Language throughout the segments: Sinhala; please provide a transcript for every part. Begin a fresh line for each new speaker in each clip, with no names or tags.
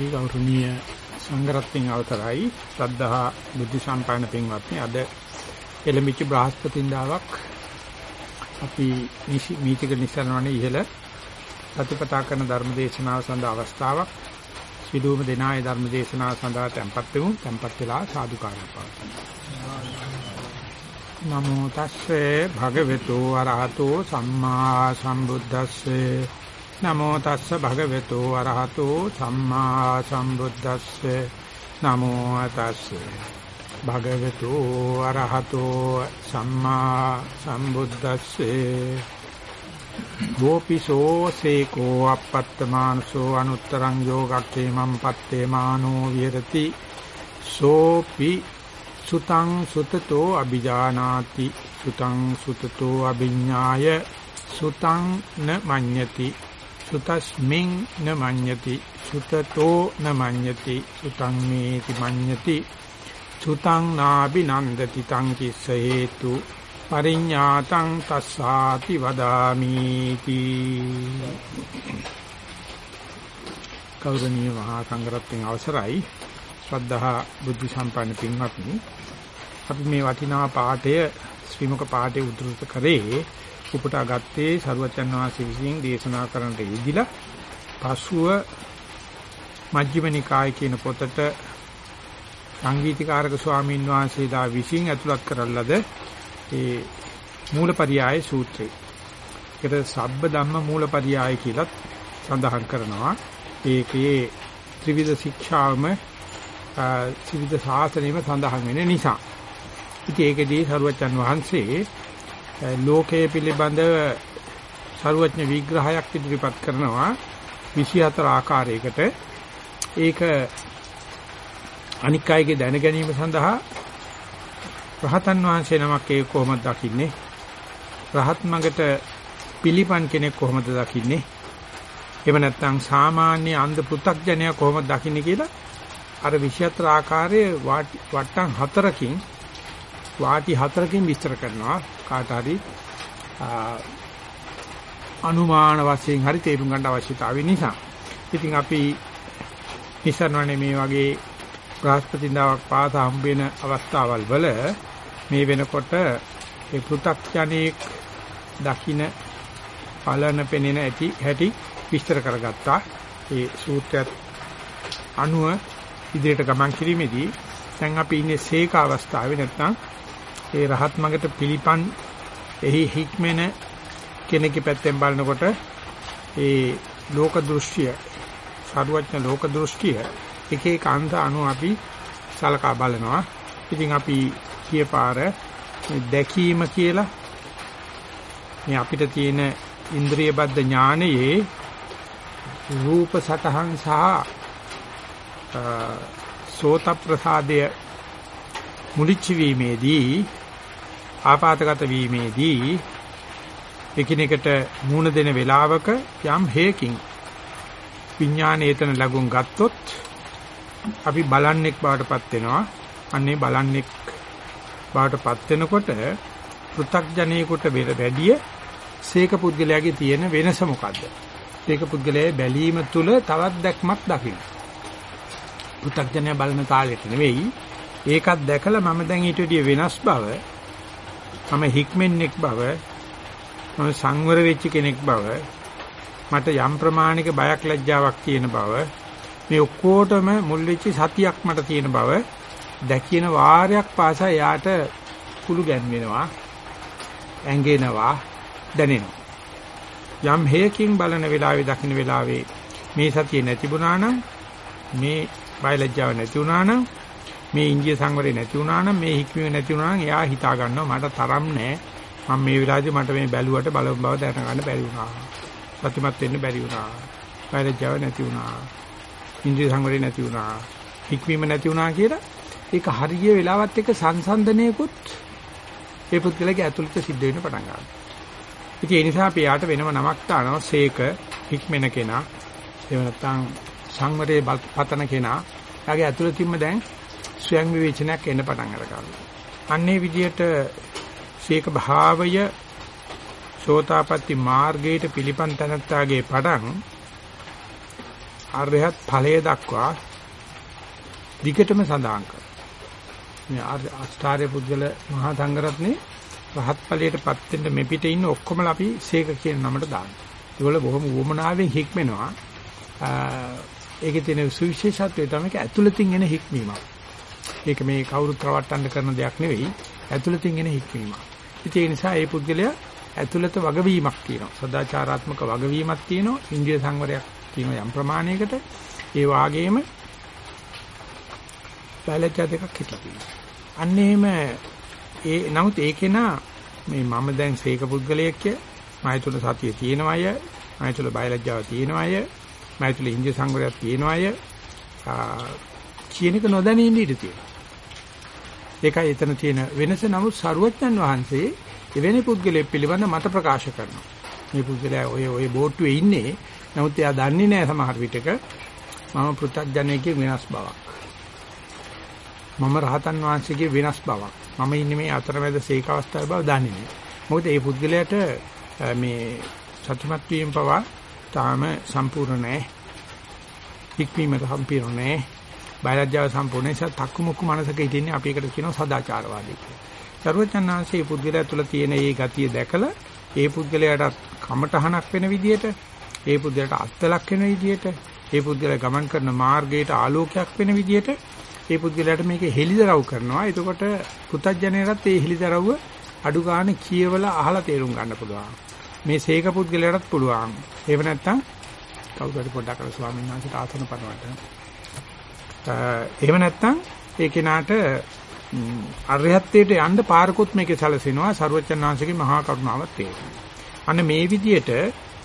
නැහි ගෞරවනීය සංඝරත්නයන් අවතරයි ශ්‍රද්ධා බුද්ධ සම්පන්න පින්වත්නි අද එළඹිච්ච බ්‍රහස්පතින්දාවක් අපි මීතික නිසරණවනේ ඉහළ ප්‍රතිපතා කරන ධර්ම දේශනාව සඳහා අවස්ථාවක්. සිදුවම දෙනායේ ධර්ම දේශනාව සඳහා tempත් වෙමු. tempත් වෙලා සාදුකාරය පවතුමු නමෝ තස්සේ භගවතු අරහතෝ සම්මා සම්බුද්දස්සේ නමෝ තස්ස භගවතු අරහතෝ සම්මා සම්බුද්දස්සේ. නමෝ තස්සේ භගවතු අරහතෝ සම්මා සම්බුද්දස්සේ. ගෝපිසෝ සේකෝ අපත්තමානසෝ අනුත්තරං යෝගක්ඛේ මම් පත්තේ මානෝ විහෙරති. සෝපි සුතං සුතතෝ අ비ජානාති සුතං සුතතෝ අභිඥාය සුතං න මඤ්ඤති. සුතස්මින් න මඤ්ඤති සුතතෝ න මඤ්ඤති සුතං මේති මඤ්ඤති සුතං නාබි නන්දති තං කිස්ස හේතු පරිඤ්ඤාතං තස්සාති වදාමි තී කෞරණීය මහා සංඝරත්නයේ අවසරයි. ශ්‍රද්ධා බුද්ධ සම්පන්න පින්වත්නි අපි මේ වටිනා පාඩය ශ්‍රීමුක පාඩේ උද්දෘත කරේ උපුටා ගත්තේ සරුවචන් වහන්සේ විසින් දේශනා කරන්නට යෙදිලා පසුව මජ්ක්‍ධිම නිකාය කියන පොතට සංගීතකාරක ස්වාමීන් වහන්සේලා විසින් ඇතුළත් කරලද ඒ මූලපරියාය සූත්‍රය. ඒකට සබ්බ ධම්ම මූලපරියාය කියලා සඳහන් කරනවා. ඒකේ ත්‍රිවිධ ශික්ෂාවම ත්‍රිවිධ ශාසනයම සඳහන් වෙන නිසා. ඉතින් ඒකදී සරුවචන් වහන්සේ ලෝකයේ පිළිබඳව ਸਰවඥ විග්‍රහයක් ඉදිරිපත් කරනවා 24 ආකාරයකට. ඒක අනික් අයගේ දැන ගැනීම සඳහා රහතන් වහන්සේ නමක් ඒක කොහොමද දකින්නේ? රහත් මගට පිළිපන් කෙනෙක් කොහොමද දකින්නේ? එහෙම නැත්නම් සාමාන්‍ය අන්ධ පෘථග්ජනයා කොහොමද දකින්නේ කියලා? අර 24 ආකාරයේ වට්ටම් හතරකින් වාටි හතරකින් විස්තර කරනවා. කාට හරි අනුමාන වශයෙන් හරි තේරුම් ගන්න අවශ්‍යතාවය නිසා. ඉතින් අපි ඉස්සරවනේ මේ වගේ බ්‍රහස්පතින්දාවක් පාත හම්බ වෙන අවස්ථාවල් වල මේ වෙනකොට ඒ පෘ탁ජනෙක් දකින්න පලන පෙනෙන ඇති හැටි විස්තර කරගත්තා. ඒ සූත්‍රයත් අනුව ඉදිරියට ගමන් කිරීමේදී දැන් අපි ඉන්නේ සීක අවස්ථාවේ නැත්නම් ඒ රහත් මගට පිළිපන් එහි හික්මෙන කෙනෙක්ගේ පැත්තෙන් බලනකොට ඒ ලෝක දෘෂ්ටිය සාරවත්න ලෝක දෘෂ්ටිය එක එක අන්ත අනු අපි සලකා බලනවා. ඉතින් අපි කියපාර දැකීම කියලා මේ අපිට තියෙන ඉන්ද්‍රිය බද්ධ ඥානයේ රූප සටහන් සහ සෝත ප්‍රසාදය මුලිච්ච වීමේදී ආපాతගත වීමේදී එකිනෙකට මූණ දෙන වේලාවක යම් හේකින් විඥානයේ එතන ලඟුන් ගත්තොත් අපි බලන්නෙක් බවටපත් වෙනවා. අන්නේ බලන්නෙක් බවටපත් වෙනකොට පෘ탁ජනේකට වැඩිය සීක පුද්ගලයාගේ තියෙන වෙනස මොකද්ද? සීක පුද්ගලයා බැලීම තුල තවත් දැක්මක් දකින්න. පෘ탁ජනයා බලන තාලෙට නෙවෙයි. ඒකත් දැකලා මම දැන් ඊට වෙනස් බව මම හික්මෙන්ෙක් බව මම සංවර වෙච්ච කෙනෙක් බව මට යම් ප්‍රමාණික බයක් ලැජ්ජාවක් තියෙන බව මේ ඔක්කොටම මුල් වෙච්ච සතියක් මට තියෙන බව දැකින වාරයක් පාසා යාට කුළු ගැන්වෙනවා ඇඟෙනවා දැනෙනවා. යම් හේකින් බලන වෙලාවේ දකින්න වෙලාවේ මේ සතිය නැතිබුණා නම් මේ බයලජ්ජාව නැති වුණා නම් මේ ඉන්දිය සංවරේ නැති වුණා නම් මේ හික්මීම නැති වුණා නම් එයා හිතා ගන්නවා මට තරම් නෑ. මම මේ වෙලාවේදී මට මේ බැලුවට බලව බව දැන ගන්න බැරි වුණා. සතුටුමත් වෙන්න බැරි වුණා. බයලජ්ජාව නැති වුණා. ඉන්දිය සංවරේ නැති වුණා. හික්මීම නැති වුණා කියලා ඒක හරිය වෙලාවත් එක්ක සංසන්දනයකුත් ඒ පුද්ගලයාගේ ඇතුළත සිද්ධ වෙන්න පටන් ගන්නවා. ඉතින් ඒ නිසා අපි යාට වෙනම නමක් දානවා. සේක හික්මෙන කෙනා. එහෙම නැත්නම් සංවරයේ පතන කෙනා. යාගේ ඇතුළතින්ම දැන් ස්වයං විවේචනයක් එන්න පටන් අරගන්නවා. අන්නේ විදියට සීක භාවය සෝතාපට්ටි මාර්ගයට පිළිපන් තනත්තාගේ පඩං අරහත් ඵලය දක්වා දිගටම සඳහන් කරනවා. මේ අෂ්ටාර්ය පුද්ගල මහා සංඝරත්නේ රහත් ඵලයටපත් වෙන්න මෙපිට ඉන්න ඔක්කොමලා අපි සීක කියන නමට දානවා. ඒගොල්ලෝ බොහොම උවමනාවෙන් හික්මෙනවා. ඒකේ තියෙන සුවිශේෂත්වය තමයි ඇතුළතින් එන හික්මීමක්. ඒක මේ කවුරුත් රවට්ටන්න කරන දෙයක් නෙවෙයි. ඇතුළතින් එන හික්මීමක්. ඒ නිසා මේ පුද්ගලයා ඇතුළත වගවීමක් තියෙනවා. සදාචාරාත්මක වගවීමක් තියෙනවා. ඉන්ද්‍රිය සංවරයක් තියෙනවා යම් ප්‍රමාණයකට. ඒ වාගේම බයලජ්ජා දෙකක් හිටලා තියෙනවා. අන්න එහෙම ඒ නමුත් ඒකේන මේ මම දැන් සීක පුද්ගලයෙක් කිය මම තුල සතිය තියෙනවය මම තුල බයලජ්ජාව තියෙනවය මම තුල ඉන්ද්‍රිය සංවරයක් තියෙනවය කියන එක නොදැනී ඉඳී තියෙනවා. ඒකයි එතන තියෙන වෙනස නමුත් සරුවච්චන් වහන්සේ එවැනි පුද්ගලයෙක් පිළිබඳ මත ප්‍රකාශ කරනවා. මේ පුද්ගලයා ඔය ඔය බෝට්ටුවේ ඉන්නේ. නමුත් එයා දන්නේ නැහැ සමහර විටක මම පෘථග්ජනයේ වෙනස් බවක්. මම රහතන් වහන්සේගේ වෙනස් බවක්. මම ඉන්නේ මේ අතරමැද සීක අවස්ථාවේ බව දන්නේ නැහැ. මොකද මේ පුද්ගලයාට මේ සතුටුමත් වීම පවා තාම සම්පූර්ණ නැහැ. ඉක්වීමට සම්පූර්ණ නැහැ. බයලජ්ජාව සම්පූර්ණ නිසා තක්කමුක්කු මනසක හිටින්නේ අපි එකට කියනවා සදාචාරවාදී කියලා. සර්වඥාන්සේ පුද්ගලයා තුළ තියෙන මේ ගතිය දැකලා ඒ පුද්ගලයාට කමටහනක් වෙන විදියට, ඒ පුද්ගලයාට අත්ලක් වෙන විදියට, ඒ පුද්ගලයා ගමන් කරන මාර්ගයට ආලෝකයක් වෙන විදියට ඒ පුද්ගලයාට මේක හෙලිදරව් කරනවා. එතකොට පුතඥයරත් ඒ හෙලිදරව්ව අඩු ගන්න කියවලා අහලා තේරුම් ගන්න පුළුවන්. මේ සීක පුද්ගලයාටත් පුළුවන්. ඒව නැත්තම් කවුරු හරි පොඩ්ඩක් අර ස්වාමීන් වහන්සේට ආසන පනවන්න. එහෙම නැත්තම් ඒ කෙනාට අරහත්ත්වයට යන්න පාරකුත් මේකේ සැලසෙනවා සරුවචනාංශගේ මහා කරුණාවත් තේරෙනවා. අන්න මේ විදිහට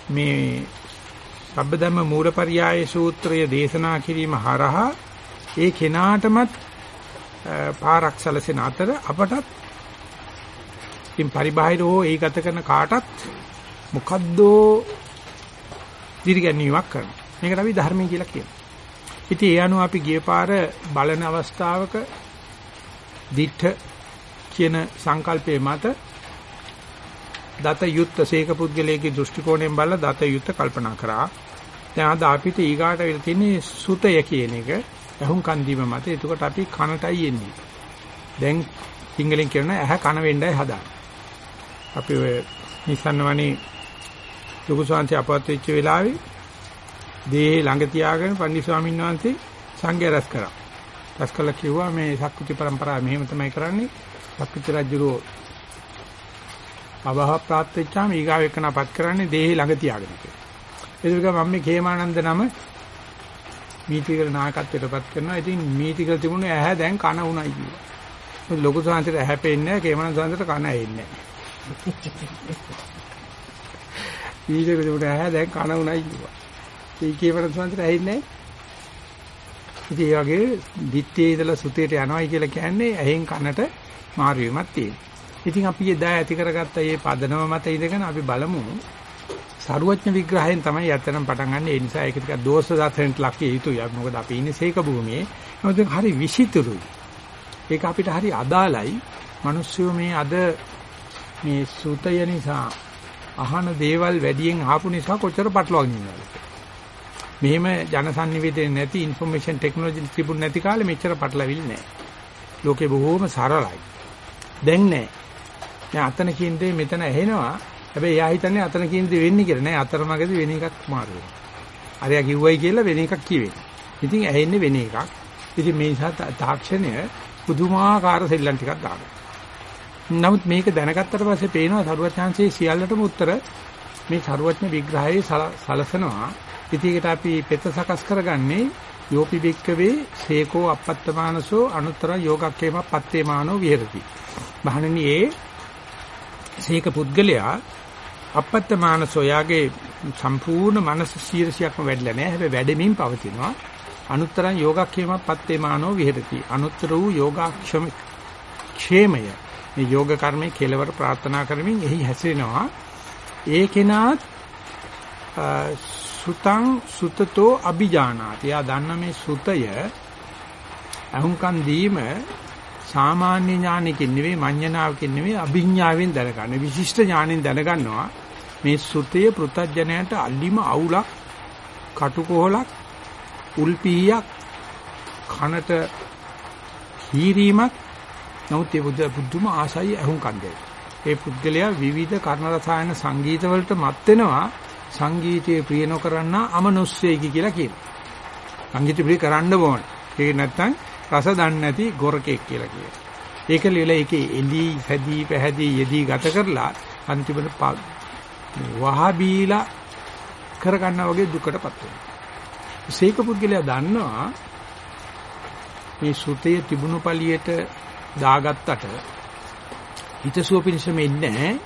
මේ සබ්බදම්ම මූලපරියාය සූත්‍රය දේශනා කිරීම හරහා ඒ කෙනාටමත් පාරක් සැලසෙන අතර අපටත් ඉතින් පරිබාහිරව ඒ ගත කරන කාටත් මොකද්ද දිරිගැන්වීමක් කරනවා. මේකට අපි ධර්මය කියලා කියනවා. ඉතින් ඒ අනුව අපි ගිය පාර බලන අවස්ථාවක දිඨ කියන සංකල්පයේ මත දත යුත්ත සීක පුද්ගලයේ දෘෂ්ටි කෝණයෙන් බලලා දත යුත්ත කල්පනා කරා. දැන් අද අපිට ඊගාට වෙලා තියෙන්නේ සුතය කියන එක ඇහුම් කන් දීම මත. එතකොට අපි කනටයි එන්නේ. දැන් සිංහලෙන් කියන ඇහ කන වෙන්නයි හදාන්නේ. අපි ඔය නිසන්නවනේ ලොකු ශාන්ති අපවත් වෙච්ච වෙලාවේ දේහේ ළඟ තියාගෙන පන්දි ස්වාමීන් වහන්සේ සංඝය රැස් කරා. රැස් කළා කිව්වා මේ සක්විති પરම්පරාව මෙහෙම තමයි කරන්නේ. සක්විති රජුරෝ අභව ප්‍රාප්ත වෙච්චාම ඊගාව එක්කනපත් කරන්නේ දේහේ ළඟ තියාගෙන කියලා. ඒක මම මේ කේමානන්ද නම මීතිකල නායකත්වයටපත් කරනවා. ඉතින් මීතිකල තිබුණේ ඇහැ දැන් කන උණයි කිව්වා. ලොකු සාන්තිට ඇහැ පෙන්නේ නැහැ. කේමානන්ද සාන්තිට කන ඇෙන්නේ නැහැ. මීතිකල තිබුණේ ඇහැ දැන් කන උණයි කිව්වා. ඒ කේමානන්ද සාන්තිට ඇෙන්නේ නැහැ. ඉතින් ඒ වගේ දිත්තේ ඉඳලා සුතේට යනවායි කියලා කියන්නේ ඇහෙන් කනට මාරු වීමක් තියෙනවා. ඉතින් අපි එදා ඇති කරගත්ත මේ පදනම මත ඉඳගෙන අපි බලමු සරුවඥ විග්‍රහයෙන් තමයි යතනම් පටන් ගන්න. ඒ නිසා ඒක ටිකක් දෝෂ දතෙන්ට ලකිය යුතුයි. මොකද අපි ඉන්නේ සීක භූමියේ. මොකද හරි විචිතුරුයි. ඒක අපිට හරි අදාළයි. මිනිස්සු මේ අද මේ සුතය නිසා අහන දේවල් වැඩියෙන් අහපු නිසා කොච්චර පටලවාගෙන ඉන්නවද? මෙහෙම ජනසන්නිවේදනය නැති ইনফර්මේෂන් ටෙක්නොලොජි තිබුණ නැති කාලේ මෙච්චර පටලවිලි නැහැ. ලෝකේ බොහෝම සරලයි. දැන් නැහැ. දැන් අතන කියන දේ මෙතන ඇහෙනවා. හැබැයි එයා හිතන්නේ අතන කියන දේ වෙන්නේ කියලා. නෑ අතරමඟදී වෙන එකක් මාරු වෙනවා. අරයා කිව්වයි කියලා වෙන එකක් කිව්වේ. ඉතින් ඇහෙන්නේ වෙන එකක්. ඉතින් මේ නිසා තාක්ෂණය පුදුමාකාර සෙල්ලම් ටිකක් දානවා. නමුත් මේක දැනගත්තට පස්සේ පේනවා සරුවචාන්සේ සියල්ලටම උත්තර මේ සරුවචන විග්‍රහයේ සලසනවා ඉතින් අපි පෙත සකස් කරගන්නේ යෝපි බික්කවේ සේකෝ අපත්තමානසෝ අනුත්තර යෝගක්කේම පත්තේමානෝ විහෙරති. මහණෙනි ඒ සේක පුද්ගලයා අපත්තමානසෝ යාගේ සම්පූර්ණ මනස ශීර්ෂයක්ම වැඩිලා නැහැ. හැබැයි වැඩෙමින් පවතිනවා. අනුත්තරං යෝගක්ඛේම පත්තේමානෝ විහෙරති. අනුත්තර වූ යෝගාක්ෂම ക്ഷേමය. මේ යෝග කර්මයේ කෙලවර ප්‍රාර්ථනා කරමින් එහි හැසිරෙනවා. ඒ කෙනාත් සුතං සුතතෝ අ비ජානාති. යා දන්න මේ සුතය අහුම්කන් දීම සාමාන්‍ය ඥානකින් නෙවෙයි මඤ්ඤණාවකින් නෙවෙයි අභිඥාවෙන් දැනගන්න. විශිෂ්ට ඥාණයෙන් දැනගන්නවා මේ සුතය පෘථජ්ජනයට අල්ලිම අවුලක් කටුකොහලක් උල්පීයක් කනට හීරීමක් නමුත් ඒ බුද්ධ බුදුම ආසයි අහුන් කන්දේ. ඒ පුද්ගලයා විවිධ කර්ණ රසායන සංගීත වලට මත් වෙනවා සංගීතයේ ප්‍රිය නොකරන අමනුස්සයෙකි කියලා කියනවා. සංගීත ප්‍රිය කරන්න ඕන. ඒක නැත්තම් රස දන්නේ නැති ගොරකෙක් කියලා කියනවා. ඒක ලියලා ඒකේ එලි හැදී පැහැදී යෙදී ගත කරලා අන්තිමට වහ බීලා කරගන්නා වගේ දුකටපත් වෙනවා. සීක පුද්ගලයා දන්නවා මේ සුතේ තිබුණු පළියට දාගත්තට හිතසුව පිණිස මෙන්නේ නැහැ.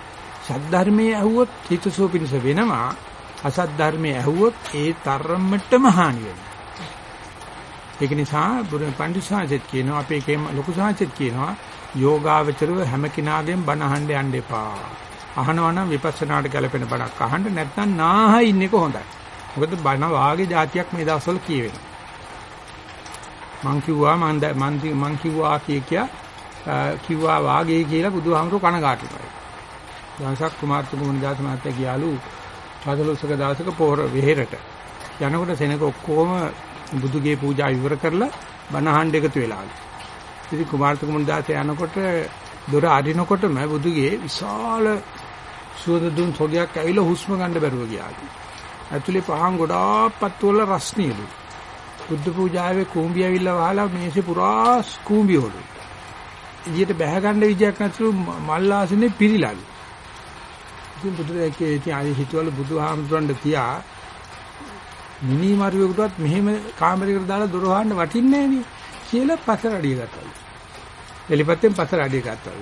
සද්ධර්මයේ ඇහුවොත් හිතසුව පිණිස වෙනවා. අසත් ධර්මයේ ඇහුවොත් ඒ තරමටම හානි වෙනවා. ඒක නිසා බුදු පඬිස්සාජෙත් කියනවා අපේ කේම ලොකු සාජෙත් කියනවා යෝගාවචරව හැම කිනාගෙන් බණ අහන්න යන්න එපා. අහනවා නම් විපස්සනාට ගැලපෙන බණක් අහන්න නැත්නම් නාහයි ඉන්න එක හොඳයි. මොකද බණ වාගේ જાතියක් මේ දවස්වල කියවෙනවා. මං කිව්වා මං මං මං කිව්වා කිය කිය කිව්වා වාගේ කියලා බුදුහාමුදුරු කනගාටුයි. දවසක් කුමාරතුමුන් දාස මහත්තයා ගියාලු පදලොස්සක දවසක පොහොර වෙහෙරට. යනකොට සෙනක ඔක්කොම බුදුගේ පූජා ඉවර කරලා බණ අහන්න එකතු වෙලාලු. ඉතින් කුමාරතුමුන් දාස යනකොට දොර අරිනකොටම බුදුගේ විශාල සුවඳ දුන් සොගයක් ඇවිල්ලා හුස්ම ගන්න බැරුව ගියාලු. ඇතුලේ පහන් ගොඩාක් පත්තු වල රස්නියලු. බුද්ධ පූජාවේ කූඹි ඇවිල්ලා වහලා මේසේ පුරා කූඹිවලු. එළියට බැහැ ගන්න විදියක් නැතුළු මල් ආසනේ පිරිලාලු. ඉතින් බුදුරජාණන්ගේ ඉතින් ආයේ හිතවල බුදුහාමුදුරන්ට තියා මිනි මරුවෙකුටවත් මෙහෙම කාමරයකට දාලා දොර වහන්න වටින්නේ නෑනේ කියලා පතර අඩිය ගත්තා. එලිපත්තෙන් පතර අඩිය ගත්තා.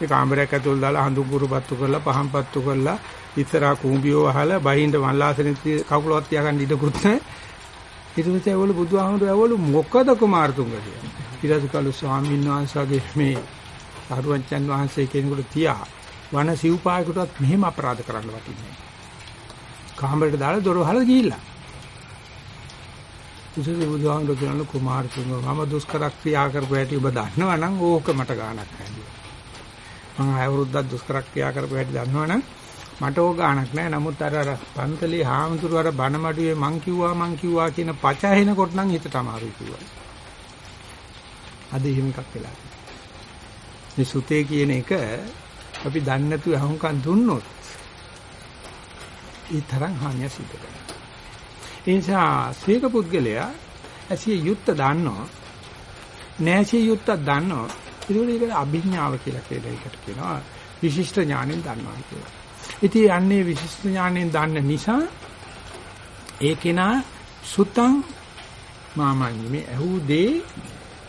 ඒ කාමරයක් ඇතුළට දාලා හඳුන් කුරුපත්තු කරලා පහන් පත්තු කරලා ඉස්සරහා කූඹියෝ අහලා බහින්ද මල්ලාසනේ කකුලවත් තියාගන්න ඉඩකුත් නැහැ. ඊට පස්සේ ඇවලු බුදුහාමුදුරුවෝ ඇවලු මොකද කුමාරතුංග කියලා. ඊට කලු ස්වාමීන් වහන්සේගේ මේ අරුවන්චන් වහන්සේ කෙනෙකුට තියා වන සිව්පායකටවත් මෙහෙම අපරාධ කරන්න වටින්නේ. කාමරයට දාලා දොර වහලා ගිහිල්ලා. ඉතින් බුදුහාමුදුරුවෝ කියන කුමාරතුංග මම දුෂ්කර ක්‍රියා කරපු හැටි ඔබ දන්නවනම් ඕක මට ගානක් නැහැ. මම අවුරුද්දක් දුෂ්කර ක්‍රියා කරපු හැටි දන්නවනම් මට ඕක ගානක් නැහැ. නමුත් අර අර පන්තලේ හාමුදුරුවෝ අර බණමඩුවේ මං කිව්වා මං කිව්වා කියන පච ඇහෙනකොට නම් හිතට අමාරුයි කිව්වා. අද එහෙම එකක් වෙලා මේ සුතේ කියන එක අපි දන්නේ නැතුව අහුම්කන් දුන්නොත් ඒ තරම් හානිය සිදු කරනවා. ඒ නිසා සීක පුද්ගලයා ඇසිය යුත්ත දන්නවා. නැසිය යුත්ත දන්නවා. ඒක අභිඥාව කියලා කියන එකට කියනවා. විශිෂ්ට ඥාණයෙන් දන්නවා කියලා. ඉතින් යන්නේ විශිෂ්ට ඥාණයෙන් දන්න නිසා ඒ කෙනා සුතං මාමඤ්ඤ මේ ඇහූ දේ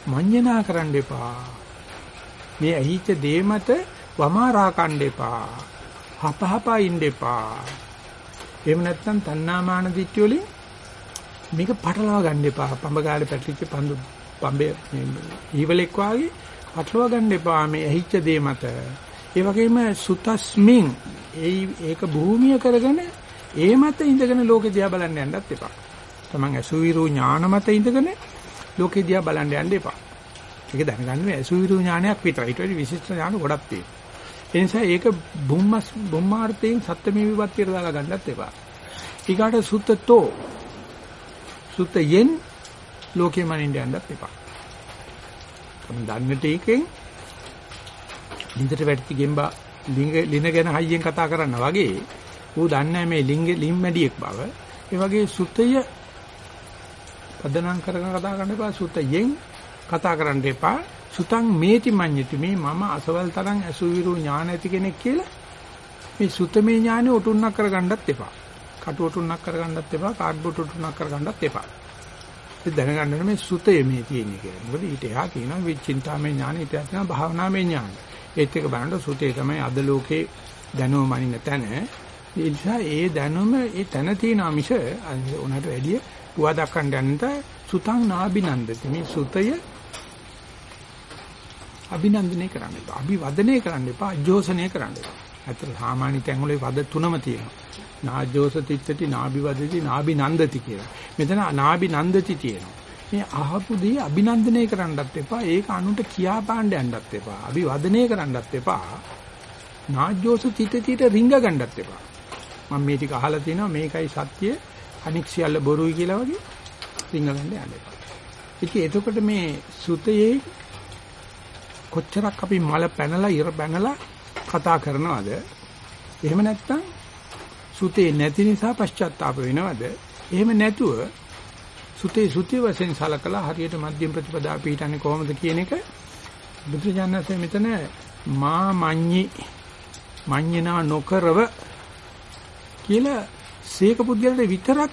මඤ්ඤණා කරන්න එපා. මේ ඇහිච්ච දේ මත වමාරා කන්න එපා. හපහපා ඉන්න එපා. එහෙම නැත්නම් තණ්හාමාන දිට්ඨිය වලින් මේක පටලවා ගන්න එපා. පඹ ගාලේ පැටලිච්ච පඳු පඹේ ඊවලෙක් වාගේ පටලවා ගන්න එපා මේ ඇහිච්ච දේ මත. ඒ වගේම සුතස්මින් ඒ ඒක භූමිය කරගෙන ඒ මත ඉඳගෙන ලෝකෙ දිහා බලන්න යන්නත් එපා. තමන් අසුවිරු ඥාන මත ඉඳගෙන ලෝකෙ දිහා බලන්න යන්න එපා. ඒක දැනගන්න ඇසුවිරු ඥානයක් විතරයි. ඊට වඩා විශිෂ්ට ඥාන ගොඩක් තියෙනවා. ඒ නිසා ඒක බුම්මස් බුම්මාර්ථයෙන් සත්‍යමේ විපත්තියට දාලා ගන්නත් එපා. ඊගාට සුත්තතෝ සුත්තයෙන් ලෝකෙ මනින්න යන්නත් එපා. කොහොම දන්නට එකෙන් ලින්දට වැටිච්ච ගෙම්බා ලින ගැන හයියෙන් කතා කරන්න වගේ ඌ දන්නේ මේ ලිංග ලිම් මැඩියෙක් බව. ඒ වගේ සුත්තය පදනම් කරගෙන කතා කරන්න එපා සුතයෙන් කතා කරන්න එපා සුතං මේති මඤ්ඤති. මේ මම අසවල් තරම් අසුවිරු ඥාන ඇති කෙනෙක් කියලා මේ සුතමේ ඥානෙ ඔටුන්නක් කරගන්නත් එපා. කටු ඔටුන්නක් කරගන්නත් එපා. කාඩ්බෝඩ් ඔටුන්නක් කරගන්නත් එපා. ඒ දැනගන්න මේ සුතය මේ තියෙන්නේ කියලා. මොකද ඊට එහා තියෙනවා විචින්තාමේ ඥාන ඊට එහා තියෙනවා භාවනාමේ ඥාන. ඒත් එක බලනකොට සුතේ තමයි අද ලෝකේ දැනුම මනින්න තැන. ඒ නිසා ඒ දැනුම ඒ තැන තියෙන මිස උනට වැඩිය පුවා දක්වන්න යන්නත සුතං නාබිනන්දති. මේ සුතය අභිනන්දනය කරන්න එපා. අභිවදනය කරන්න එපා. අජෝසනය කරන්න එපා. අතන සාමාන්‍ය තැන් වල පද තුනම තියෙනවා. නාජෝස තිත්තටි නාබිවදති නාබිනන්දති කියලා. මෙතන නාබිනන්දති තියෙනවා. මේ අහපු දේ අභිනන්දනය කරන්නත් එපා. ඒක අනුන්ට කියා පාණ්ඩ යන්නත් එපා. අභිවදනය කරන්නත් එපා. නාජෝස තිත්තටිට රිංග ගන්නත් එපා. මම මේ ටික අහලා තිනවා. මේකයි සත්‍ය. අනික් සියල්ල බොරුයි කියලා වගේ සිංහලෙන් යන්න එපා. ඉතින් එතකොට මේ සුතයේ කොච්චරක් අපි මල පැනලා ඉර බැනලා කතා කරනවද? එහෙම නැත්නම් සුතේ නැති නිසා පශ්චාත්තාප වෙනවද? එහෙම නැතුව සුතේ සුති වශයෙන් සලකලා හරියට මධ්‍යම ප්‍රතිපදා පිළිටන්නේ කොහොමද කියන එක බුදුජානකසේ මෙතන මා මඤ්ඤි මඤ්ඤනා නොකරව කියලා සීක පුද්ගලට විතරක්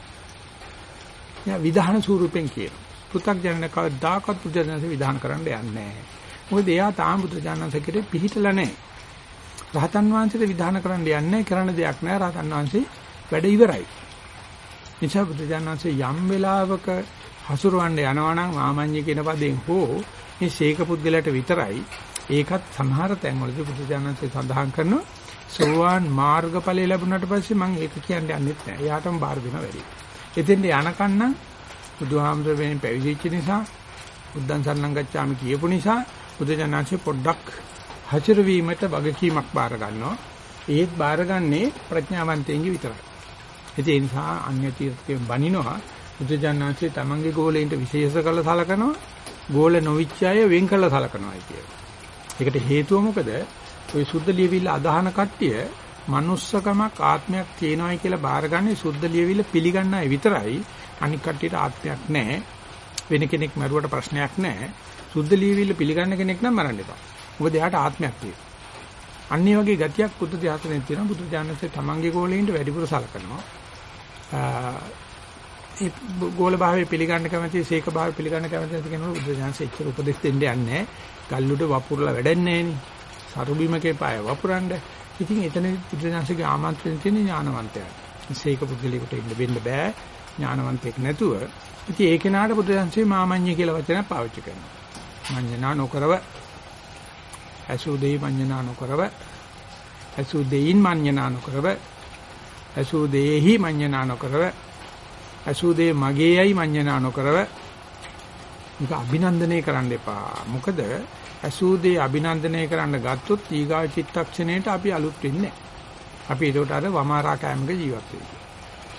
විධාන ස්වරූපෙන් කියන. පෘථග්ජනන කවදාකවත් පුදුජනස විධාන කරන්න යන්නේ නැහැ. මොකද එයා තාම බුදුජානකසේ පිළිහිටලා නැහැ. රහතන් වහන්සේට විධාන කරන්න යන්නේ කරන්න දෙයක් නැහැ. රහතන් වහන්සේ වැඩ ඉවරයි. නිසා බුදුජානන්සේ යම් වෙලාවක හසුරවන්න යනවා නම් ආමඤ්ඤ කියන පදයෙන් හෝ මේ ශේක පුද්ගලයාට විතරයි ඒකත් සමහර තැන්වලදී බුදුජානන්සේ සඳහන් කරනවා සෝවාන් මාර්ගඵලය ලැබුණාට පස්සේ මම ඒක කියන්නේ යන්නෙත් නෑ. එයාටම බාර දෙන වැඩි. එතෙන්ට යනකන් නම් බුදුහාමුදුරුවෝ පැවිදිච්ච නිසා බුද්ධං සරණං ගච්ඡාමි කියපු නිසා බුදුජානන්සේ පොඩ්ඩක් හසිර වීමට වගකීමක් බාර ගන්නවා. ඒත් බාරගන්නේ ප්‍රඥාවන්තයින්ගේ විතරයි. ඒ නිසා අන්‍ය තීර්ථයෙන් බනිනවා බුදුජානනාංශයේ තමන්ගේ ගෝලෙන්ට විශේෂ කළ සලකනවා ගෝල නොවිච්ච අය වෙන් කළ සලකනවා කියලා. ඒකට හේතුව මොකද? ওই සුද්ධ ලියවිල්ල අදහන කට්ටිය manussකමක් ආත්මයක් තියෙනවායි කියලා බාරගන්නේ සුද්ධ ලියවිල්ල පිළිගන්න අය විතරයි. අනික් කට්ටියට ආත්මයක් නැහැ. වෙන කෙනෙක් මරුවට ප්‍රශ්නයක් නැහැ. සුද්ධ ලියවිල්ල පිළිගන්න කෙනෙක් නම් මරන්න එපා. මොකද එයාට ආත්මයක් තියෙනවා. අන්නේ වගේ ගතියක් බුද්ධ ධාතනෙ තියෙනවා. බුදු දානසේ තමන්ගේ ගෝලෙන්ට වැඩිපුර සලකනවා. ඒ ගෝල භාවය පිළිගන්න කැමති සීක භාවය පිළිගන්න කැමති නැති කෙනෙකුට බුද්ධ ඥානසේ එච්චර උපදෙස් දෙන්න යන්නේ නැහැ. ගල්ලුට වපුරලා වැඩන්නේ නැහෙනි. සරුබිමකේ පාය වපුරන්න. ඉතින් එතන බුද්ධ ඥානසේගේ ආමන්ත්‍රණය තියෙන ඥානවන්තයා. සීක පුද්ගලයෙකුට ඉන්න වෙන්න බෑ ඥානවන්තයෙක් නැතුව. ඉතින් ඒ කෙනාට බුද්ධ ඥානසේ මාමඤ්ඤය කියලා වචනයක් පාවිච්චි කරනවා. මඤ්ඤනා නොකරව අසු දෙයි මඤ්ඤනා නොකරව අසු දෙයින් මඤ්ඤනා නොකරව අසූ දේහි මඤ්ඤනා නොකරව අසූ දේ මගේයයි මඤ්ඤනා නොකරව. මේක අභිනන්දනය කරන්න එපා. මොකද අසූ දේ අභිනන්දනය කරන්න ගත්තොත් ඊගා චිත්තක්ෂණයට අපි අලුත් වෙන්නේ අපි ඒකට අර වමාරා කෑමක ජීවත් වෙන්නේ.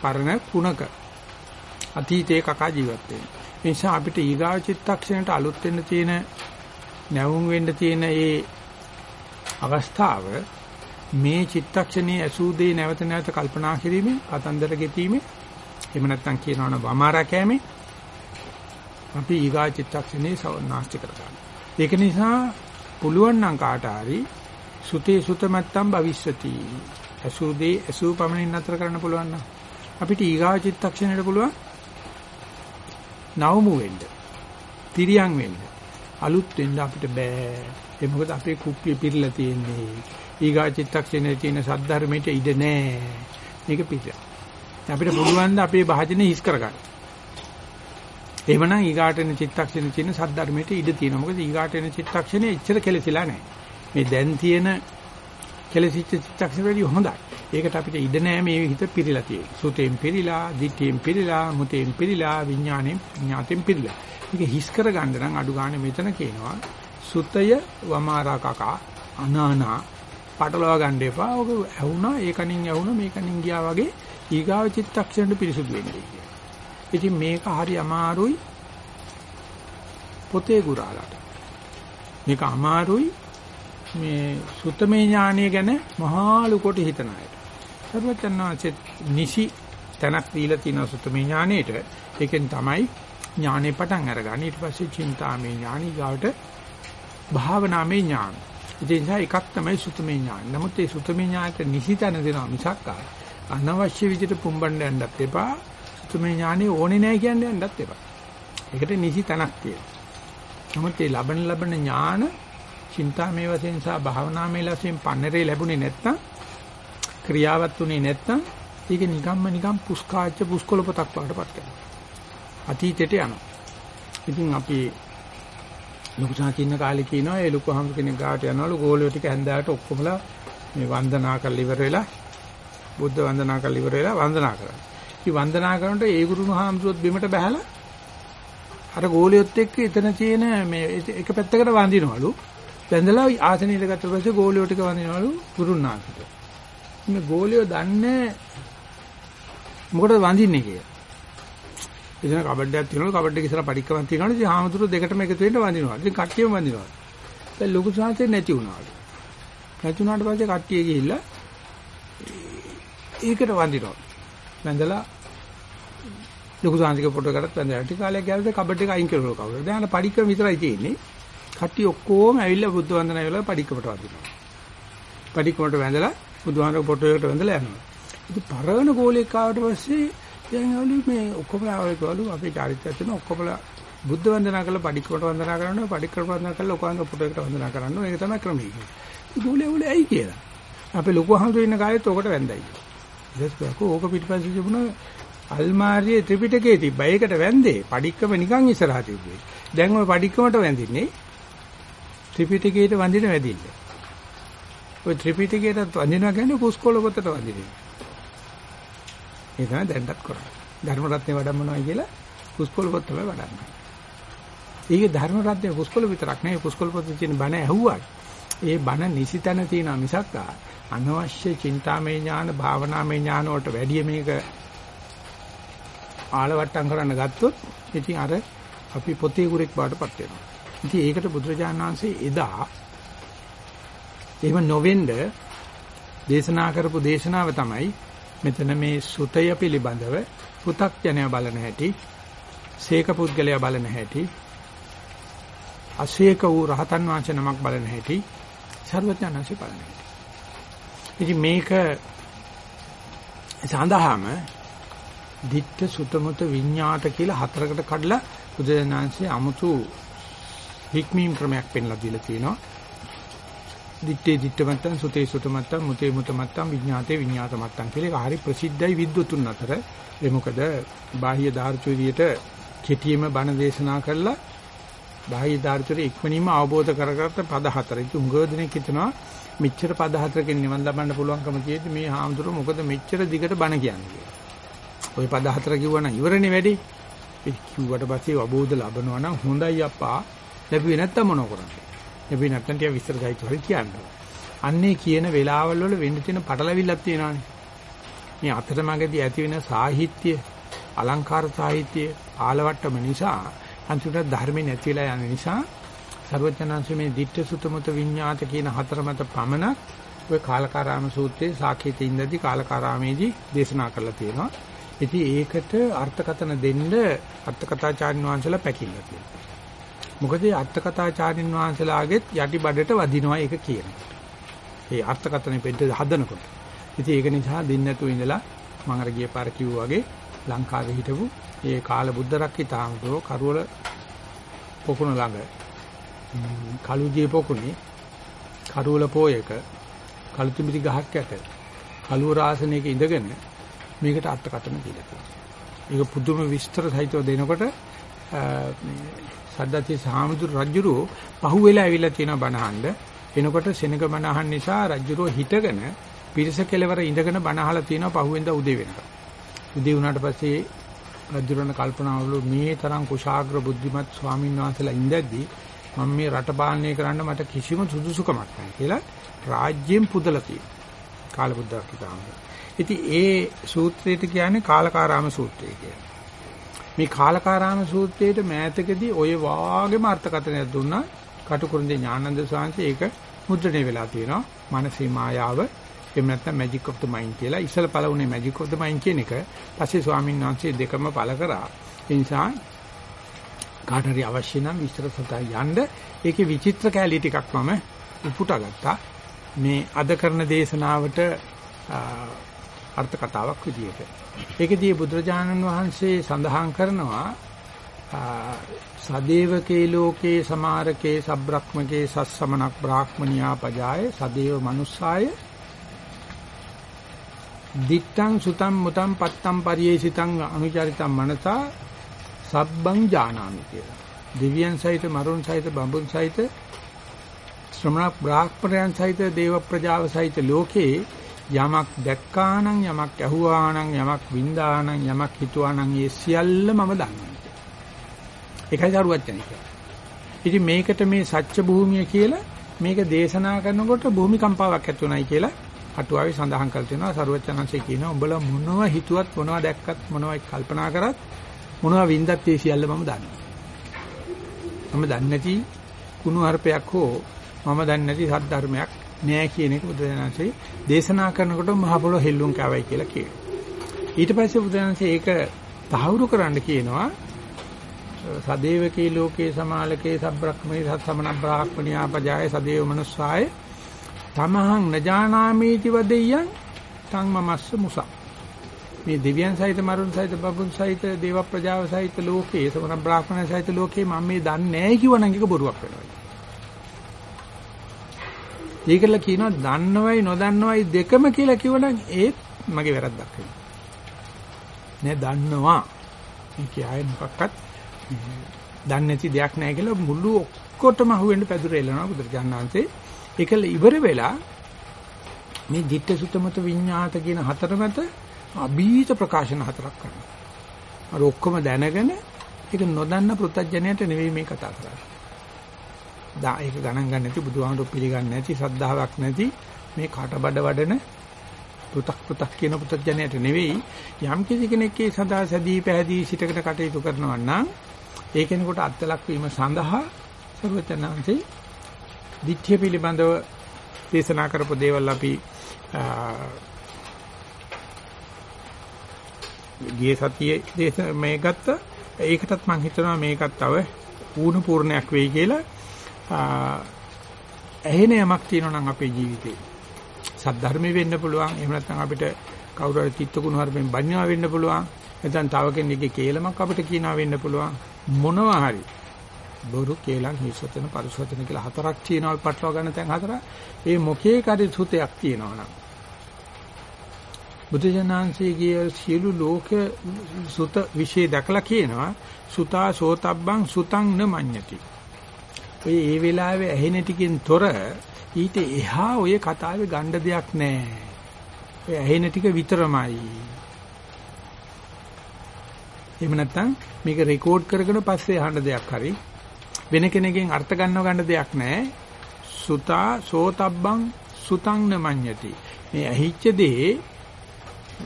පරණ කුණක අතීතේ කකා ජීවත් වෙන්නේ. ඒ නිසා අපිට ඊගා චිත්තක්ෂණයට අලුත් වෙන්න තියෙන නැවුම් වෙන්න තියෙන ඒ අවස්ථාව මේ චිත්තක්ෂණයේ ඇසූ දේ නැවත නැවත කල්පනා කිරීමෙන් කතන්දර ගෙතීමෙන් එහෙම නැත්නම් කියනවනම් වමාරා කෑමෙන් අපි ඊගා චිත්තක්ෂණේ සවනාස්ති කරගන්න. ඒක නිසා පුළුවන් නම් කාට හරි සුතේ සුතමත්තම් භවිෂ්‍යති. ඇසූ දේ ඇසූ පමණින් නතර කරන්න පුළුවන් නම් අපිට ඊගා චිත්තක්ෂණයට පුළුවන් නවමු වෙන්න. තිරියන් වෙන්න. අලුත් වෙන්න අපිට බෑ. ඒ මොකද අපේ කුප්පිය පිරලා තියෙන්නේ. ඊගා චිත්තක්ෂණයේ තියෙන සද්ධර්මයට ඉඩ නැහැ. මේක පිට. අපිට පුළුවන් ද අපේ භාජනේ හිස් කරගන්න. එහෙමනම් ඊගාට එන චිත්තක්ෂණේ තියෙන සද්ධර්මයට ඉඩ තියෙනවා. මොකද ඊගාට එන චිත්තක්ෂණේ ඉච්ඡර කෙලසිලා නැහැ. මේ දැන් තියෙන කෙලසිච්ච චිත්තක්ෂණ වලදී හොඳයි. ඒකට අපිට ඉඩ නැහැ මේ හිත පිරීලා තියෙන්නේ. සුතෙන් පිරීලා, දිට්ඨියෙන් පිරීලා, මුතෙන් පිරීලා, විඥාණයෙන් ඥාතෙන් පිරීලා. මේක හිස් කරගන්න නම් අඩු ගන්න මෙතන කියනවා සුතය වමාරා කකා අනානා පටලවා ගන්න එපා. ඔක ඇහුණා, ඒකනින් ඇහුණා, මේකනින් ගියා වගේ ඊගාව චිත්තක්ෂණයට පිරිසුදු වෙන්නේ කියලා. ඉතින් මේක හරි අමාරුයි පොතේ ගුරාලට. මේක අමාරුයි මේ සුත්තමේ ඥානය ගැන මහා ලුකොට හිතන අයට. සර්වචන්නාචෙත් නිසි තැනක් දීලා තියෙන සුත්තමේ ඥානෙට ඒකෙන් තමයි ඥානෙ පටන් අරගන්නේ. ඊට පස්සේ චින්තාමේ ඥානි ගාවට භාවනාමේ ඥාන. ඒ නිසා එකක් තමයි සුතමේ ඥාන. නමුත් ඒ සුතමේ ඥානට නිසිතන දෙනවා මිසක් අනවශ්‍ය විදිහට පුම්බන්න යන්නත් එපා. සුතමේ ඥානෙ ඕනේ නැහැ කියන්නේ යන්නත් එපා. ඒකට නිසිතනක් තියෙනවා. නමුත් ඒ ලබන ලබන ඥාන චින්තාමේ වශයෙන් සහ භාවනාමේ වශයෙන් පන්නරේ ලැබුණේ නැත්නම් ක්‍රියාවත් උනේ නැත්නම් ඒක නිකම්ම නිකම් පුස්කාච්ච පුස්කොළපතක් වඩටපත් කරනවා. අතීතයට යනවා. ඉතින් අපි ලොකු සාකින්න කාලේ කියනවා ඒ ලොකු හම්බ කෙනෙක් ගාට යනවලු ගෝලියෝ ටික හැන්දාට ඔක්කොමලා මේ වන්දනා කරලා ඉවර වෙලා බුද්ධ වන්දනා කරලා ඉවර වෙලා වන්දනා කරා. ඉතින් වන්දනා කරනකොට ඒ ගුරුණු හාමුදුරුවොත් බිමට බහැලා අර ගෝලියොත් එක්ක එතන තියෙන මේ එක පැත්තකට වඳිනවලු. වැඳලා ආසනෙට ගත්ත පස්සේ ගෝලියෝ ටික වඳිනවලු ගුරුනාථට. මේ ගෝලියෝ දන්නේ මොකටද වඳින්නේ කියලා. එතන කබඩයක් තියෙනවලු කබඩ එක ඉස්සරහ පරික්කමක් තියෙනවලු ඉතින් හාමුදුරුවෝ දෙකටම එකතු වෙන්න වඳිනවා. ඉතින් කට්ටියම වඳිනවා. දැන් ලොකු සාංශේ නැති වුණාලු. නැති වුණාට පස්සේ කට්ටිය ගිහිල්ලා ඒකට වඳිනවා. වැඳලා ලොකු සාංශික ෆොටෝ එකකට වැඳලා ටික කාලයක් ගියාද කබඩ එක අයින් කරලා කවුරුද? දැන් පරික්කම විතරයි තියෙන්නේ. කට්ටිය ඔක්කොම ඇවිල්ලා බුද්ධ වන්දනා වෙලා පරික්කමට වඳිනවා. පරික්කමට වැඳලා බුදුහාමර ෆොටෝ එකට වැඳලා යනවා. ඉතින් පරණ ගෝලයක් ආවට පස්සේ දැන් මේ ඔක්කොම ආවේකවලු අපේ චාරිත්‍රාක් තියෙන ඔක්කොම බුද්ධ වන්දනා කරලා පඩික්කට වන්දනා කරනවා පඩික්කට වන්දනා කරලා ඔකාංග ෆොටෝ එකට වන්දනා කරනවා ඒක තමයි ක්‍රමය. ගෝලේ උලේ ඇයි කියලා. අපේ ලොකු හඳු ඉන්න කාලෙත් ඔකට වැඳයි. ඊට ඕක පිටිපස්සේ තිබුණ අල්මාරියේ ත්‍රිපිටකයේ තිබ්බා. ඒකට වැඳේ. පඩික්කම නිකන් ඉස්සරහා තිබ්බේ. දැන් ওই පඩික්කමට වැඳින්නේ ත්‍රිපිටකයට වඳින වැදින්න. ওই ත්‍රිපිටකයටත් වඳිනවා කියන්නේ කුස්කොල පොතට වඳිනවා. ඒ තමයි දැන්ටත් කරන්නේ. ධර්ම රත්නේ වඩම්මනවා කියලා කුස්කොල පොත තමයි වඩන්නේ. ඒකේ ධර්ම රත්නේ කුස්කොල විතරක් නෙවෙයි කුස්කොල පොතේ තියෙන බණ ඇහුවාට ඒ බණ නිසිතන තියෙන මිසක් අනවශ්‍ය චින්තාමය ඥාන භාවනාමය ඥාන වලට වැඩිය මේක ආලවට්ටම් කරන්න ගත්තොත් ඉතින් අර අපි පොතේ ගුරෙක් බාටපත් වෙනවා. ඉතින් ඒකට බුදුරජාණන් වහන්සේ එදා එහෙම නොවෙන්න දේශනා කරපු දේශනාව තමයි මෙතන මේ සුතය පිළිබඳව පු탁ජනය බලන හැටි, සීක පුද්ගලයා බලන හැටි, අසීක වූ රහතන් වහන්සේ නමක් බලන හැටි, සර්වඥාන්සේ බලන හැටි. ඉතින් මේක සඳහාම ditta sutamuta විඤ්ඤාත කියලා හතරකට කඩලා බුදුදහමේ අමුතු හික්මීම් ක්‍රමයක් පෙන්ලා දීලා තියෙනවා. දිත්තේ දිත්තමත්තන් සුතේ සුතමත්තන් මුතේ මුතමත්තන් විඤ්ඤාතේ විඤ්ඤාතමත්තන් කියලා ඒක හරි ප්‍රසිද්ධයි විද්වතුන් අතර. ඒ මොකද බාහ්‍ය ධාර්චුරියට කෙටියෙම බණ දේශනා කළා බාහ්‍ය ධාර්චුරිය ඉක්මනින්ම අවබෝධ කරගත්ත පද හතර. ඉතින් උගෝදෙනෙක් හිතනවා මෙච්චර පද හතරකින් නිවන් ලබන්න පුළුවන්කම තියෙද්දි මේ හාමුදුරුවෝ මොකද මෙච්චර දිගට බණ කියන්නේ ওই පද හතර කිව්වනම් ඉවරනේ වැඩි. ඒ කිව්වට පස්සේ අවබෝධ ලබනවා නම් හොඳයි අප්පා. ලැබුවේ නැත්තම් මොනව කරන්නේ? ලැබුවේ නැත්තම් ටික විස්තර සහිතව කියන්න. අන්නේ කියන වෙලාවල් වල වෙන්න තියෙන පටලවිල්ලක් තියෙනවානේ. මේ අතරමඟදී ඇති වෙන සාහිත්‍ය, අලංකාර සාහිත්‍ය, ආලවට්ටම නිසා අන්තිමට ධර්මේ නැති වෙලා යන නිසා සර්වඥාන්සේ මේ ditta sutamuta විඤ්ඤාත කියන හතර මත පමණක් ඔය කාලකාරාම සූත්‍රයේ සාකේතේ ඉඳදී කාලකාරාමේදී දේශනා කරලා තියෙනවා. ඉතින් ඒකට අර්ථකතන දෙන්න අර්ථකථාචාර්ය වංශලා පැකිලා තියෙනවා. මොකද මේ අර්ථකථාචාර්ය වංශලාගෙත් යටි බඩට වදිනවා ඒක කියනවා. ඒ අර්ථකතනෙ පෙද්ද හදනකොට. ඉතින් ඒක නිසා දෙන්න නැතුව ඉඳලා මම අර ගිය පාර කිව්වා වගේ ලංකාවේ හිටපු ඒ කාල බුද්ධ රක්කිතාමතෝ කරවල පොකුණ ළඟ කලුජේ පොකුණේ කරවල පෝයක කලුතුමිරි ගහක් යට කලුව රාසනයක ඉඳගෙන මේකට අර්ථකථන දීලා තියෙනවා. ඒක පුදුම විස්තර සහිතව දෙනකොට සද්දති සාමුදුර රජුරෝ පහුවෙලා ඇවිල්ලා තියෙන බණහඬ එනකොට සෙනග බණහන් නිසා රජුරෝ හිටගෙන පිරිස කෙලවර ඉඳගෙන බණහලා තියෙනවා පහුවෙන්ද උදේ වෙනකම්. උදේ වුණාට පස්සේ රජුරණ කල්පනාවලු මේ තරම් කුශාග්‍ර බුද්ධිමත් ස්වාමීන් වහන්සේලා ඉඳද්දී මම මේ රට පාලනය කරන්න මට කිසිම සුදුසුකමක් නැහැ කියලා රාජ්‍යයෙන් පුදලා තියෙනවා. කාලබුද්ධ කිතාමේ. ඉතින් ඒ සූත්‍රයට කියන්නේ කාලකාරාම සූත්‍රය කියලා. මේ කාලකාරාම සූත්‍රයේට මෑතකදී ඔය වාගේම අර්ථකථනයක් දුන්නා කටුකුරුන්දේ ඥානන්ද සාංශේ ඒක මුද්‍රණය වෙලා තියෙනවා. මානසික මායාව එහෙම නැත්නම් magic of the mind කියලා. ඉස්සල පළවුනේ magic of the mind කියන එක. පස්සේ ස්වාමීන් වහන්සේ දෙකම පළ කරා. ඒ නිසා කාට හරි අවශ්‍ය නම් විස්තර සතා යන්න ඒකේ විචිත්‍ර කැලී ටිකක් මම උපුටා ගත්තා. මේ අද කරන දේශනාවට අර්ථ කතාවක් විදියට. ඒකදී බුදුරජාණන් වහන්සේ සඳහන් කරනවා සදේවකේ ලෝකේ සමාරකේ සබ්‍රක්‍මකේ සස්සමනක් බ්‍රාහ්මනියා පජාය සදේව මනුස්සාය දිත්තං සුතං මුතං පත්තං පරියේසිතං අනුචරිතං මනසා සබ්බං ජානාමි කියලා. දිව්‍යයන් සහිත මරුන් සහිත බඹුන් සහිත ශ්‍රමණ බ්‍රාහ්මණයන් සහිත දේව ප්‍රජාව සහිත ලෝකේ යමක් දැක්කානම් යමක් ඇහුවානම් යමක් වින්දානම් යමක් හිතුවානම් ඒ සියල්ල මම දන්නවා. ඒකයි සරුවච්චන කියන්නේ. ඉතින් මේකට මේ සත්‍ය භූමිය කියලා මේක දේශනා කරනකොට භූමි කම්පාවක් ඇති උනායි කියලා අටුවාවේ සඳහන් කරලා තියෙනවා සරුවච්චනංශය කියනවා උඹලා මොනවා හිතුවත් මොනවා දැක්කත් මොනවා කල්පනා කරත් මොනවා වින්දත් ඒ සියල්ල මම දන්නවා. මම දන්නේ නැති කුණු හarpයක් හෝ මම දන්නේ නැති සද්ධර්මයක් නෑ කියන එක බුදුදහමසේ දේශනා කරනකොට මහ පොළොව හෙල්ලුම් කවයි කියලා කියනවා. ඊට පස්සේ බුදුදහමසේ ඒක තහවුරු කරන්න කියනවා සදේවකී ලෝකේ සමාලකේ සබ්‍රක්‍මේ සත්සමන බ්‍රාහ්මණියා පජාය සදේව මනුස්සාය තමහං නජානාමීති වදෙය්‍යං තං මමස්ස මුසා මේ දෙවියන් සහිත මරුන් සහිත බබුන් සහිත දේව ප්‍රජාව සහිත ලෝකේ සමන බ්‍රාහ්මණ සහිත ලෝකේ මම මේ දන්නේ නැහැ කිව්වනම් ඒක බොරුවක් වෙනවා. ඒකල කියනවා දන්නවයි නොදන්නවයි දෙකම කියලා කිව්වනම් ඒත් මගේ වැරද්දක් වෙනවා. නෑ දන්නවා. මේ කියයි මොකක්වත් දන්නේ නැති දෙයක් නැහැ කියලා මුළු ඔක්කොටම අහුවෙන්න පැදුර එළනවා බුදුරජාණන් වහන්සේ. ඒකල ඉවර වෙලා මේ ditta sutaමත විඤ්ඤාත කියන හතර මත අභීත ප්‍රකාශන හතරක් කරනවා. අර ඔක්කොම දැනගෙන ඒක නොදන්න පෘථජ්ජනයට නෙවෙයි මේ කතා කරන්නේ. දා ඒක ගණන් ගන්න නැති බුදුහාමුදුරු පිළිගන්නේ නැති ශ්‍රද්ධාවක් නැති මේ කාටබඩ වඩන පෘ탁 පෘ탁 කියන පෘථජ්ජනයට නෙවෙයි යම් කිසි කෙනෙක්ගේ සදා සැදී පැහැදී සිටකට කටයුතු කරනවා නම් ඒ කෙනෙකුට අත්ලක් වීම සඳහා සර්වචනාංශේ දිට්ඨිය පිළිබඳව දේශනා කරපු දේවල් අපි ගිය සතියේ මේ ගත්ත ඒකටත් මම හිතනවා මේකත් තව පූර්ණ පූර්ණයක් වෙයි කියලා ඇහෙන යමක් තියෙනවා නම් අපේ ජීවිතේ. සද්ධර්මේ වෙන්න පුළුවන්. එහෙම නැත්නම් අපිට කවුරු හරි චිත්තකුණු හරිෙන් බඤ්ඤා වෙන්න පුළුවන්. නැත්නම් තව කෙනෙක්ගේ කේලමක් අපිට කියනවා වෙන්න පුළුවන්. මොනවා හරි. බොරු කේලම් හිසතන පරිසවතන කියලා හතරක් තියෙනවා පටලවා ගන්න තැන් හතර ඒ මොකේ කරි සුතයක් තියෙනවා නම්. බුදුජානන්සේගේ සියලු ලෝක සුත વિશે දැකලා කියනවා. සුතා සෝතබ්බං සුතං න මඤ්ඤති. ඔය ඒ වෙලාවේ ඇහෙන ටිකෙන් තොර ඊට එහා ඔය කතාවේ ගණ්ඩ දෙයක් නැහැ. ඔය ඇහෙන ටික විතරමයි. එහෙම නැත්නම් මේක රෙකෝඩ් කරගෙන පස්සේ අහන්න දෙයක් හරි වෙන කෙනෙක්ගෙන් අර්ථ ගන්නව ගන්න දෙයක් නැහැ. සුතා සෝතබ්බං සුතං න මඤ්ඤති. මේ ඇහිච්ච දේ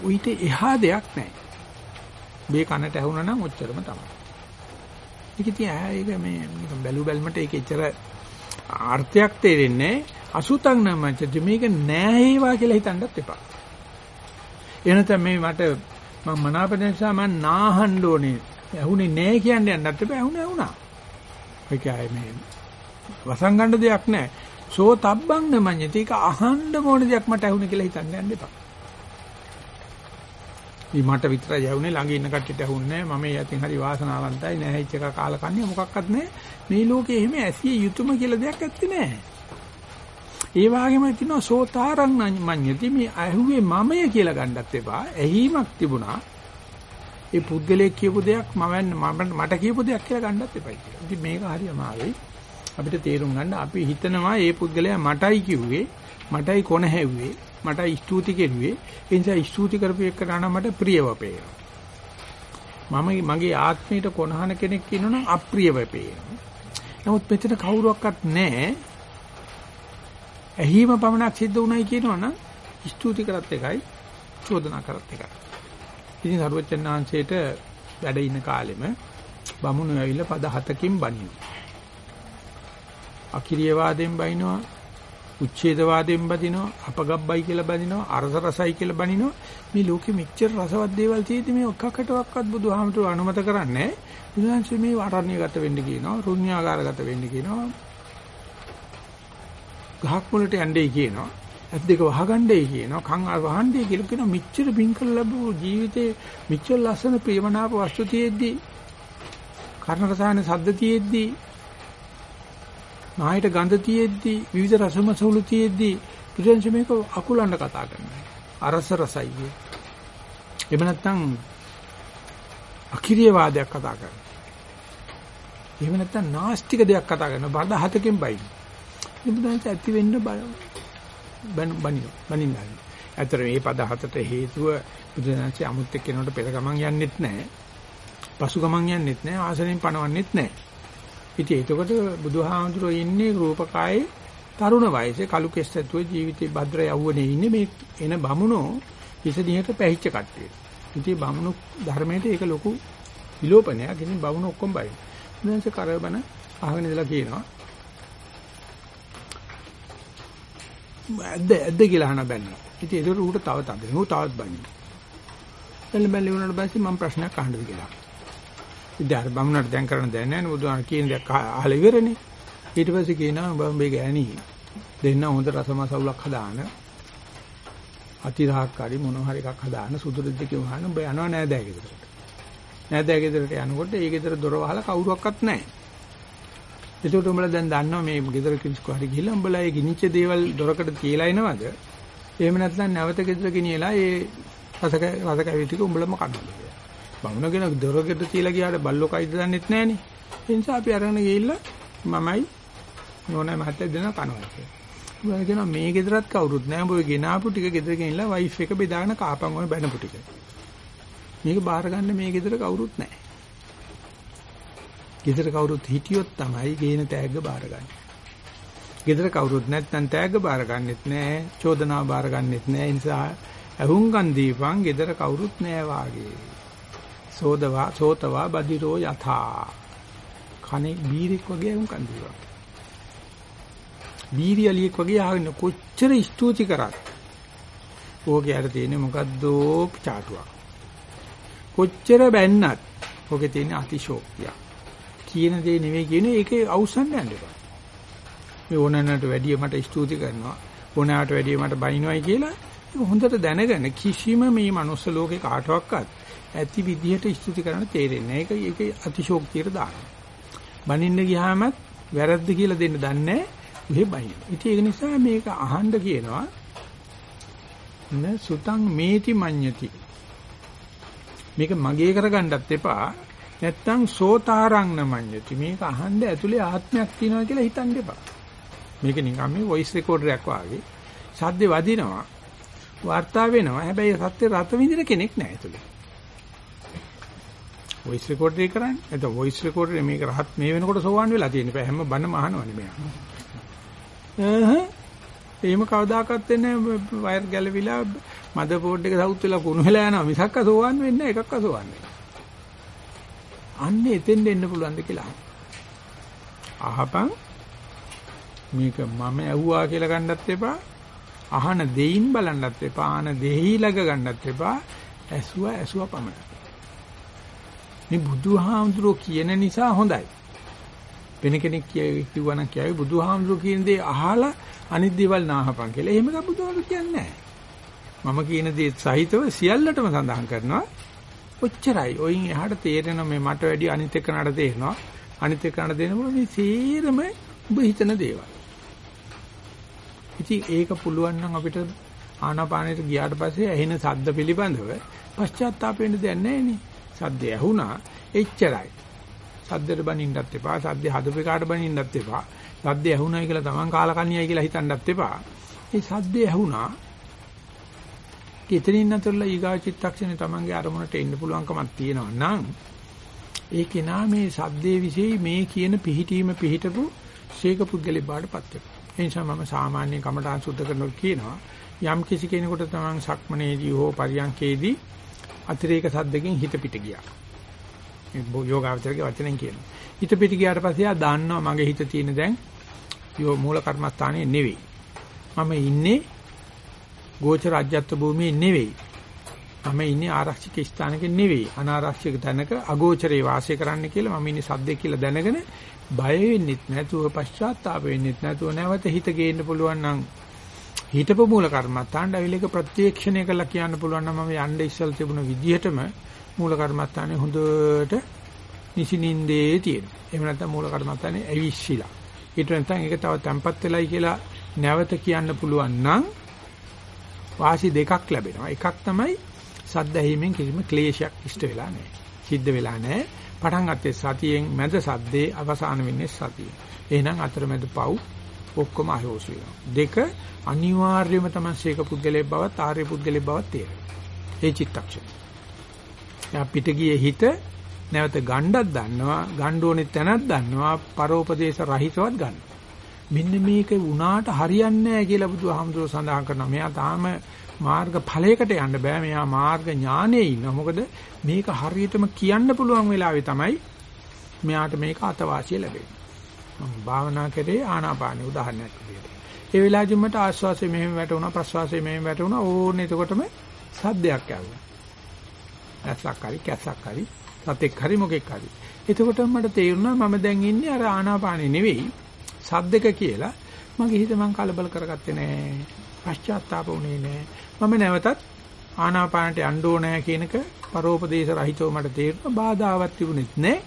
උහිට එහා දෙයක් නැහැ. මේ කනට ඇහුණා නම් ඔච්චරම තමයි. ඒක ඉතින් ඒක මේ බැලු බැලමට ඒක එච්චර ආර්ථයක් තේරෙන්නේ අසුතං නමච්ච මේක නෑ ඒවා කියලා හිතන්නත් එපා. එනතම මේ මට මම මනාපද නිසා මම නාහන්න ඕනේ. ඇහුනේ නෑ කියන්නේ යන්නත් එපා. ඇහුනේ ඇහුණා. ඒක ආයේ මේ වසංගණ්ඩ දෙයක් නෑ. සෝ තබ්බං නමඤ්ඤති ඒක අහන්න ඕන දෙයක් මට ඇහුනේ කියලා හිතන්න යන්න එපා. මේ මට විතරයි යවුනේ ළඟ ඉන්න කට්ටියට ඇහුන්නේ මම මේ යතින් හරි වාසනාවන්තයි නැහැච්ච එක කාලා කන්නේ මොකක්වත් නැහැ මේ ලෝකේ එහෙම ඇසිය යුතුයම කියලා දෙයක් ඇත්තේ නැහැ ඒ වගේම කියනවා සෝතාරං මඤ්ඤති මේ ඇහුවේ මමය කියලා ගන්නත් එපා. ඇහිමක් තිබුණා. ඒ පුද්ගලයෙක් කියපු දෙයක් මම මට කියපු දෙයක් කියලා ගන්නත් එපයි කියලා. ඉතින් මේක හරි අමාරුයි. අපිට තේරුම් ගන්න අපි හිතනවා මේ පුද්ගලයා මටයි කිව්වේ මටයි කොන හැව්වේ. මට ස්තුති කෙරුවේ. ඒ නිසා ස්තුති කරපු එක ගන්න මට ප්‍රියව පේනවා. මම මගේ ආත්මයට කොනහන කෙනෙක් ඉන්නවනම් අප්‍රියව පේනවා. නමුත් මෙතන කවුරුවක්වත් නැහැ. ඇහිම පමණක් සිද්ධ වුණයි කියනවනම් ස්තුති කරත් එකයි චෝදනා කරත් එකයි. ඉතින් සරුවචනාංශයේට වැඩ ඉන්න කාලෙම බමුණු ඇවිල්ලා පද හතකින් බණිනවා අකිරිය වාදයෙන් බයිනවා උච්ඡේදවාදයෙන් බදිනවා අපගබ්බයි කියලා බදිනවා අරස රසයි කියලා බනිනවා මේ ලෝකෙ මෙච්චර රසවත් දේවල් තියෙද්දි මේ ඔක්කකටවත් බුදුහාමතුරු අනුමත කරන්නේ බුදුහන්සේ මේ ආරණ්‍යගත වෙන්න කියනවා රුඤ්ඤාගාරගත වෙන්න කියනවා. ගහක් මුලට යන්නේ කියනවා. ඇස් දෙක වහගන්නයි කියනවා. කන් වහන්නේ කියලා කියනවා. මෙච්චර බින්කල් ලැබු ජීවිතේ මෙච්චර ලස්සන ප්‍රේමනාප වස්තු තියෙද්දි කර්ණකසාන සද්ද තියෙද්දි නායට ගඳ තියෙද්දි විවිධ රසමසවුළු තියෙද්දි බුදුන්සේ මේක අකුලන්න කතා කරනවා. අරස රසයි කිය. එහෙම නැත්නම් අකිරිය වාදයක් කතා කරනවා. එහෙම නැත්නම් නාස්තික දෙයක් කතා කරනවා. බඩ හතකින් බයි. බුදුන්සේ ඇති වෙන්න බන බනිනු බනින්නයි. ඇතර මේ පද හතට හේතුව බුදුන්සේ අමුත් එක්කෙනාට පෙර ගමන් යන්නෙත් නැහැ. පසු ගමන් යන්නෙත් නැහැ. ආසනෙන් පණවන්නෙත් නැහැ. ඉතින් එතකොට බුදුහාමුදුරෝ ඉන්නේ රූපකායේ තරුණ වයසේ කලු කෙස් ඇතුව ජීවිතේ භද්‍ර යවුවනේ ඉන්නේ මේ එන බමුණෝ හිස දිහට පැහිච්ච කට්ටිය. ඉතින් බමුණු ධර්මයට ඒක ලොකු විලෝපනයක්. ඉතින් බවුන ඔක්කොම බයි. ඊට කරබන අහගෙන ඉඳලා කියනවා. ඇද්ද ඇද්ද කියලා අහන බැන්නා. ඉතින් ඒක ඌට තව තද. ඌ තවත් බන්නේ. එන්න බැලි වුණාට පස්සේ මම ප්‍රශ්නයක් අහන්නද කියලා. ඉතින් අර බමුණට දැන් කරන්න දැන නැහැ නේ බුදුහාම කියන දේ අහලා ඉවරනේ. ඊට පස්සේ කියනවා උඹ මේ ගෑණි දෙන්න හොඳ රසමසවුලක් හදාන අතිරහක්කාරී මොන හරි එකක් හදාන සුදු දෙද්ද කියවහන උඹ යනවා නෑ දැය ගෙදරට. නෑ දැය ගෙදරට යනකොට ඒ ගෙදර දොර වහලා කවුරුවක්වත් නැහැ. ඒකට උඹලා දැන් දන්නවා මේ ගෙදර කිසිකෝ හරි ගිහිල්ලා උඹලා ඒ ගිනිච්ච දේවල් දොරකට තියලා එනවද? එහෙම නැත්නම් නැවත ගෙදර ගෙනියලා ඒ රසක රසක ඇවිත් උඹලම කනවා. බමුණගෙන දොරකට තියලා ගියාට බල්ලෝ කයිද දන්නෙත් නැහනේ. ඒ නිසා අපි අරගෙන ගිහිල්ලා මමයි නෝනා මහත්තයා දෙනා කනවා කියලා. උඹලා කියනවා මේ ගෙදරත් කවුරුත් නැහැ. උඹ ගෙනාපු ටික ගෙදර ගෙනිලා වයිෆ් එක බෙදාගෙන කාපන් ඔය බැනපු ටික. මේක බාර ගන්න මේ ගෙදර කවුරුත් නැහැ. ගෙදර කවුරුත් හිටියොත් තමයි ගේන තෑග්ග බාර ගන්න. ගෙදර කවුරුත් නැත්නම් තෑග්ග බාර ගන්නෙත් නැහැ. චෝදනාව බාර ගන්නෙත් නැහැ. ඒ නිසා අහුම්කන් දීපන් ගෙදර කවුරුත් නැහැ වාගේ. සෝදවා සෝතවා බදිරෝ යථා කනේ බීරෙක් වගේ අහුම්කන් දීවා. බීරියලියෙක් වගේ ආගෙන කොච්චර ස්තුති කරත් ඕකේ අර තියෙන්නේ මොකද්ද චාටුවක්. කොච්චර බැන්නත් ඕකේ තියෙන අතිශෝක්තිය. කියන දේ නෙවෙයි කියන්නේ ඒකේ අවසන් යන්න එපා. මේ ඕනනට වැඩිය මට ස්තුති කරනවා. ඕනෑමට වැඩිය මට බනිනවයි කියලා ඒක හොඳට දැනගෙන කිසිම මේ මනුස්ස ලෝකේ කාටවත් ඇති විදිහට ස්තුති කරන්න තේරෙන්නේ නැහැ. ඒක ඒක අතිශෝක්තියට දානවා. බනින්න ගියාමත් වැරද්ද කියලා දෙන්න දන්නේ නැහැ. මෙහෙ බයි. ඉතින් ඒක නිසා මේක අහන්න කියනවා. න සුතං මේති මඤ්ඤති. මේක මගේ කරගන්නත් එපා. නැත්තම් සෝතාරං නමඤ්ඤති. මේක අහන්න ඇතුලේ ආත්මයක් තියෙනවා කියලා හිතන්න එපා. මේක නිකන් මේ වොයිස් රෙකෝඩරයක් වාගේ. සද්දේ වදිනවා. වාර්තා වෙනවා. හැබැයි සත්‍ය රත විඳින කෙනෙක් නැහැ ඇතුලේ. වොයිස් රෙකෝඩරේ කරන්නේ. එතකොට වොයිස් රෙකෝඩරේ මේක රහත් මේ වෙනකොට සෝවන් වෙලා තියෙන බෑ. හැම බණම අහනවනේ මෙයා. එහෙම කවදාකවත් වෙන්නේ වයර් ගැලවිලා මද බෝඩ් එක සවුත් වෙලා කුණු වෙලා යනවා මිසක්ක සෝවන් වෙන්නේ නැහැ එකක්ක සෝවන් වෙන්නේ. අන්නේ එතෙන් එන්න පුළුවන්ද කියලා. අහපන් මේක මම ඇහුවා කියලා ගන්නත් එපා. අහන දෙයින් බලන්නත් එපා. අහන දෙහි ළඟ ගන්නත් එපා. ඇසුවා ඇසුවා පමණයි. මේ බුදුහාමුදුරුවෝ කියන නිසා හොඳයි. වෙන කෙනෙක් කිව්වා නම් කියයි බුදුහාමුදුරුවෝ කියන දේ අහලා අනිත් දේවල් නාහපන් කියලා. එහෙම ගා බුදුහාමුදුරුවෝ කියන්නේ මම කියන දේ සහිතව සියල්ලටම සඳහන් කරනවා. ඔච්චරයි. ඔයින් එහාට තේරෙන මේ මට වැඩි අනිත් එක්කනට තේරෙනවා. අනිත් එක්කනට දෙනකොට මේ සීරම ඔබ හිතන දේවල්. ඉතින් ඒක පුළුවන් නම් අපිට ආනාපානෙට ගියාට පස්සේ ඇහෙන ශබ්ද පිළිබඳව පශ්චාත්තාප වෙන්න දෙයක් නැහැ නේ. සද්ද ඇහුණා එච්චරයි. සද්දට බනින්නත් එපා. සද්ද හදපු එකාට බනින්නත් එපා. සද්ද ඇහුණයි කියලා Taman කාලකන්‍යයි කියලා හිතන්නත් එපා. ඒ සද්ද ඇහුණා. කිතරින් නැතරලා ඊගා චිත්තක්ෂණේ Tamanගේ අරමුණට එන්න පුළුවන්කමක් තියෙනවා නම් ඒ කෙනා මේ සද්දේ વિશે මේ කියන පිහිටීම පිහිටපු ශේක පුද්ගලෙ බාටපත් වෙනවා. ඒ නිසා මම සාමාන්‍ය කමඨාන් සුද්ධ කරනකොට කියනවා යම් කිසි කෙනෙකුට තමන් සක්මනේදී හෝ පරියන්කේදී අතිරේක සද්දකින් හිත පිට ගියා. මේ යෝගාවචරගේ වචනෙන් කියනවා. හිත පිට ගියාට පස්සේ ආ දන්නවා මගේ හිත තියෙන දැන් යෝ මූල කර්මස්ථානයේ නෙවෙයි. මම ඉන්නේ ගෝචර රාජ්‍යත්ව භූමියේ නෙවෙයි. මම ඉන්නේ ආරක්ෂිත ස්ථානක නෙවෙයි. අනාරක්ෂිත තැනක අගෝචරේ වාසය කරන්න කියලා මම ඉන්නේ සද්දේ කියලා දැනගෙන බය වෙන්නෙත් නැතුව පශ්චාත්තාප වෙන්නෙත් නැතුව නැවත හිත ගේන්න පුළුවන් නම් හිතපු මූල කර්මත්තාන්ට අවිලක ප්‍රත්‍යක්ෂණය කළා කියන්න පුළුවන් නම් මම යන්න ඉස්සල් තිබුණ විදිහටම මූල කර්මත්තානේ හොඳට නිසිනින්දේ තියෙනවා. එහෙම නැත්නම් මූල කර්මත්තානේ ඇවිස්සීලා. ඊට නැත්නම් ඒක තව තැම්පත් වෙලයි කියලා නැවත කියන්න පුළුවන් නම් වාසි දෙකක් ලැබෙනවා. එකක් තමයි සද්ද ඇහිමෙන් කිසිම ක්ලේශයක් ඉෂ්ට වෙලා නැහැ. සිද්ධ වෙලා නැහැ. පටන් ගත්තේ සතියෙන් මැද සද්දේ අවසාන වෙන්නේ සතිය. එහෙනම් අතරමැද පව් ඔක්කොම අහෝසු වෙනවා. දෙක අනිවාර්යයෙන්ම තමයි ශේක පුද්ගලයේ බවත් ආර්ය පුද්ගලයේ බවත් තේරෙනවා. ඒ චිත්තක්ෂණ. යා පිට ගියේ හිත නැවත ගණ්ඩක් දන්නවා, ගණ්ඩ ඕනේ තැනක් දන්නවා, පරෝපදේශ රහිතවත් ගන්නවා. මෙන්න මේක වුණාට හරියන්නේ නැහැ කියලා බුදුහාමුදුරුවෝ සඳහන් කරනවා. මෙයා තාම මාර්ග ඵලයකට යන්න බෑ. මෙයා මාර්ග ඥානයේ ඉන්නවා. මොකද මේක හරියටම කියන්න පුළුවන් වෙලාවේ තමයි මෙයාට මේක අතවාසිය ලැබෙන්නේ. මම භාවනා කරේ ආනාපානෙ උදාහරණයක් විදිහට. ඒ වෙලාවෙදි මට ආශ්වාසය මෙහෙම වැටුණා ප්‍රශ්වාසය මෙහෙම වැටුණා ඕනේ එතකොටම සද්දයක් ඇහුණා. ඇස්සක් හරි කැස්සක් හරි සතෙක් හරි මොකෙක් හරි. එතකොට මට තේරුණා මම දැන් ඉන්නේ අර ආනාපානෙ නෙවෙයි සද්දක කියලා. මගේ හිත මං කලබල කරගත්තේ නෑ. පශ්චාත්තාප වුණේ නෑ. මම නැවතත් ආනාපානට යන්න ඕනෑ කියනක පරෝපදේශ රහිතව මට තේරුණා බාධාවක් තිබුණෙත් නෑ.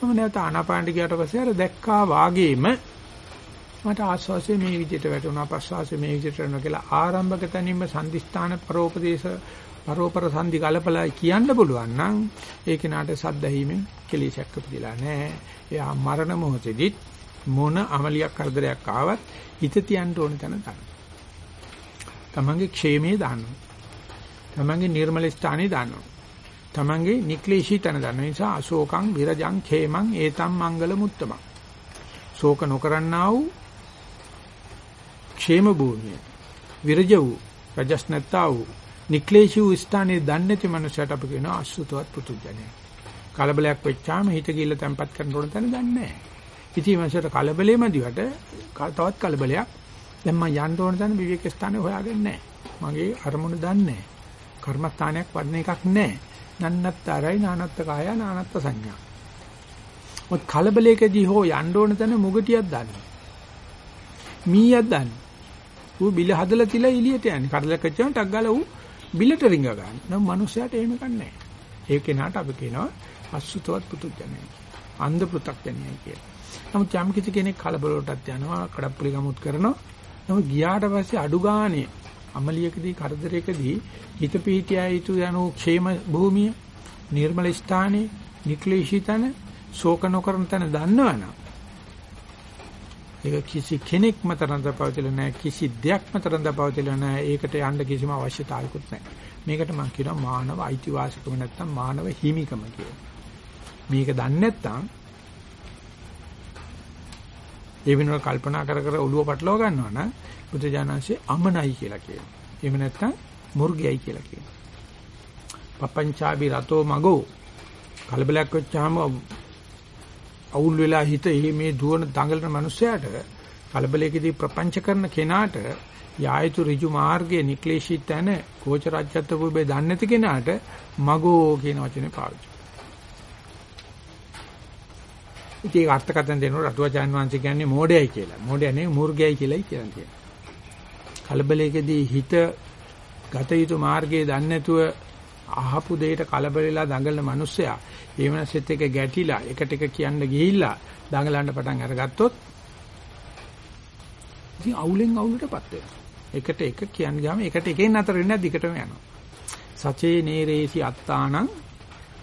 මම නැවත ආනාපානට ගියාට පස්සේ අර දැක්කා වාගේම මට ආස්වාසය මේ විදිහට වැටුණා ප්‍රස්වාසය මේ විදිහට වෙනවා කියලා ආරම්භක තැනින්ම සම්දිස්ථාන පරෝපදේශ පරෝපර සංදි කලපලා කියන්න පුළුවන් නම් ඒ කෙනාට සද්දැහිමෙන් කෙලෙසක් උපදිලා නැහැ. එයා මරණ මොහොතේදීත් මොන අමලියක් කරදරයක් ආවත් හිත තියන්න ඕන තැන ගන්න. තමන්ගේ ക്ഷേමයේ දානවා. තමන්ගේ නිර්මල ස්ථානේ දානවා. තමන්ගේ නික්ලේශී තැන දානවා. ඒ නිසා අශෝකං විරජං ඛේමං ඒතම් මංගල මුත්තම. ශෝක නොකරන්නා වූ ക്ഷേම භූමිය. විරජ වූ රජස් නැත්තා වූ නික්ලේශී වූ ස්ථානයේ දන්නේ නැති මනුස්සයට අපි කියනවා අසුතවත් පුතුජනය. කලබලයක් වෙච්චාම හිත ගිල්ල තැම්පත් කරන්න ඕන තැන දන්නේ නැහැ. ඉතින් මනුස්සයට කලබලෙම දිවට තවත් කලබලයක් දැන් මම යන්න ඕන තැන විවේක ස්ථානේ හොයාගන්නේ නැහැ. මගේ අරමුණ දන්නේ නැහැ. කර්මස්ථානයක් වඩන එකක් නැහැ. නන්නත්තරයි නානත්ත කාය නානත්ත සංඥා. මොත් කලබලයකදී හෝ යන්න ඕන තැන මුගටියක් දන්නේ. මීයක් දන්නේ. ඌ බිල හදලා තියලා එළියට යන්නේ. කඩලක් වෙච්චම ටක් ගාලා ඌ බිලට රිංග ගන්න. නම් මිනිස්සයාට එහෙම කන්නේ ඒ කෙනාට අපි කියනවා අසුතවත් පුතුජනයි. අන්ධ පෘ탁ජනයි කියලා. නමුත් යම් කිසි කෙනෙක් කලබල වලටත් යනවා, කඩප්පුලි ගමුත් කරනවා. නමුත් ගියාට පස්සේ අඩු ගානේ අමලියකදී කරදරයකදී හිත පිහිටියා යුතු යනු ക്ഷേම භූමිය, නිර්මල ස්ථානේ, නික්ලේශී තන, ශෝක නොකරන තන දන්නවනම් ඒක කිසි කෙනෙක් මත රඳපවතිලා නැහැ කිසි දෙයක් මත රඳපවතිලා නැහැ ඒකට යන්න කිසිම අවශ්‍යතාවයකුත් නැහැ මේකට මම කියනවා මානව අයිතිවාසිකම නැත්තම් මානව හිමිකම කියලා. මේක දන්නේ නැත්තම් ඒ වෙනුවට කල්පනා කර කර ඔළුව පටලවා ගන්නවා නම් බුදුජානන්සේ අමනයි කියලා කියනවා. එහෙම නැත්තම් මුර්ගයයි කියලා කියනවා. පපංචාබි රතෝ මගෝ. කලබලයක් වෙච්චාම අවුල් වෙලා හිත මේ දුවන දඟලන මිනිස්සයාට කලබලයකදී ප්‍රපංච කරන කෙනාට යායතු ඍජු මාර්ගයේ නික්ලේශී තැන කෝච රාජ්‍යත්ව පුබේ දන්නේ නැති කෙනාට මගෝ කියන වචනේ පාවිච්චි ඉතින් ඒක අර්ථකථන දෙනකොට රතුවචාන් වහන්සේ කියන්නේ මෝඩයයි කියලා. මෝඩය නෙවෙයි මූර්ගයයි කියලායි කියන්නේ. කලබලයකදී හිත ගත යුතු මාර්ගයේ දන්නේ නැතුව අහපු දෙයට කලබලලා දඟලන මිනිස්සයා ඒ වෙනසෙත් එක ගැටිලා එකට එක කියන්න ගිහිල්ලා දඟලන්න පටන් අරගත්තොත් ඉතින් අවුලෙන් අවුලටපත් වෙනවා. එකට එක කියන්න ගියාම එකට එකෙන් අතර වෙන්නේ නැද්ද දිගටම යනවා. සචේ නේරේසි අත්තානං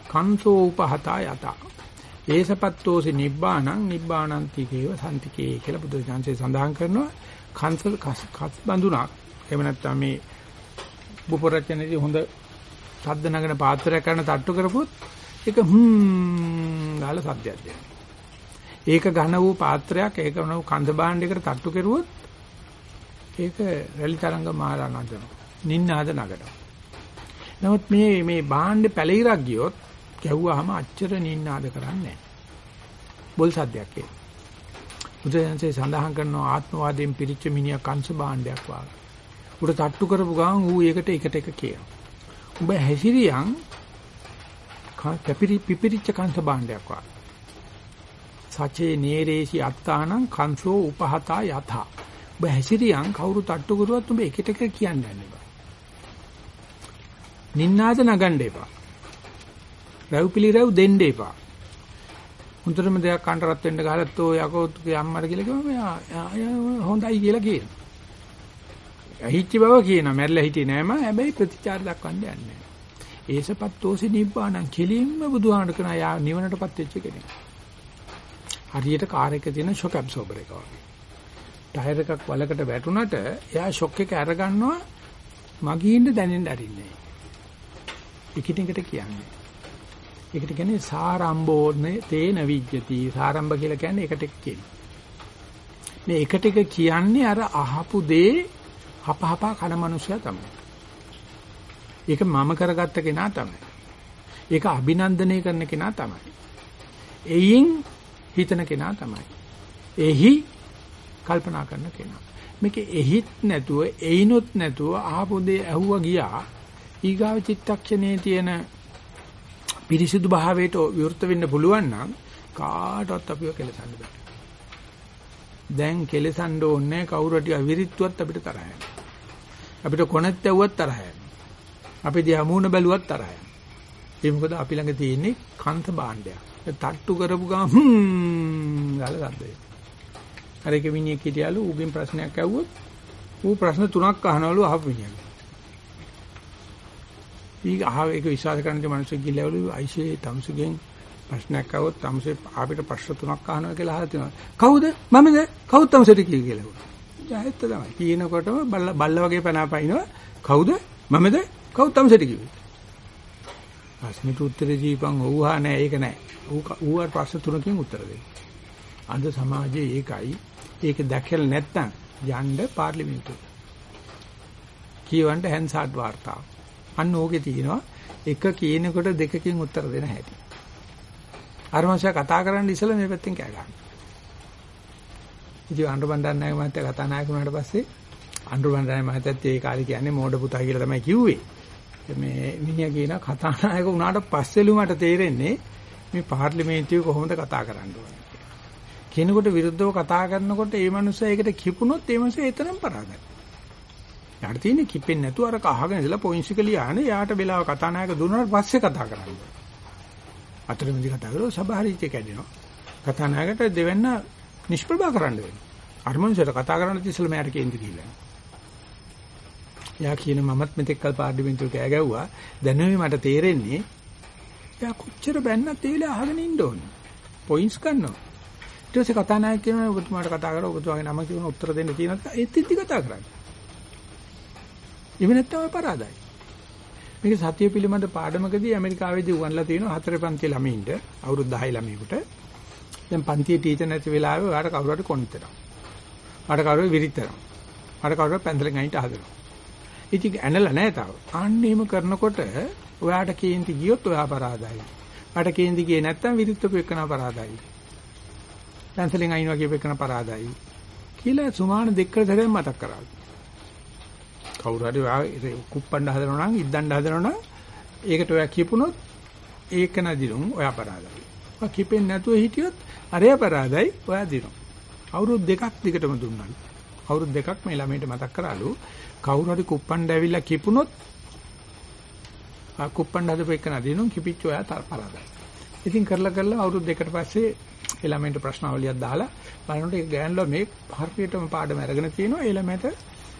කංසෝ උපහතා යත. ඒසපත්තෝසි නිබ්බාණං නිබ්බාණන්ති කේව සම්තිකේ කියලා බුදු දහමසේ සඳහන් කරනවා. කංසල් කස් බඳුනක් එහෙම නැත්නම් මේ බුපරචනේදී හොඳ සද්ද නගන පාත්‍රයක් කරන තට්ටු කරපොත් ඒක හ්ම් ගාලා සද්දයක් දෙනවා. ඒක ඝන වූ පාත්‍රයක් ඒක වුණ කඳ භාණ්ඩයකට තට්ටු කරුවොත් ඒක රැලි තරංග මාලා නගනවා. නින්නාද නගනවා. නමුත් මේ මේ භාණ්ඩේ පැලිරක් ගියොත් ගැහුවාම අච්චර නින්නාද කරන්නේ නැහැ. බොල් සද්දයක් ඒ. බුදුසසුනේ සඳහන් කරනවා ආත්මවාදයෙන් පිරිච්ච මිනිහා කංශ භාණ්ඩයක් වාගේ. උඩ තට්ටු කරපු ගමන් ඌ ඒකට එකට එක කියනවා. උඹ හැසිරියන් කැපිරි පිපිරිච්ච කංශ භාණ්ඩයක් වගේ. සචේ නේරේසි අත්තානං කංසෝ උපහතා යත. ඔබ හැසිරියන් කවුරු තට්ටු කරුවත් ඔබ එකට එක කියන්නේ නැහැ. නින්නාද නගන්න එපා. රව්පිලි රව් දෙන්න එපා. හොඳටම දෙයක් කන්ට රත් වෙන්න ගහලත් ඔය යකෝ අම්මර කියලා කිව්වම හොඳයි කියලා කියනවා. ඇහිච්ච බව කියනවා. මැරිලා හිටියේ නෑම හැබැයි ප්‍රතිචාර දක්වන්න යන්නේ ඒසපත්තෝසි නිබ්බාණං කෙලින්ම බුදුහාමර කරන යා නිවනටපත් වෙච්ච කෙනෙක්. හරියට කාර් එකේ තියෙන ෂොක් ඇබ්සෝබර් එක වගේ. ටයර් එකක් වලකට වැටුණට එයා ෂොක් එක අරගන්නවා මගින්න දැනෙන්න අරින්නේ. එකිනෙකට කියන්නේ. ඒකට කියන්නේ සාරම්භෝනේ තේන විජ්ජති. සාරම්භ කියලා කියන්නේ එකට එක කියන්නේ. මේ එකට එක කියන්නේ අර අහපු දේ හපහපා කන මනුස්සයා තමයි. ඒක මම කරගත්ත කෙනා තමයි. ඒක අභිනන්දනය කරන කෙනා තමයි. එයින් හිතන කෙනා තමයි. එහි කල්පනා කරන කෙනා. මේක එහිත් නැතුව එයිනොත් නැතුව ආපු දේ ඇහුවා ගියා. ඊගාව චිත්තක්ෂණයේ තියෙන පිරිසිදු භාවයට විවෘත වෙන්න පුළුවන් නම් කාටවත් අපිව කෙලසන්න බෑ. දැන් කෙලසන්න ඕනේ කවුරු හරි අවිරිත්තුවත් අපිට තරහ යනවා. අපිට කොනෙත් ඇව්වත් තරහ යනවා. අපි දිහා මූණ බැලුවත් තරහ යනවා. ඒ මොකද අපි ළඟ තියෙන්නේ කන්ත භාණ්ඩයක්. තට්ටු කරපු ගමන් හ්ම් ගාලා ගන්න. අර එක මිනිහෙක් හිටියලු ඌගෙන් ප්‍රශ්නයක් ඇහුවොත් ඌ ප්‍රශ්න තුනක් අහනවලු අහපු මිනිහා. ඊග අහව ඒක විශ්වාස කරන මිනිස්සු ගිල්ලවලු අයිෂේ තමුසුගෙන් ප්‍රශ්නයක් අහුවොත් තමුසේ අපිට ප්‍රශ්න තුනක් අහනවා කියලා අහලා තියෙනවා. කවුද? මමද? කවුද තමුසෙට කිව්වේ කියලා. ජාහෙත්ත තමයි. කියනකොටම බල්ල බල්ල වගේ පනාපයින්නවා. කවුද? මමද? කවුද තමුසෙට කිව්වේ? ප්‍රශ්නෙට උත්තර දීපන් ඔව්හා නෑ ඒක නෑ. ඌ ඌට ප්‍රශ්න තුනකින් උත්තර දෙන්න. අද සමාජයේ ඒකයි. ඒක දැකලා නැත්නම් යන්න පාර්ලිමේන්තුවට. කියවන්න හැන්සාඩ් වාර්තාව. අන්න ඕකේ තියෙනවා එක කියනකොට දෙකකින් උත්තර දෙන හැටි. අරමංශය කතා කරන්න ඉස්සෙල්ලා මේ පැත්තෙන් කෑ ගන්න. ඉතින් අඬ බණ්ඩාර නායක මහත්තයා කතා නායක වුණාට පස්සේ අඬ බණ්ඩාර මහත්තයත් ඒ කාලේ කියන්නේ මෝඩ පුතා කියලා තමයි කිව්වේ. මේ මිනිහා කියන කතා නායක වුණාට පස්සෙලු මට තේරෙන්නේ මේ පාර්ලිමේන්තුවේ කොහොමද කතා කරන්න ඕනේ. කෙනෙකුට විරුද්ධව කතා කරනකොට ඒ මනුස්සයා ඒකට කිපුණොත් ඒ මනුස්සයා එතනම පරාදයි. යාට තියෙන්නේ කිපෙන්නේ නැතුව අර කහගෙන ඉඳලා පොයින්ට්ස් එක ලියානේ යාට වෙලාව කතා නායක දුන්නාට පස්සේ කතා කරන්න. අතරමැදි කතා කරලා සභාරීත්‍ය කැඩෙනවා. කතා නායකට දෙවෙන්න නිෂ්ප්‍රභා කරන්න වෙනවා. අර මනුස්සයාට කතා කරන්න තිස්සලා මෑට කේන්ති කියලා. යා කියන මමත් මෙතෙක් කල් පාර්ලිමේන්තුවේ කෑ ගැව්වා. දැනුමේ මට තේරෙන්නේ යා කොච්චර බැන්නත් ඒ වෙලාව අහගෙන ඉන්න ඕනේ. පොයින්ට්ස් ගන්නවා. ඊට පස්සේ කතා නායක කියනවා ඔබතුමාට කතා කරලා ඔබතුමාගේ නම කියන උත්තර දෙන්න තියෙනවද? ඒත් ඉති කතා කරන්නේ. එහෙම නැත්නම් අපරාධයි. මේක සත්‍ය පිළිබඳ පාඩමකදී ඇමරිකාවේදී උගන්ලා තියෙනවා හතර පන්ති ළමයින්ට අවුරුදු 10 ළමයෙකුට. දැන් පන්තියේ ටීචර් නැති වෙලාවේ ඔයාලට කවුරු හරි කොනිටනවා. ඔයාලට කවුරු හරි විරිටනවා. ඔයාලට කවුරු හරි පැන්සලෙන් අයින්ට හදනවා. ඉතින් ඇනලා නැහැ තාම. අන්න එහෙම කරනකොට ඔයාට කේන්ති ගියොත් ඔයා අපරාධයි. ඔයාට කේන්ති ගියේ නැත්නම් විරිට්ටපු එකන අපරාධයි. පැන්සලෙන් අයින්වා කියපු එකන අපරාධයි. කියලා සුමාන දෙකකට සැරයක් මතක් කරා. කවුරු හරි ඔයා කුප්පණ්ඩ හදනවා නම් ඉද්දණ්ඩ හදනවා නම් ඒකට ඔයා කියපුණොත් ඒක නදිනුම් ඔයා අපරාධයි. ඔයා කිපෙන්නේ නැතුව හිටියොත් අරය අපරාධයි ඔයා දිනුම්. අවුරුදු දෙකක් දිගටම දුන්නා. අවුරුදු දෙකක් මේ ළමයිට මතක් කරාලු කවුරු හරි කුප්පණ්ඩ ඇවිල්ලා කිපුණොත් ආ කුප්පණ්ඩ හදපු එක නදිනුම් කිපිච්ච ඔයා අපරාධයි. ඉතින් කරලා කරලා අවුරුදු දෙකකට පස්සේ ඒ ළමයින්ට ප්‍රශ්නාවලියක් දාලා බලනකොට ඒ ගෑනලා මේ හරියටම පාඩම අරගෙන තියෙනවා ඒ ළමයට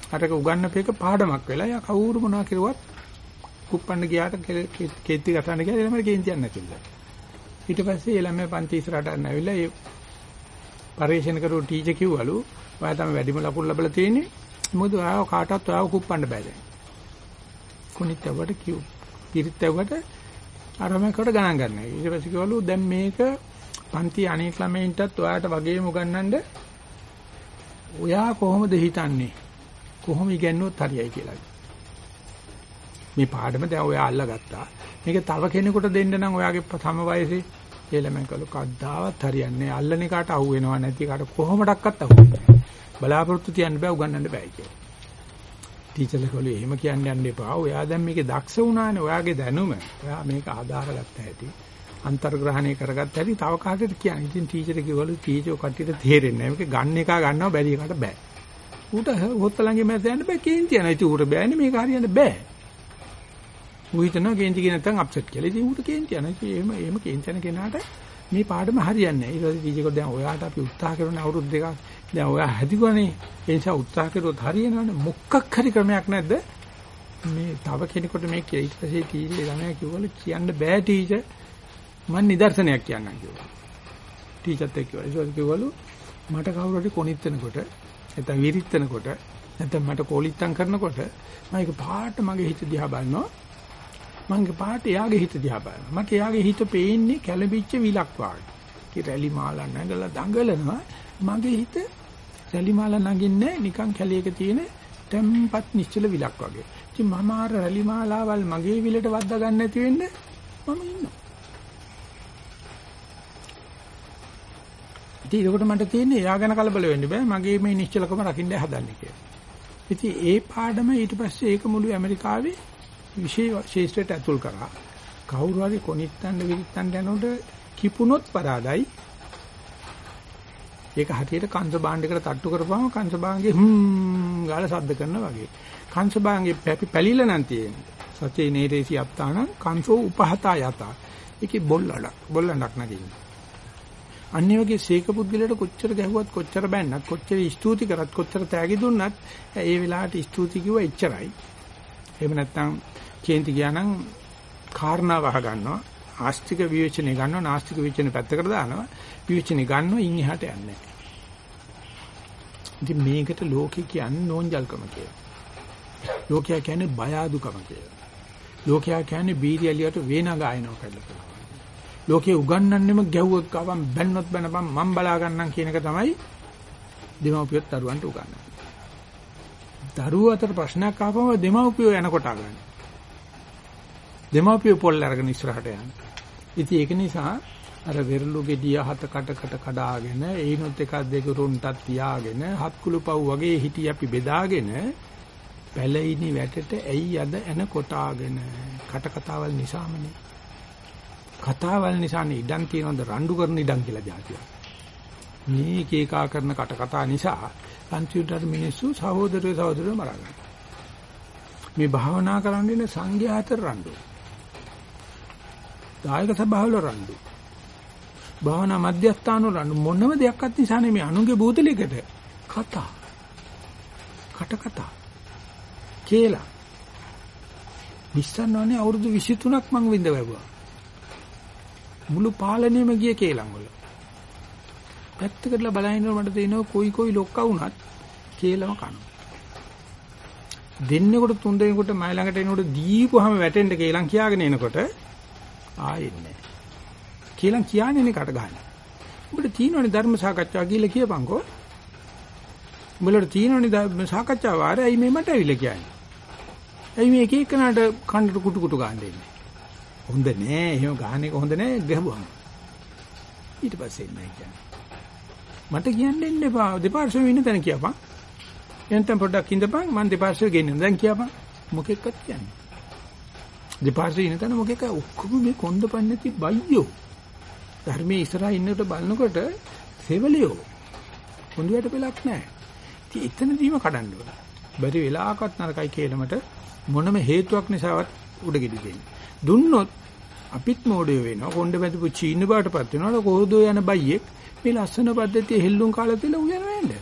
අරක උගන්නපේක පාඩමක් වෙලා යා කවුරු මොනවා කරුවත් කුප්පන්න ගියාට කේන්ති ගතන්න ගියා ළමයි කේන්තියක් නැතිල. ඊට පස්සේ ඒ ළමයා පන්ති ඉස්සරහට ආවිල්ලා ඒ පරිශන කරු ටීචර් කිව්වලු ඔයා තමයි වැඩිම ලකුණු ලැබලා තියෙන්නේ. මොකද ඔයාව කාටවත් ඔයාව කුප්පන්න බෑ දැන්. කුණිතවට කිව්. පිරිතවට අරමකට ගණන් ගන්නයි. ඊට පස්සේ කිව්වලු දැන් මේක පන්ති අනේක ළමයින්ටත් ඔයාට වගේම උගන්වන්න ඔයා කොහොමද හිතන්නේ? කොහොම ඉගෙනුවොත් හරියයි කියලා. මේ පාඩම දැන් ඔයා අල්ලගත්තා. මේක තව කෙනෙකුට දෙන්න නම් ඔයාගේ සම වයසේ ඒ ළමයි කළු කද්දාවත් හරියන්නේ අල්ලන එකට අහු වෙනවා නැති එකට කොහොමඩක්වත් අහු වෙන්නේ බලාපොරොත්තු තියන්න බෑ උගන්නන්න බෑ කියලා. ටීචර්ලා කළු එහෙම කියන්න යන්න එපා. ඔයා දැන් මේකේ දක්ෂ වුණානේ. ඔයාගේ දැනුම. ඔයා මේක ආදාරගත්ත හැටි. අන්තර්ග්‍රහණය කරගත්ත හැටි තව කාටද කියන්නේ. ඉතින් ටීචර් කිව්වලු ටීචර් කට්ටියට තේරෙන්නේ නැහැ. මේක ගන්න එක ගන්නව බැරි එකට බෑ. ඌට හොත්තලංගේ මැද යන්න බෑ කේන්ති යනවා. ඉතින් ඌට බෑනේ මේක හරියන්න බෑ. ඌ හිතනවා කේන්ති කියන නැත්නම් අප්සෙට් කියලා. ඉතින් ඌට කේන්ති යනවා. ඉතින් එහෙම එහෙම කේන්ති යන කෙනාට මේ පාඩම හරියන්නේ නැහැ. ඊට පස්සේ ටීචර් දැන් ඔයාට අපි උත්සාහ කරන අවුරුදු දෙකක් දැන් ඔයා හැදිගුණේ ඒ නිසා උත්සාහ කරුවොත් හරියනවනේ. මොකක් හරි ක්‍රමයක් නැද්ද? මේ තව කෙනෙකුට මේ ඊට පස්සේ ටීචර් ළමයා කිව්වලු කියන්න බෑ ටීචර්. මම නිදර්ශනයක් කියන්නම් කිව්වා. ටීචර්ත් එක්ක කිව්වා. ඒක කිව්වලු මට කවුරු හරි කොනිත් වෙනකොට නැත්නම් විරිත්තනකොට නැත්නම් මට කෝලිත්තම් කරනකොට මම ඒක පාට මගේ හිත දිහා බලනවා. මගේ පාට එයාගේ හිත දිහා බලනවා. මට එයාගේ හිත පේන්නේ කැළඹිච්ච විලක් වාගේ. කි රැලි මාලා නැගලා දඟලනවා. මගේ හිත රැලි මාලා නගින්නේ නිකන් කැලේක තියෙන තැම්පත් නිශ්චල විලක් වගේ. ඉතින් මම අර රැලි මාලාවල් මගේ විලට වද්දා ගන්න නැති වෙන්න මම ඉන්නවා. ඉතින් ඒකට මට තියෙන්නේ එයා ගැන කලබල වෙන්න බෑ. මගේ මේ නිශ්චලකම රකින්න හදන්නේ කියලා. ඉතින් ඒ පාඩම ඊට පස්සේ ඒක මුළු ඇමරිකාවේ විශේෂ ශේෂ්ත්‍රයට ඇතුල් කරා. කවුරු හරි කොනිත්තන්න විරිත්තන්න යනකොට කිපුණොත් පරාදයි. ඒක හරියට කංශ භාණ්ඩයකට තට්ටු කරපුවම කංශ භාණ්ඩේ හ්ම් ගාලා සද්ද කරනවා වගේ. කංශ භාණ්ඩේ පැලිලා නම් තියෙන්නේ. සතේ නේරේසි අත්තාන කංශෝ උපහතා යත. ඒකේ බොල්ලඩක් බොල්ලඩක් නැගින්නේ. අන්නේ වගේ සීක පුද්ගලයාට කොච්චර ගැහුවත් කොච්චර බැන්නත් කොච්චර ස්තුති කරත් කොච්චර තෑගි දුන්නත් ඒ වෙලාවට ස්තුති කිව්ව එච්චරයි. එහෙම නැත්නම් කේන්ති ගියානම් කාරණා වහ ගන්නවා ආස්තික විවේචනය ගන්නවා නාස්තික විවේචනය පැත්තකට දානවා විවේචනය ගන්නවා ඉන් එහාට යන්නේ ඉතින් මේකට ලෝකේ කියන්නේ නෝන්ජල්කම කියලා. ලෝකයා කියන්නේ බය අදුකම කියලා. ලෝකයා කියන්නේ බීරියලියට වේනා ගායනවා කියලා. ලෝකේ උගන්වන්නෙම ගැව්වොත් කවම් බැන්නොත් බැනපම් මම බලා ගන්නම් කියන එක තමයි දෙමව්පියොත් දරුවන්ට උගන්වන්නේ. දරුවෝ අතර ප්‍රශ්නයක් ආවම දෙමව්පියෝ යනකොට ගන්න. දෙමව්පියෝ පොල් අරගෙන ඉස්සරහට යන. ඉතින් ඒක නිසා අර වෙරළු ගෙඩිය හත කටකට කඩාගෙන ඒනොත් එකක් දෙක රුන්ටක් තියාගෙන හත් කුළු පව් වගේ හිටි අපි බෙදාගෙන පැලිනි වැටට ඇයි අද එන කොටාගෙන කට කතාවල් නිසාමනේ කතාවල් නිසානේ ඉඩම් තියනවද රණ්ඩු කරන ඉඩම් කියලා જાතියක්. මේ කේකා කරන කට කතා නිසා කම්පියුටර් මිනිස්සු සහෝදරයෝ සහෝදරයෝ මරනවා. මේ භාවනා කරන්න ඉන්න සංඝයා අතර රණ්ඩු. දායක සභාවල රණ්ඩු. භාවනා මධ්‍යස්ථාන රණ්ඩු මොනම දෙයක්වත් නිසා නෙමෙයි අනුගේ බූතලයකට කතා. කට කතා. කියලා. විශ්සන්නෝනේ අවුරුදු 23ක් මං විඳ වැවුවා. මුළු පාලනයම ගිය කේලම් වල. පැත්තකටලා බලහිනකොට මට තේරෙනවා කොයි කොයි ලොක්කා වුණත් කේලම කනවා. දෙන්නෙකුට තුන් දෙනෙකුට මයි ළඟට එනකොට දීපුවාම වැටෙන්න කේලම් කියාගෙන එනකොට ආයෙන්නේ. කේලම් කියන්නේ නේ කට ගන්න. උඹට තියෙනවනේ ධර්ම සාකච්ඡා කියලා කියපන්කෝ. උඹලට තියෙනවනේ ධර්ම සාකච්ඡා වාරේ ඇයි මේ මට ඇවිල්ලා කියන්නේ? ඇයි මේ එක එකනට කන්නට කුටු කුටු ගන්න දෙන්නේ? හොඳ නෑ. එහෙම ගහන එක හොඳ නෑ. ගහුවම. ඊට පස්සේ නෑ කියන්නේ. මට කියන්න දෙන්න එපා. දෙපාර්ශ්වෙම ඉන්න තැන කියපන්. එතෙන් පොඩ්ඩක් ඉඳපන්. මම දෙපාර්ශ්වෙ ගෙන්න දැන් කියපන්. මොකෙක්වත් කියන්නේ දෙපාර්ශ්වෙ ඉන්න තැන මොකෙක් ඔක්කොම මේ කොන්දපන් නැති බයියෝ. ධර්මයේ ඉස්සරහා ඉන්නකොට බලනකොට සෙවලියෝ. කොන්දුවට පෙලක් නෑ. ඉතින් එතනදීම කඩන්න ඕන. බැරි වෙලාවකත් නරකයි කියලාමට මොනම හේතුවක් නිසාවත් උඩගෙඩි දෙන්නේ. දුන්නොත් අපිත් මෝඩය වෙනවා. කොණ්ඩ බැඳපු චීන බාටපත් වෙනවා. කොහොදෝ යන බයියෙක් මේ ලස්සන පද්ධතිය හෙල්ලුම් කාලා තියලා උයන වෙන්නේ.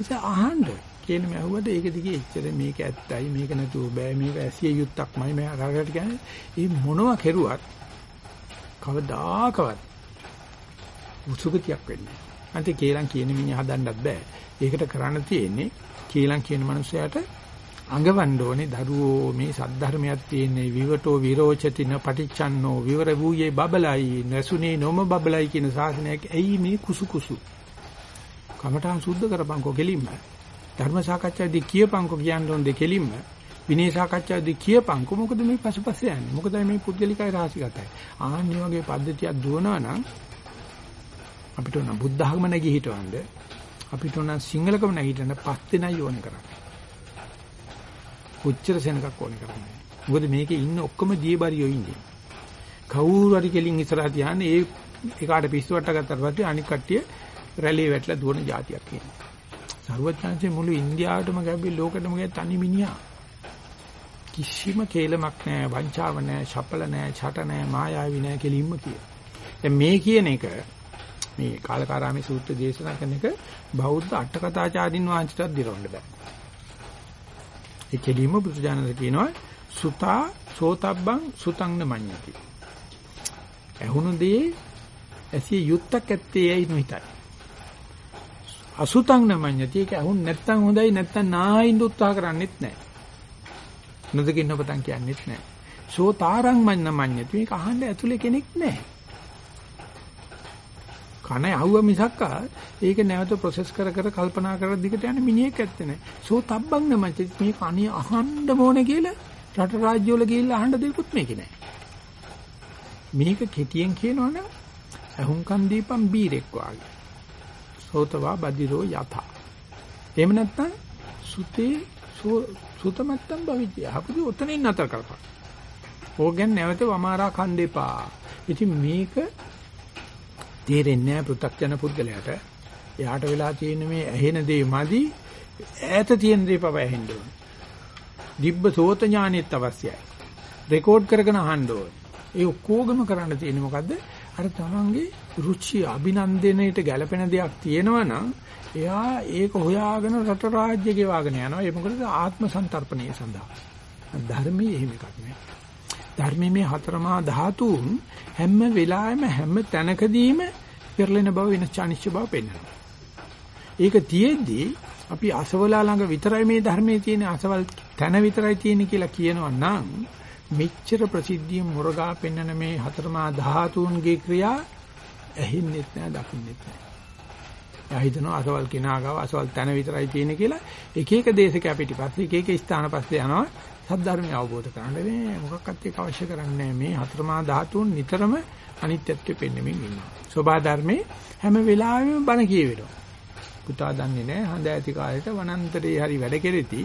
ඉතින් අහන්න කියන මේ අහුවට ඒක දිගේ එච්චර මේක ඇත්තයි මේක නැතුව බෑ මේක ඇසිය යුත්තක්මයි මේ අරකට කියන්නේ මේ මොනවා කෙරුවත් කවදාකවත් උසුගතියක් වෙන්නේ නැහැ. අන්තිේ කේලම් කියන මිනිහ හදන්නත් බෑ. ඒකට කරන්න තියෙන්නේ කේලම් කියන මනුස්සයාට අඟවන්න ඕනේ. දරුවෝ මේ සද්ධර්මයක් තියෙන්නේ විවටෝ විරෝචතින පටිච්චන්නෝ. විවර වූයේ බබලයි නැසුනේ නොම බබලයි කියන ශාසනයක් ඇයි මේ කුසු කුසු කමඨාන් සුද්ධ කරපන්කෝ කෙලින්ම. ධර්ම සාකච්ඡාදී කියපන්කෝ කියන්න ඕන දෙකෙලින්ම විනය සාකච්ඡාදී කියපන්කෝ මොකද මේ පසුපස්සේ යන්නේ? මොකද මේ පුද්ගලිකයි රාශිගතයි? ආන්නේ වගේ පද්ධතියක් දුවනවා නම් අපිට උන බුද්ධ ධර්ම නැගී හිටවන්න අපිට උන සිංහලකම නැගීටන්න පස් දෙනයි ඕනේ කරන්නේ. කොච්චර සෙනඟක් ඕනේ කරන්නේ. මොකද මේකේ ඉන්න ඔක්කොම දියබරියෝ ඉන්නේ. කවුරු හරි කෙලින් ඉස්සරහ තියාන්නේ ඒ එකාට පිස්සුවට ගත්තාට පස්සේ අනික් කට්ටිය රැළේ වැටලා දුවන જાතියක් කියනවා. සර්වඥාන්සේ මුළු ඉන්දියාවටම ගැබ්බේ ලෝකෙටම ගැ තනි මිනිහා. කිසිම කේලමක් නැහැ, වංචාව නැහැ, ශපල නැහැ, ඡට නැහැ, මායාවි නැහැ කෙලින්ම කිය. දැන් මේ කියන එක මේ කාලකාරාමේ සූත්‍ර දේශනා කරන එක බෞද්ධ අට කතාචාරින් වහන්සේටත් දිරවන්න බෑ. ඒ කෙලින්ම බුදුජානක කියනවා සුතා සෝතබ්බං සුතං නමඤ්ඤති. ඇහුණු දේ ඇසිය යුත්තක් ඇත්තේ ඇයි නොහිතයි. අසුතං නමඤ්ඤති ඒක ඇහුන් නැත්තම් හොඳයි නැත්තම් නාහින්ද උත්සාහ කරන්නෙත් නැහැ. නොදකින්න පතන් කියන්නෙත් නැහැ. සෝතාරං මඤ්ඤ මඤ්ඤති මේක අහන්න ඇතුලේ කෙනෙක් නැහැ. කන යහුව මිසක් ඒක නැවත ප්‍රොසෙස් කර කර කල්පනා කර දිගට යන මිනිහෙක් ඇත්තේ නැහැ. සෝ තබ්බන් නමච මේ කණේ අහන්න ඕනේ කියලා රට රාජ්‍ය වල ගිහිල්ලා අහන්න දෙයක්වත් මේකේ නැහැ. මේක කෙටියෙන් කියනවනම් අහුම්කන් දීපම් බීරෙක් වාගේ. සෝතවා බදිරෝ යත. එහෙම නැත්නම් සුතේ සුතමත්තම් භවිද්‍ය. අපුදි උතනින් නතර කරපන්. ඕගෙන් නැවත වමාරා කන් දෙපා. ඉතින් මේක තේරෙන්නේ නැහැ පෘථග්ජන පුද්ගලයාට. එයාට වෙලා තියෙන මේ ඇහෙන දේ මදි ඈත තියෙන දේ පව ඇහෙන්න ඕන. දිබ්බ සෝත ඥානෙත් අවශ්‍යයි. රෙකෝඩ් කරගෙන අහන්න ඕන. ඒ ඔක්කොගම කරන්න තියෙන්නේ මොකද්ද? අර තමන්ගේ රුචි අභිනන්දනයේට ගැළපෙන දෙයක් තියෙනවා නම් එයා ඒක හොයාගෙන රට රාජ්‍ය ගෙවාගෙන යනවා. ඒ මොකද ආත්ම සංතරපණය සඳහා. ධර්මයේ එහෙම එකක් නෑ. ධර්මයේ මේ හතරමහා ධාතුන් හැම වෙලාවෙම හැම තැනකදීම පෙරලෙන බව වෙන චානිච්ච බව පෙන්වනවා. ඒක තියෙද්දී අපි අසවලා ළඟ විතරයි මේ ධර්මයේ තියෙන අසවල් තැන විතරයි තියෙන කියලා කියනවා නම් මෙච්චර ප්‍රසිද්ධිය මුරගා පෙන්වන මේ හතරමහා ධාතුන්ගේ ක්‍රියා ඇහින්නෙත් නෑ දකින්නෙත් නෑ. එයා හිතනවා අසවල් කෙනාගාව අසවල් තැන විතරයි තියෙන්නේ කියලා එක එක දේශක පිටිපස්සේ එක එක ස්ථාන පස්සේ යනවා සද්ධර්මය අවබෝධ කරගන්න මේ මොකක්වත් ඒක අවශ්‍ය කරන්නේ මේ හතරමා ධාතුන් නිතරම අනිත්‍යත්වෙ පෙන්වමින් ඉන්නවා. සෝභා ධර්මේ හැම වෙලාවෙම බණ කියවෙනවා. පුතා දන්නේ නැහැ හඳ ඇති කාලේට වනාන්තරේ හරි වැඩ කෙරෙති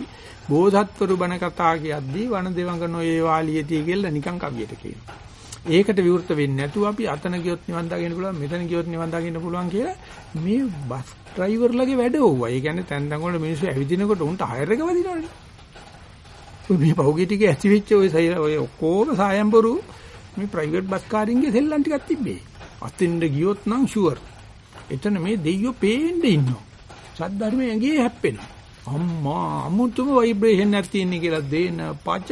බෝධත්වරු බණ කතා කියද්දී වන දෙවඟ නොයේ වාලියති කියලා නිකන් කවියට කියනවා. ඒකට විවෘත වෙන්නේ නැතුව අපි අතන ගියොත් නිවන් දකින්න පුළුවන් මෙතන ගියොත් නිවන් දකින්න පුළුවන් කියලා මේ බස් ඩ්‍රයිවර්ලගේ වැඩ ඕවා. ඒ කියන්නේ තැන් තැන් වල මිනිස්සු ඇවිදිනකොට උන්ට හයර් එක වදිනවනේ. මේ පහුගිය ටික ඇති වෙච්ච ඔය ඔය ඔක්කොම සායම්බරු මේ ප්‍රයිවට් බස් කාරින්ගේ සෙල්ලම් ටිකක් තිබ්බේ. අතින්ද ගියොත් නම් ෂුවර්. එතන මේ දෙයියෝ පේන්න ඉන්නවා. සද්ධර්මයේ ඇඟේ හැප්පෙනවා. අම්මා අමුතුම ভাইබ්‍රේෂන් එකක් තියෙන කියලා දෙන පච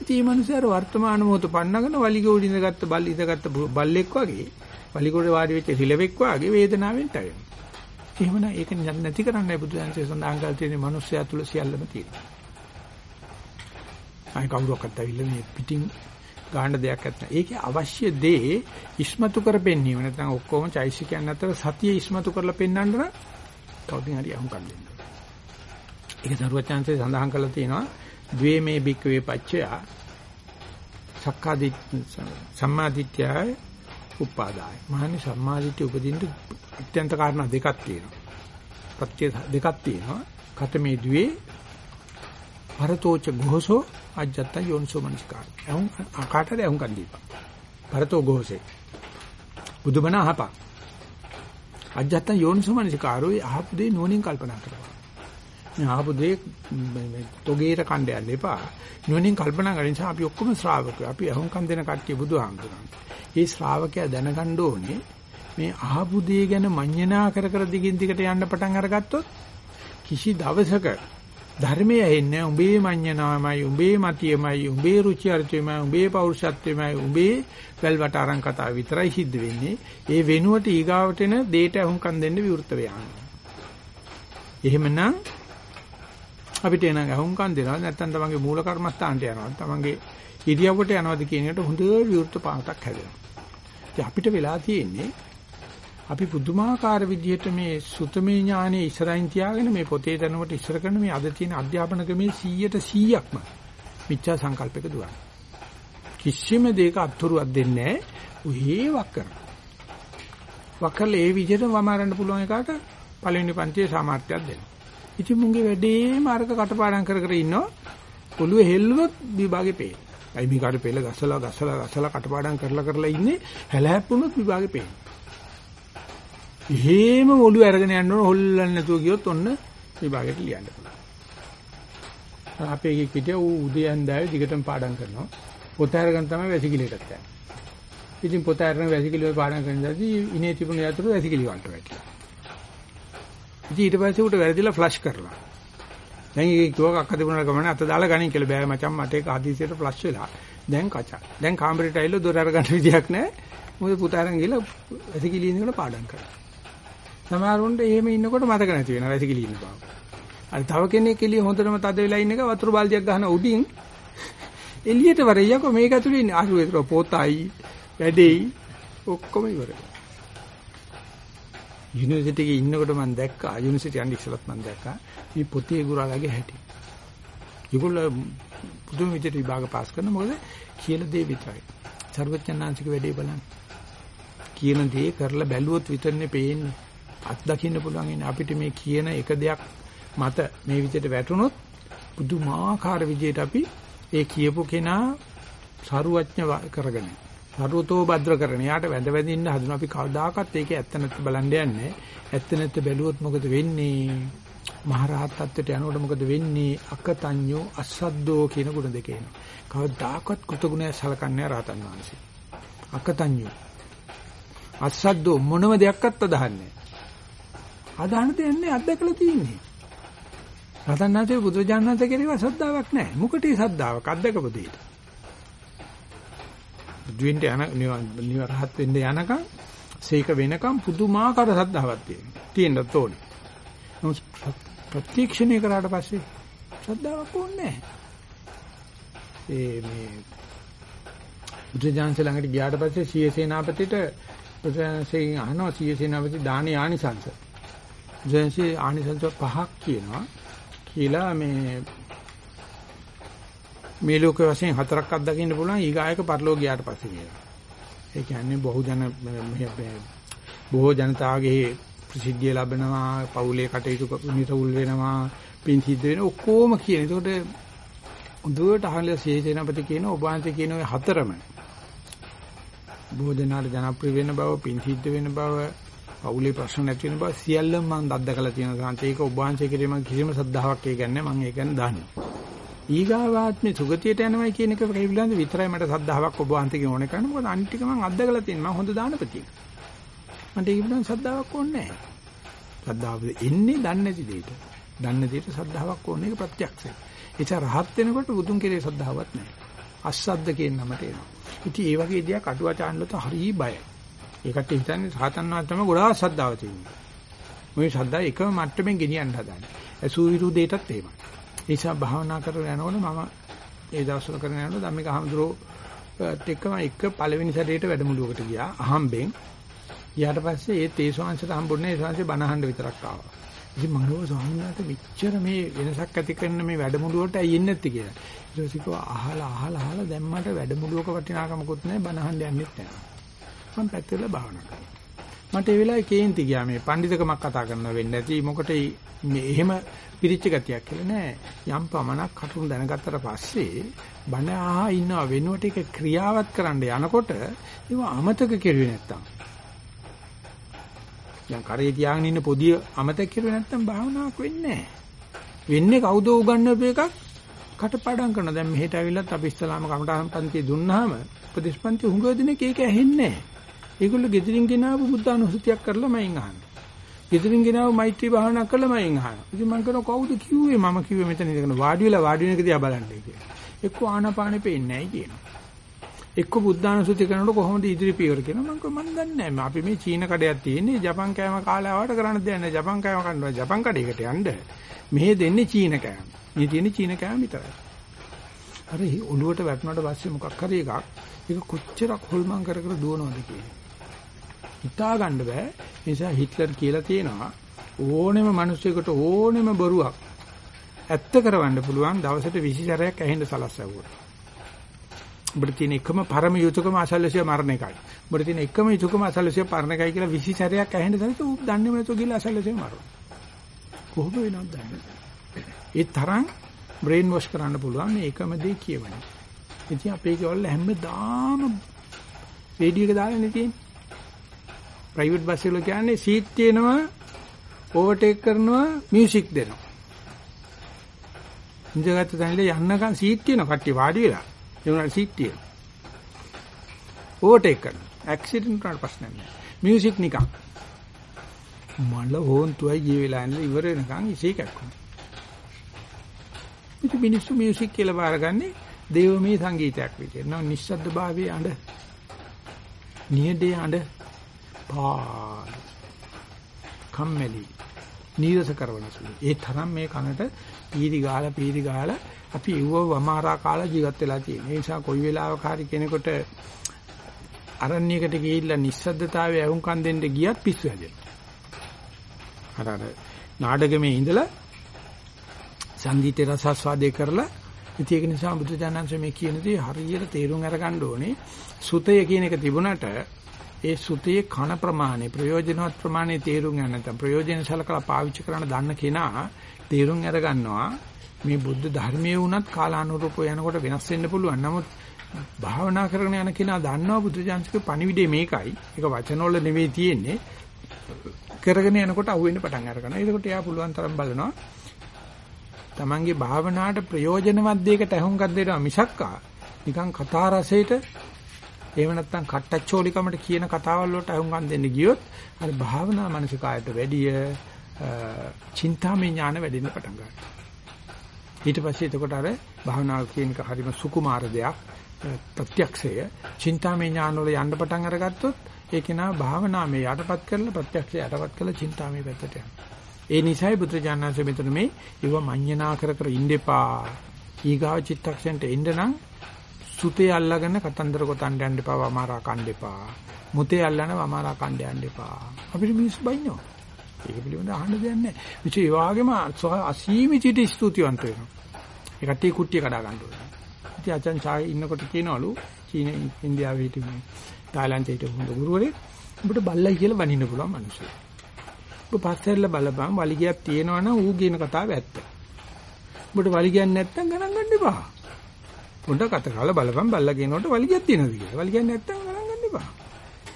ඉතින් මේ මිනිස්සුර වර්තමාන මොහොත පන්නගෙන වලිග උඩින්ද ගත්ත බල් ඉඳගත්ත බල්ලෙක් වගේ වලිගොඩ වාඩි වෙච්ච රිලෙවෙක් වගේ වේදනාවෙන් තැවෙනවා. එහෙමනම් ඒක නැති කරන්නයි බුදුන්සේ සඳහන් කරලා තියෙන මිනිස්සයා තුල සියල්ලම තියෙනවා. අය කවුරක්වත් ඇවිල්ලා මේ පිටින් ගන්න දෙයක් නැත්නම් ඒකේ අවශ්‍ය දේ ඉස්මතු කර පෙන්වීම නැත්නම් ඔක්කොම චෛසිකයන් අතර සතිය ඉස්මතු කරලා පෙන්වන්න නම් කවුදින් හරි අහුම් කන් දෙන්න. ඒක දරුවචාන්සේ සඳහන් කරලා තියෙනවා ද්වේමේ බික්කවේ පච්චය සක්කාදි සම්මාදිට්ඨය උපාදාය. මහන්නේ සම්මාදිට්ඨිය උපදින්න අත්‍යන්ත කාරණා දෙකක් තියෙනවා. ප්‍රත්‍ය දෙකක් තියෙනවා. කතමේ ද්වේ පරතෝච ගෝසෝ අජත්ත යෝන්සෝ මනස්කාර. එහුන් අකාටද එහුන් කන් දීපා. පරතෝ ගෝසේ. බුදුබණ අහපා. අජත්ත යෝන්සෝ මනස්කාරෝ අහපු දේ නුවණින් කල්පනා කරනවා. මේ අහපු දේ තොගේට කණ්ඩ යන්න එපා. නුවණින් කල්පනා කරන නිසා අපි ඔක්කොම ශ්‍රාවකයෝ. අපි එහුන් කන් දෙන කට්ටිය බුදුහාමුදුරන්. ඒ ශ්‍රාවකයා දැනගන්න ඕනේ මේ අහපු දේ ගැන මඤ්ඤණා කර කර දිගින් දිගට යන්න පටන් අරගත්තොත් කිසි දවසක ධර්මයේ ඇහෙන්නේ උඹේ මඤ්ඤණාමයි උඹේ මතියමයි උඹේ රුචි අරුචිමයි උඹේ පෞරුෂත්වයමයි උඹේ වැල්වට අරන් කතාව විතරයි සිද්ධ වෙන්නේ. ඒ වෙනුවට ඊගාවට එන දෙයට අහුම්කම් දෙන්න විවෘත වෙනවා. එහෙමනම් අපිට එන ගහුම්කන් දෙනවා නැත්නම් තමන්ගේ මූල කර්මස්ථානට යනවා තමන්ගේ ඉරියව්වට යනවාද කියන එකට හොඳ විවෘත පාතක් හැදෙනවා. ඉතින් අපිට වෙලා තියෙන්නේ අපි පුදුමාකාර විදිහට මේ සුතමේ ඥානෙ ඉස්සරහින් තියාගෙන මේ පොතේ දැනුමට ඉස්සර කරන මේ අද තියෙන අධ්‍යාපන ක්‍රමයේ 100ට 100ක්ම මිච්ඡා සංකල්පයක දුවන. කිසිම දෙයක අත්තුරුවක් දෙන්නේ නැහැ. උහේ වක්කන. වක්කල ඒ විදිහට වමාරන්න පුළුවන් එකට පළවෙනි පන්තියේ සාමර්ථ්‍යයක් දෙනවා. ඉතින් මුංගේ වැඩේම අරක කටපාඩම් කර කර ඉන්නවා. ඔළුවේ හෙල්ලුවොත් විභාගේ පේන. අයි මේ කාට පෙළ ගසලා ගසලා ගසලා කටපාඩම් කරලා කරලා ඉන්නේ හැලහැප්පුණොත් විභාගේ පේන. එහෙම ඔළුව අරගෙන යන්න ඕන හොල්ලන්නේ නැතුව ගියොත් ඔන්න විභාගෙට ලියන්න පුළුවන්. අපේ එකේ කිටිය ඌ උදේ හන්දාවේ දිගටම පාඩම් කරනවා. පොත අරගෙන තමයි වැසිකිළියට යන්නේ. ඉතින් පොත අරගෙන වැසිකිළිය පාඩම් කරනදාදී ඉනේ තිබුණ යතුරු වැසිකිළිය වලට වැටිලා. ඉතින් ඊට පස්සේ උට වැරදිලා ෆ්ලෂ් කරලා. දැන් ඒක කිව්වක් අක්ක තිබුණා ගමන අත දාලා ගනින් කියලා බෑ මචං මට ඒක හදිසියට ෆ්ලෂ් වෙලා. දැන් කචා. දැන් කාමරේට ඇවිල්ලා දොර අරගන්න විදියක් නැහැ. මොකද පුතා අරන් ගිහලා වැසිකිලි ඉන්නකොට පාඩම් කරා. සමහරුන්ට එහෙම ඉන්නකොට මතක නැති වෙනවා වැසිකිලි ඉන්න බව. අර තව කෙනෙක් එළිය හොඳටම තද වෙලා ඉන්න එක වතුර බල්දියක් ගහන උඩින් එළියට වරෙයකෝ මේක ඇතුලේ ඉන්නේ අරු ඒක පොතයි වැඩේයි ඔක්කොම ඉවරයි. යුනිවර්සිටි එකේ ඉන්නකොට මම දැක්කා යුනිවර්සිටි යන්න ඉස්සෙල්ලත් මම දැක්කා මේ පොතේ ගුරාලගේ හැටි. ඒගොල්ලෝ පුදුම විදිහට විභාග පාස් කරන මොකද කියලා දේ විතරයි. සර්වඥාන්සික වැඩේ බලන්න. කියන දේ කරලා බැලුවොත් විතරනේ පේන්නේ. අත් දකින්න පුළුවන් ඉන්නේ අපිට මේ කියන එක දෙයක් මත මේ විදිහට වැටුනොත් පුදුමාකාර විදිහට අපි ඒ කියපු කෙනා සරුවඥ කරගෙන සරුවතෝ භද්‍ර කරන. යාට වැඳ වැඳින්න හදන අපි කවදාකවත් ඒකේ ඇත්ත නැත්ත බලන්න යන්නේ. ඇත්ත නැත්ත බැලුවොත් මොකද වෙන්නේ? මහරහත් ත්වයට යනකොට මොකද වෙන්නේ? අකතඤ්ඤෝ අසද්දෝ කියන ගුණ දෙක එනවා. කවදාකවත් කෘතගුණය සලකන්නේ රහතන් වහන්සේ. අකතඤ්ඤෝ අසද්දෝ මොනම දෙයක්වත් අදහන්නේ. අදහන්න දෙන්නේ අත්දකලා තියෙන්නේ. රහතන් වහන්සේ බුදුරජාණන් වහන්සේ කෙරෙහිව ශ්‍රද්ධාවක් නැහැ. මොකටද ශ්‍රද්ධාවක් අත්දකපු දෙයට? බුදුන්ට යන නිවරහත් වෙන්න යනකම් සීක වෙනකම් පුදුමාකාර ශ්‍රද්ධාවක් තියෙනවා. තියෙන්නත් ඕනේ. නමුත් ප්‍රත්‍යක්ෂණය කරාට පස්සේ ශ්‍රද්ධාවක් ඕනේ නැහැ. ඒ මේ බුදුජානක ළඟට ගියාට පස්සේ සීය සේනාපතිට බුදුන්සේගෙන් අහනවා සීය සේනාපති දානේ ආනිසංස. බුදුන්සේ ආනිසංස පහක් කියනවා. කියලා මේ මේ ලෝක වශයෙන් හතරක් අත්දකින්න පුළුවන් ඊගායක පරිලෝක ගියාට පස්සේ කියලා. ඒ කියන්නේ බොහෝ ජන බොහෝ ජනතාවගේ ප්‍රසිද්ධිය ලැබෙනවා, පවුලේ කටයුතු නිරවුල් වෙනවා, පින් සිද්ධ වෙන ඔක්කොම කියන. ඒකට උදුවට අහලා සීසේනපති කියන ඔබ වහන්සේ කියන ඔය හතරම බොහෝ දෙනාට ජනප්‍රිය වෙන බව, පින් සිද්ධ වෙන බව, පවුලේ ප්‍රශ්න නැති වෙන බව සියල්ලම මම දද්දකලා තියෙනවා. සාන්ත ඒක ඔබ වහන්සේ කිරීම කිසිම සද්ධාාවක් ඒ කියන්නේ මම ඒක ගැන දන්නේ. ඊගාවාත්මේ සුගතියට යනවයි කියන එක පිළිබඳව විතරයි මට සද්ධාාවක් ඔබ වහන්සේගෙන් ඕනේ කරන්නේ. මොකද අනිත් ටික මම අද්දකලා තියෙනවා. මම හොඳ දානපතියෙක්. මට ඒක පිළිබඳව සද්ධාාවක් ඕනේ නැහැ. සද්ධාව එන්නේ දන්නේ නැති දෙයට. දන්නේ දෙයට සද්ධාාවක් ඕනේ ඒක ප්‍රත්‍යක්ෂයි. ඒච රහත් වෙනකොට බුදුන් කෙරේ සද්ධාාවක් නැහැ. අස්සද්ද කියන නමට එනවා. ඉතින් ඒ වගේ දෙයක් අටුවාචාන්ලට හරි බයයි. ඒකට හිතන්නේ රහතන් වහන්සේ තමයි ගොඩාක් ශ්‍රද්ධාව තියෙන්නේ. මේ ශ්‍රද්ධාව එකම මට්ටමින් ගෙනියන්න හදන්නේ. අසු විරුදේටත් එහෙමයි. ඒ නිසා භාවනා කරගෙන යනකොට මම ඒ දවස්වල කරගෙන යනකොට ධම්මික අහම්දුරෝ එක්කම එක පළවෙනි සැරේට වැඩමුළුවකට ගියා අහම්බෙන්. ඊට පස්සේ ඒ තේසවාංශයට හම්බුනේ ඒ ශාංශේ බණහඬ විතරක් ආවා. ඉතින් මම නෝ ස්වාමීන් වහන්සේ මෙච්චර මේ වෙනසක් ඇති කරන මේ වැඩමුළුවට ඇයි එන්නේ නැත්තේ කියලා. ඊට පස්සේ කිව්වා අහලා අහලා අහලා දැන් මට වැඩමුළුවක වටිනාකමකුත් නැහැ බණහඬ යන්නෙත් නැහැ. මම පැත්තට භාවනා කරනවා. මට ඒ වෙලාවේ කේන්ති ගියා මේ පඬිතුකමක් කතා කරන්න වෙන්නේ නැති මොකට මේ එහෙම පිරිච්ච ගතියක් කියලා නෑ. යම් පමණක් කටුන් දැනගත්තට පස්සේ බණ ආහා ඉන්නව වෙනුවට ඒක ක්‍රියාවත් කරන්න යනකොට ඒව අමතක කෙරුවේ නැත්තම්. දැන් කරේ තියාගෙන ඉන්න පොදිය අමතක කෙරුවේ නැත්තම් භාවනාවක් වෙන්නේ නෑ. වෙන්නේ කවුද උගන්වපු එකක් කටපාඩම් කරන. දැන් මෙහෙට ඇවිල්ලත් අපි ඉස්ලාම කමටහන් පන්ති දුන්නාම උපදේශපන්ති හුඟ දිනක ඒක ඇහෙන්නේ නෑ. ඒගොල්ලෝ ගෙදරින් ගෙනාවු බුද්ධානුස්සතියක් කරලා මයින් අහනවා. ගෙදරින් ගෙනාවු මෛත්‍රී භාවනා කරලා මයින් අහනවා. ඉතින් මම කරන කවුද කිව්වේ මම කිව්වේ මෙතන ඉඳගෙන වාඩි වෙලා වාඩි වෙන එක දිහා බලන්නයි කියලා. එක්ක ආනාපානෙ පේන්නේ නැහැ කියනවා. එක්ක බුද්ධානුස්සතිය කරනකොට කොහොමද ඉදිරි පියවර කියනවා මම මම දන්නේ නැහැ. අපි මේ චීන කඩයක් තියෙන්නේ ජපන් කෑම කාලා ආවට කරන්න දෙයක් නැහැ. ජපන් කෑම කන්නවා ජපන් කඩේකට යන්න. මෙහෙ දෙන්නේ චීන කෑම. මේ තියෙන්නේ චීන කෑම විතරයි. අර ඔළුවට වැටුණාට පස්සේ මොකක් හරි එකක් ඒක කොච්චරක් හොල්මන් කර කර දුවනවද කියන්නේ. හිතා ගන්න බෑ. ඒ නිසා හිට්ලර් කියලා තියෙනවා ඕනෙම මිනිසෙකුට ඕනෙම බොරුවක් ඇත්ත කරවන්න පුළුවන් දවසට 20 සැරයක් ඇහෙන්න සලස්සවුවා. ඔබට තියෙන එකම පරම යුතුයකම අසල්ලසිය මරණ එකයි. ඔබට තියෙන එකම යුතුයකම අසල්ලසිය පරණ එකයි කියලා 20 සැරයක් ඇහෙන්න දැනට උ දන්නේ නැතුව ගිහලා අසල්ලසිය මරනවා. කොහොම වෙනවද දන්නේ ඒ තරම් බ්‍රේන් වොෂ් කරන්න පුළුවන් මේ එකම දේ කියවන්නේ. ඉතින් අපේ ගෙවල් හැමදාම රේඩියෝ එක දාලානේ තියෙන්නේ. ප්‍රයිවට් බස් වල කියන්නේ සීට් තියෙනවා ඕවර්ටේක් කරනවා මියුසික් දෙනවා. ඉඳගත්තු තැනදී යන්නකම් සීට් තියෙනවා කට්ටිය වාඩි වෙලා. ඒ උනාට සීට් තියෙනවා. ඕවර්ටේක් කරනවා. ඇක්සිඩන්ට් වුණාට ප්‍රශ්නයක් නැහැ. මියුසික් නිකන්. මල හොන්තුයි ගිය වෙලා ඉඳලා ඉවර වෙනකන් ඉසේ කැක්කුණා. ඉතින් මිනිස්සු මියුසික් කියලා බාරගන්නේ දේවමය සංගීතයක් විදියට. නෝ නිශ්ශබ්ද භාවයේ අඬ. නියදේ අඬ පා කම්මැලි නීරස කරවන සුළු. ඒ තරම් මේ කනට පීරි ගාලා පීරි ගාලා අපි ඉවව වමාරා කාලා ජීවත් වෙලා තියෙන. ඒ නිසා කොයි වෙලාවක හරි කෙනෙකුට අරණ්‍යයකට ගිහිල්ලා නිස්සද්දතාවය වුන්කම් දෙන්න ගියත් පිස්සු හැදෙනවා. අර අර නාඩගමේ ඉඳලා සංගීතය රසස්වාදේ කරලා ඉතින් ඒක නිසා බුදුජානන්සේ මේ කියන දේ හරියට තේරුම් අරගන්න ඕනේ. සුතය කියන එක තිබුණට ඒ සුතේ කන ප්‍රමාණය ප්‍රයෝජනවත් ප්‍රමාණය තේරුම් ගන්න නැත්නම් ප්‍රයෝජන සලකලා පාවිච්චි කරන්න දන්න කෙනා තේරුම් අරගන්නවා මේ බුද්ධ ධර්මයේ වුණත් කාලානුරූපව යනකොට වෙනස් වෙන්න පුළුවන්. නමුත් භාවනා කරගෙන යන කෙනා දන්නවා බුදුජානක පණිවිඩය මේකයි. ඒක වචනවල නෙවෙයි තියෙන්නේ. කරගෙන යනකොට අහුවෙන්න පටන් අරගන්නවා. ඒකට එයා පුළුවන් තරම් බලනවා. Tamange භාවනාවට ප්‍රයෝජනවත් දෙයකට අහුම්කක් දෙනවා මිසක්කා නිකන් කතා රසයට එහෙම නැත්නම් කට්ටච්චෝලිකමට කියන කතාවල් වලට අහුම්කම් දෙන්න ගියොත් අර භාවනා මානසිකායට වැඩිය චින්තාමය ඥාන වැඩෙන්න පටන් ගන්නවා. ඊට පස්සේ එතකොට අර භාවනාව කියන එක හරිම සුකුමාර දෙයක් ප්‍රත්‍යක්ෂය චින්තාමය ඥාන වල යන්න පටන් අරගත්තොත් ඒක නා භාවනාමය යටපත් කරලා ප්‍රත්‍යක්ෂය යටපත් කරලා චින්තාමය පැත්තට යනවා. ඒ නිසයි බුදුජානනාංශ මෙතන මේ ඉව මඤ්ඤණා කර කර ඉන්න එපා. ඊගාව චිත්තක්ෂණයට එන්න නම් සුතේ අල්ලගෙන කතන්දර ගොතන්න යන්න එපා වමාරා කන්න එපා. මුතේ අල්ලන වමාරා කන්න යන්න එපා. අපිට මිනිස්සු බයින්නවා. ඒක පිළිබඳව අහන්න දෙයක් නැහැ. විචේ ඒ වගේම අසීමිතට ස්තුතිවන්ත වෙනවා. ඒ කට්ටිය කුට්ටිය කඩා ගන්න ඕනේ. ඉතින් අචන් චායි ඉන්නකොට කියනවලු චීන ඉන්දියාවේ හිටපු තායිලන්තයේ හිටපු හොඳ ගුරුවරයෙක් උඹට බල්ලයි කියලා බනින්න පුළුවන් මිනිස්සු. ඔබ පස්සෙල්ල බලපන් වලිගයක් තියෙනවනම් ඌ කියන කතාව ඇත්ත. ඔබට වලිගයක් නැත්තම් ගණන් ගන්න එපා. පොඩ්ඩක් අත කාලා බලපන් බල්ලා කියනකොට වලිගයක් තියෙනවද කියලා. වලිගයක් නැත්තම් ගණන් ගන්න එපා.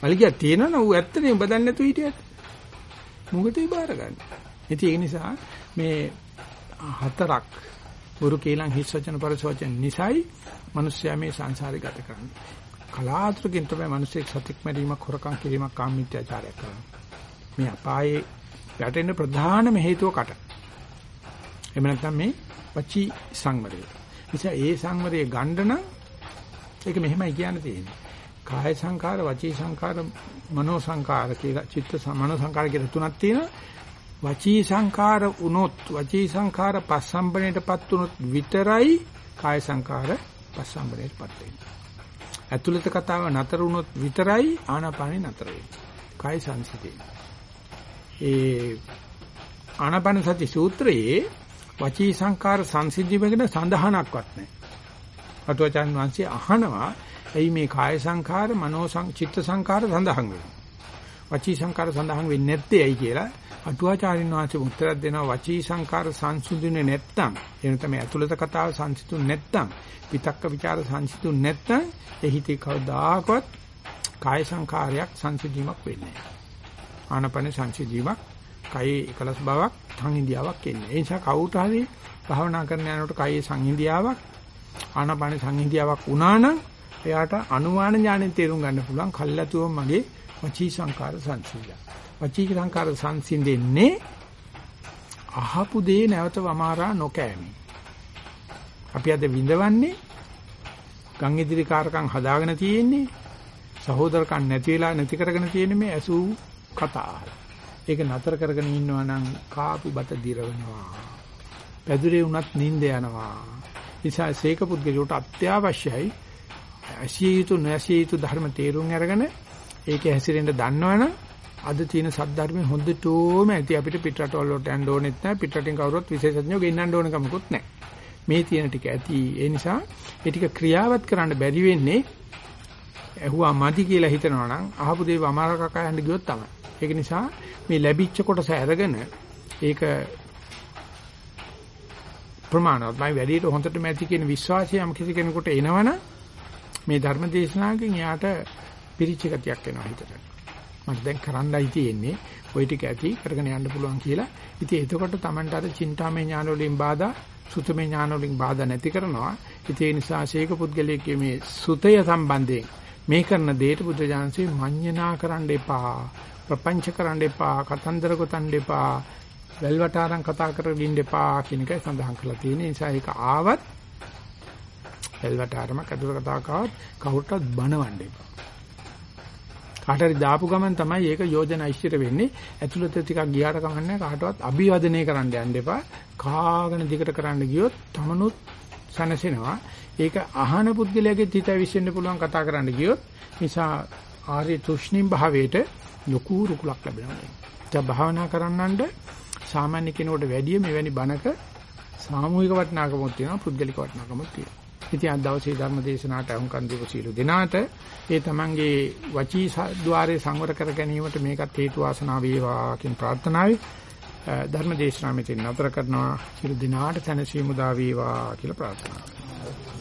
වලිගයක් තියෙනවනම් ඌ ඇත්තනේ ඔබ දන්නේ නැතුව හිටියට. මොකටද බාර ගන්න. ඉතින් ඒ නිසා මේ හතරක් වරු කේලං හිස් වචන පරස වචන නිසයි මිනිස්යා මේ සංසාරේ ගත කරන්නේ. කලාතුරකින් තමයි මිනිස්සෙක් සතික් මැරීමක් හොරකම් කිරීමක් කාමීත්‍යාචාරයක් කරන්නේ. මේ අපායේ යටෙන ප්‍රධානම හේතුව කට. එහෙම නැත්නම් මේ වචී සංවරය. නිසා ඒ සංවරයේ ගණ්ඩන ඒක මෙහෙමයි කියන්න තියෙන්නේ. කාය සංකාර, වචී සංකාර, මනෝ සංකාර කියලා චිත්ත මනෝ සංකාර කියලා තුනක් තියෙනවා. වචී සංකාර උනොත් වචී සංකාර පස්සම්බණයටපත් උනොත් විතරයි කාය සංකාර පස්සම්බණයටපත් වෙන්නේ. ඇතුළත කතාව නතර වුණොත් විතරයි ආනාපානෙ නතර වෙන්නේ. කාය සංසිතේ. ඒ ආනාපාන සති සූත්‍රයේ වචී සංකාර සංසිද්ධිය වෙන සඳහනක්වත් නැහැ. අටුවචන් වහන්සේ අහනවා එයි මේ කාය සංඛාර මනෝ චිත්ත සංඛාර සඳහන් වෙනවා. වචී සංඛාර සඳහන් වෙන්නේ නැත්තේ ඇයි කියලා අටුවාචාරින් වහන්සේ උත්තරයක් දෙනවා වචී සංඛාර සංසිඳුනේ නැත්තම් එන තමයි අතුලත කතාව සංසිඳුනේ නැත්තම් විතක්ක ਵਿਚාර සංසිඳුනේ නැත්තම් එහිදී කවදාකවත් කාය සංඛාරයක් සංසිඳීමක් වෙන්නේ නැහැ. ආනපන සංසිඳීමක්, කයේ එකලස් බවක්, සංහිඳියාවක් එන්නේ. ඒ නිසා කවුරුට හරි භාවනා කරන යනකොට කයේ සංහිඳියාවක්, ආනපන සංහිඳියාවක් වුණා නම් එයාට අනුමාන ඥාණයෙන් තේරුම් ගන්න පුළුවන් කල්ලාතුව මගේ වචී සංකාර සංසිඳියා. වචී සංකාර සංසිඳෙන්නේ අහපු දේ නැවත වමාරා නොකෑමි. අපි අද විඳවන්නේ ගම් ඉදිරි කාරකම් හදාගෙන තියෙන්නේ සහෝදරකම් නැති වෙලා නැති කරගෙන තියෙන්නේ මේ ඇසූ කතා. ඒක නතර කරගෙන ඉන්නවා නම් කාපු බත දිරවනවා. පැදුරේ වුණත් නිින්ද යනවා. නිසා සීක පුද්ගලයාට අත්‍යවශ්‍යයි ඇසිය යුතු නැසිය යුතු ධර්ම තේරුම් අරගෙන ඒකේ හැසිරෙන්න දන්නවනම් අද තියෙන සද්ධර්මයේ හොඳටම ඇති අපිට පිටරටවල වලට යන්න ඕනෙත් නැහැ පිටරටින් කවුරුත් විශේෂඥයෝ ගෙන්නන්න ඕන කමකුත් නැහැ. මේ තියෙන ටික ඇති ඒ නිසා ඒ ටික ක්‍රියාවත් කරන්න බැරි වෙන්නේ ඇහුවා මදි කියලා හිතනවා නම් අහපු දේ වමාර කකා යන්න ගියොත් තමයි. ඒක නිසා මේ ලැබිච්ච කොටස අරගෙන ඒක ප්‍රමාණවත් මම වැඩිට හොඳටම ඇති කියන විශ්වාසය යම් කිසි කෙනෙකුට එනවනම් මේ ධර්ම දේශනාවකින් යාට පිරිච්ච ගතියක් එනවා හිතට. මට දැන් කරන්නයි තියෙන්නේ ওই ටික ඇති කරගෙන යන්න පුළුවන් කියලා. ඉතින් එතකොට Tamanට අර චින්තාමය ඥාන වලින් බාධා, සුතමය ඥාන වලින් බාධා නැති කරනවා. ඉතින් ඒ නිසා ශේක පුද්ගලයේ මේ සුතය සම්බන්ධයෙන් මේ කරන දෙයට බුද්ධ ඥානසේ මඤ්ඤණා කරන්න එපා. ප්‍රපංච කරන්න එපා, කතන්දර ගොතන්න එපා, වැල්වටාරම් කතා කරගෙන ඉන්න එපා කියන එකයි සඳහන් කරලා තියෙන්නේ. නිසා ඒක ආවත් වැල්වටාරම කතර කතාවක් ආවත් කවුරුටත් බනවන්න එපා. කාට හරි දාපු ගමන් තමයි ඒක යෝජනා ඉෂ්ටිර වෙන්නේ. ඇතුළත ටිකක් ගියාට කමන්නේ කාටවත් අභිවදනය කරන්න යන්න එපා. කාගෙන දිගට කරන්න ගියොත් තමනුත් සනසෙනවා. ඒක අහන පුද්ගලයාගේ හිත විශ්ෙන්න පුළුවන් කතා කරන්න ගියොත් නිසා ආර්ය තුෂ්ණිම් භාවයට ලොකු රුකුලක් ලැබෙනවා. දැන් භාවනා කරන්නන්ට සාමාන්‍ය කෙනෙකුට වැඩිය මෙවැනි බණක සාමූහික වටිනාකමක් තියෙනවා පුද්ගලික වටිනාකමක් තියෙනවා. ඉතින් අද දවසේ ධර්ම දේශනාවට අහුම්කන් දීපු සීල දෙනාට ඒ තමන්ගේ වචී ద్వාරයේ සංවර කර ගැනීමට මේකත් හේතු වාසනා වේවා කියන ප්‍රාර්ථනාවයි ධර්ම දේශනාව මෙතන නතර කරනවා සීල දිනාට තනසීමු දා වේවා කියලා ප්‍රාර්ථනා කරනවා.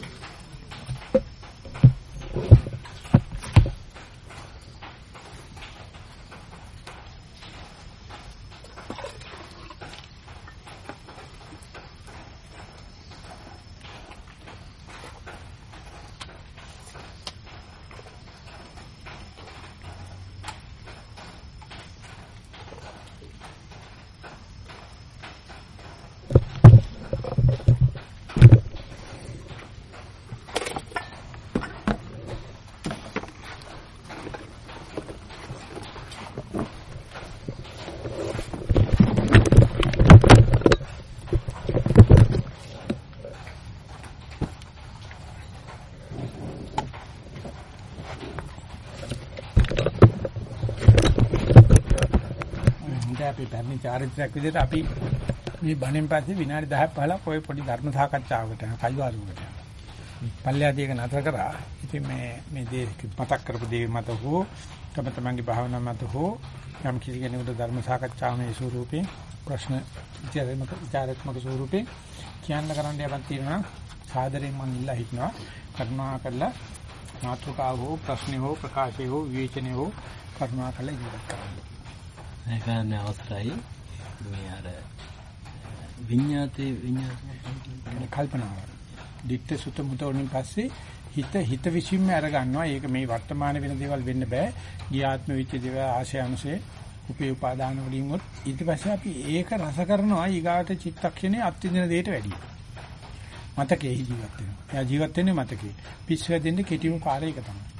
අපේ පැරණි චාරිත්‍රාක් විදිහට අපි මේ බණෙන් පස්සේ විනාඩි 10ක් 15ක් ඔය පොඩි ධර්ම සාකච්ඡාවකට යන කයිවාරුවකට යන. පල්ලෑදී එක නතර කරා. ඉතින් මේ මේ දේ මතක් කරපු දේ මත හෝ තම තමන්ගේ භාවනාව මත හෝ යම් කිසි කෙනෙකුට ධර්ම සාකච්ඡාවේ ස්වරූපේ ප්‍රශ්න විචාරාත්මක විචාරාත්මක ස්වරූපේ කියන්න කරන්න යමක් තියෙනවා සාදරයෙන් මම ඉල්ලා හිටනවා කරුණා කරලා මාතෘකාව හෝ ප්‍රශ්න හෝ ප්‍රකාශය හෝ විවේචනය හෝ කරුණා කරලා ඉදිරිපත් කරන්න.
ඒකන අවස්ථරයි මේ අර විඤ්ඤාතේ විඤ්ඤාතේ
කල්පනාව. ditta sutta muta වලින් පස්සේ හිත හිත විසින්ම අර ගන්නවා. ඒක මේ වර්තමාන වෙන දේවල් වෙන්න බෑ. ගියාත්ම වෙච්ච දේවල් ආශය අනුසේ උපේ උපාදාන වලින් උත් ඊට පස්සේ අපි ඒක රස කරනවා ඊගාට චිත්තක්ෂණේ අත්විඳින දෙයට වැඩියි. මතකේ ජීවත් වෙනවා. එයා ජීවත් වෙන්නේ මතකේ. පිස්සු හැදෙන්නේ කෙටිම පාරේ එක තමයි.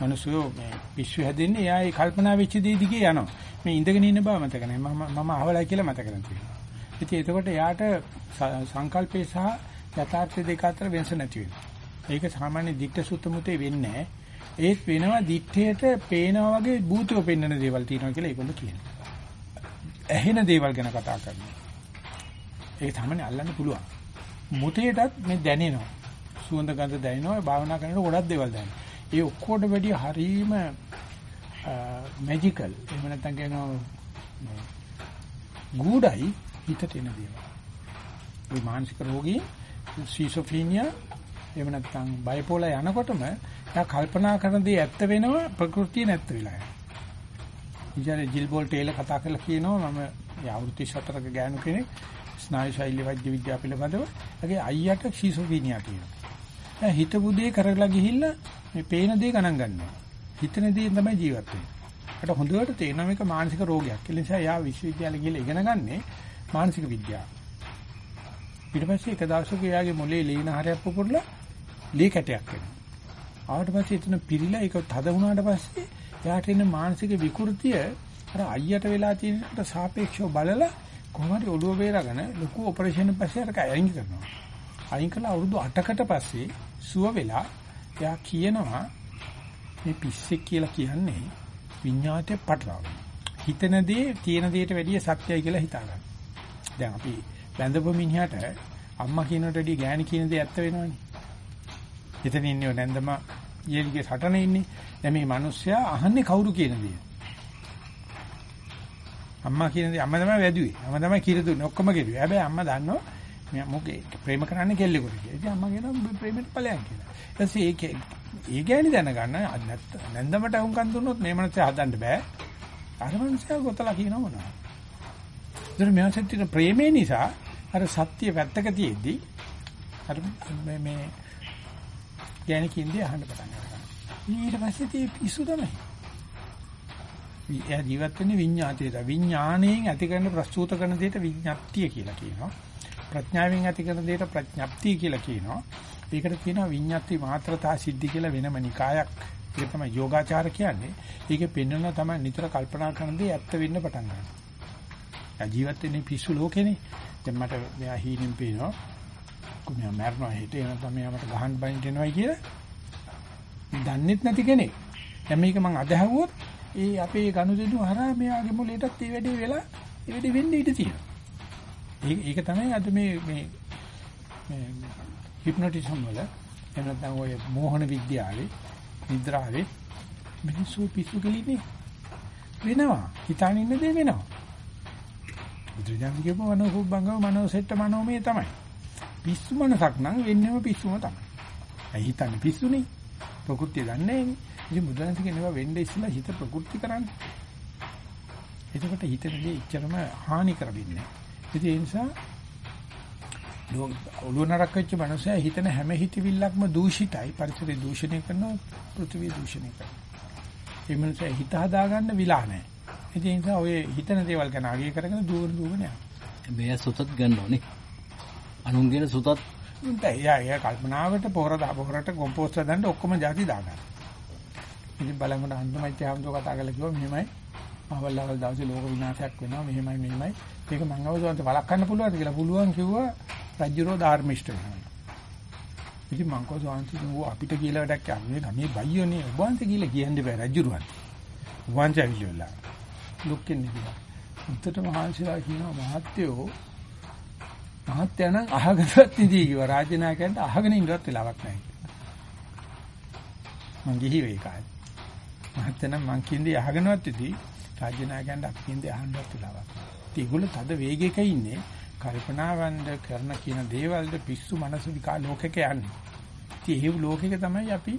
මිනිස්සු මේ පිස්සු හැදෙන්නේ එයා ඒ කල්පනා වෙච්ච දේ දිගේ යනවා. මේ ඉඳගෙන ඉන්න බව මතක නැහැ. මම මම අහවලයි කියලා මතක නැතිවෙනවා. ඉතින් එතකොට එයාට සංකල්පේ සහ යථාර්ථය දෙක අතර වෙනස නැති වෙනවා. ඒක සාමාන්‍ය දික්ක සුත්තමුතේ වෙන්නේ ඒත් වෙනවා දිත්තේට පේනවා වගේ භූතව පෙන්වන දේවල් තියෙනවා කියලා ඒගොල්ලෝ කියනවා. ඇහෙන දේවල් ගැන කතා කරනවා. ඒක තමයි අල්ලන්න පුළුවන්. මුතේටත් මේ දැනෙනවා. සුවඳ ගඳ දැනෙනවා. භාවනා කරනකොට ගොඩක් දේවල් දැනෙනවා. ඒ ඔක්කොට වැඩිය හරීම මැජිකල් එහෙම නැත්නම් කියනවා ගුඩයි හිතට එන දේවල්. මේ මානසික රෝගී සිසොෆ්‍රීනියා එහෙම නැත්නම් බයිපෝලර් යනකොටම එයා කල්පනා කරන දේ ඇත්ත වෙනවා ප්‍රകൃතිය නැත්ත වෙලා යනවා. ඉතින් ජිල් බෝල් ටේලර් කතා කරලා කියනවා මම අවුරුදු 34ක ගෑනු කෙනෙක් ස්නායු ශෛල්‍ය වෛද්‍ය විද්‍යාව පිළිබඳව. ඒගේ අයියට සිසොෆ්‍රීනියා තියෙනවා. දැන් හිතපු දේ කරලා ගිහිල්ලා මේ පේන දේ ගණන් ගන්නවා. හිතන දේ තමයි ජීවත් වෙන්නේ. ඒකට හොඳට තේරෙනවා මේක මානසික රෝගයක්. ඒ නිසා යා විශ්වවිද්‍යාලේ ගිහලා ඉගෙන ගන්නේ මානසික විද්‍යාව. ඊට පස්සේ එක දවසක එයාගේ මොලේ ලීන හරයක් පුපුරලා ලී කැටයක් වෙනවා. ආවට පස්සේ එතන පිළිලා ඒක තද වුණාට පස්සේ එයාට එන මානසික විකෘතිය අර අයියට වෙලා තියෙනට සාපේක්ෂව බලලා කොහොමද ඔළුව බේරගෙන ලොකු ඔපරේෂන් පස්සේ අරක අයින් කරනවා. අයින් කළා අවුරුදු 8කට පස්සේ සුව වෙලා එයා කියනවා මේ පිස්සෙක් කියලා කියන්නේ විඤ්ඤාතේ පටලවා. හිතන දේ තියෙන දේට වැඩිය සත්‍යයි කියලා හිතාගන්න. දැන් අපි බැඳපු මිනිහට අම්මා කියනට වැඩිය ගෑණි කියන දේ ඇත්ත වෙනවනේ. එතන ඉන්නේ නැන්දම ඊයේගේ සටනේ ඉන්නේ. දැන් මේ මිනිස්සයා අහන්නේ කවුරු කියන දේ. අම්මා කියන දේ අම්මා තමයි වැදුවේ. අම්මා තමයි කිරි දුන්නේ. ඔක්කොම කෙරුවේ. හැබැයි අම්මා දන්නවා මෙයා මොකේ ප්‍රේම කරන්නේ කෙල්ලෙකුට කියලා. ඉතින් අම්මා කියනවා ප්‍රේමෙට ඵලයන් කියලා. ඊපස්සේ ඒක ඒ ගෑණි දැනගන්න නැන්දමට වුන්කන් දුන්නොත් මේ මනසේ හදන්න බෑ. අර මනුස්සයා ගොතලා කියනවා මොනවා. ඒතර මෙයාට තියෙන ප්‍රේමේ නිසා අර සත්‍ය වැත්තක තියෙද්දි අර මේ මේ ගෑණි කින්දී අහන්න පටන් ගන්නවා. ඊට පස්සේ තී පිසු තමයි. එයා ජීවත් වෙන්නේ විඤ්ඤාතේට. විඤ්ඤාණයෙන් ඇති කරන ප්‍රස්තුත කරන දෙයට විඤ්ඤාත්තිය කියලා කියනවා. ප්‍රඥාවෙන් ඇති කරන දෙයට ප්‍රඥප්තිය කියලා කියනවා. ඒකට කියනවා විඤ්ඤාති මාත්‍රතා සිද්ධි කියලා වෙනම නිකායක්. ඒක තමයි යෝගාචාර කියන්නේ. ඒකේ පෙන්වනවා තමයි නිතර කල්පනා කරන දේ ඇත්ත වෙන්න පටන් ගන්නවා. ජීවත් වෙන්නේ පිස්සු ලෝකෙනේ. දැන් මට මෙයා හීනෙන් පේනවා. කොහොමද මරනවා හිට එන තමයි මට ගහන්න බයින් දෙනවයි කියලා. දන්නෙත් නැති කෙනෙක්. දැන් මේක මම අදහුවොත් ඒ අපේ ගනුදෙනු හරහා මෙයාගේ මොලේටත් ඒ වැඩේ වෙලා ඒ වැඩේ වෙන්න ඉඩ තියෙනවා. ඒක ඒක තමයි අද මේ මේ මේ හිප්නොටිසම් වල එහෙම නැත්නම් ඔය මෝහන විද්‍යාවේ නිද්‍රාවේ මිනිස්සු පිස්සු කෙලින්නේ වෙනවා. හිතාගෙන ඉන්න දේ වෙනවා. බුදුරජාණන් කියපුව මනෝ කුබ්බංගව මනෝ සෙට්ට මනෝමය තමයි. පිස්සු මනසක් නම් වෙන්නේම පිස්සුම තමයි. ඇයි හිතන්නේ පිස්සුනේ? ප්‍රകൃතිය දන්නේ නැහැ. ඉතින් බුදුරජාණන් කියනවා වෙන්නේ ඉස්සලා හිත ප්‍රകൃති කරන්නේ. එතකොට හිතේදී ඉච්චරම හානි කරවෙන්නේ. ඉතින් ඒ නිසා ඔළුව නරක වෙච්ච මනුස්සයා හිතන හැම හිතවිල්ලක්ම දූෂිතයි. පරිසරය දූෂණය කරනවා පෘථිවිය දූෂණය කරනවා. ඒ මනුස්සයා හිත හදාගන්න විලා නැහැ. ඒ නිසා ඔය හිතන දේවල් ගැන අගය කරගෙන දුවන දුවන යනවා.
මේ සුතත් ගන්න ඕනේ. අනුන්ගෙන සුතත්
එයා එයා කල්පනාවට පොහොර දා පොහොරට කොම්පෝස්ට් හදන්න ඔක්කොම ಜಾති දාගන්න. ඉතින් බලමුන අන්තිමයි ආම්දෝ කතා කරලා කිව්වා මෙහෙමයි. අවල්ලවල් දවසේ ලෝක විනාශයක් වෙනවා. මෙහෙමයි මෙහෙමයි ඒක මම අවසන්ත වළක්වන්න පුළුවන්ද කියලා පුළුවන් කිව්වා රජුරෝ ධර්මිෂ්ඨ වෙනවා. ඉතින් මං කෝ සෝන්ති නෝ අපිට කියලා වැඩක් යන්නේ ගමේ බයියෝනේ වන්ත කියලා කියන්නේ බෑ රජුරුවන්. වන්ත ඇවිල්ලා. ලුක්කෙන් නෙවිලා. උත්තර මහාශිලා කියනවා මහත්යෝ මහත්ය නම් අහගතවත් ඉදී කිව්වා රාජ්‍ය නායකයන්ට අහගෙන ඉන්නවත් වෙලාවක් නැහැ. මං ගිහි වෙයි කාලේ. මහත්ය නම් මං කියන්නේ අහගෙනවත් ඉදී රාජ්‍ය නායකයන්ට අපි කියන්නේ අහන්නවත් වෙලාවක්. ඒගොල්ලෝ තද වේගයක ඉන්නේ කල්පනාවන්ද කරන කියන දේවල්ද පිස්සු මනස විකා ලෝකෙක යන්නේ. ඉතින් ඒ ලෝකෙක තමයි අපි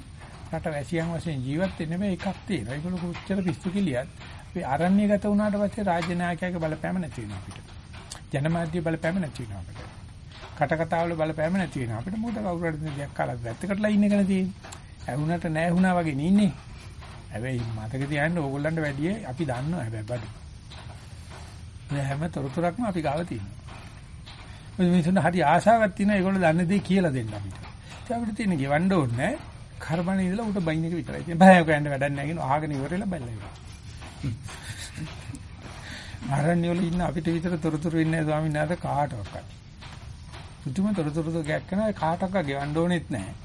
රට වැසියන් වශයෙන් ජීවත් වෙන්නේ මේ එකක් තියෙනවා. ඒගොල්ලෝ කොච්චර පිස්සු කිලියත් අපි අරණ්‍යගත වුණාට පස්සේ රාජ්‍ය නායකයාගේ බලපෑම නැති වෙනවා අපිට. ජනමාධ්‍ය බලපෑම නැති වෙනවා අපිට. කට කතාවල බලපෑම නැති වෙනවා. අපිට මොකද කවුරු හරි දෙයක් කාලා වැත්තකටලා ඉන්න එකනේ තියෙන්නේ. ඇහුණට නැහැ වුණා වගේ නින්නේ. හැබැයි මතක තියාගන්න ඕගොල්ලන්ට වැඩිය අපි දන්නවා හැබැයි බඩු. මේ හැම තොරතුරක්ම අපි ගාව තියෙනවා. මිනිස්සුන්ට හරි ආශාවක් තියෙනවා ඒගොල්ලෝ දන්න දේ කියලා දෙන්න අපිට. ඒ අපිට තියෙන ගෙවන්න ඕනේ කර්මණේ ඉඳලා උට බයින් එක විතරයි තියෙන්නේ. බය හොයන්න වැඩක් නැහැ කියන ආගෙන ඉවරෙලා බැලලා ඉවරයි. ආරණ්‍ය වල ඉන්න අපිට විතර තොරතුරු ඉන්නේ ස්වාමීන් වහන්සේ කාටවත්. පුදුම තොරතුරු ගෑක් කරන කාටවත් ගෙවන්න ඕනෙත් නැහැ.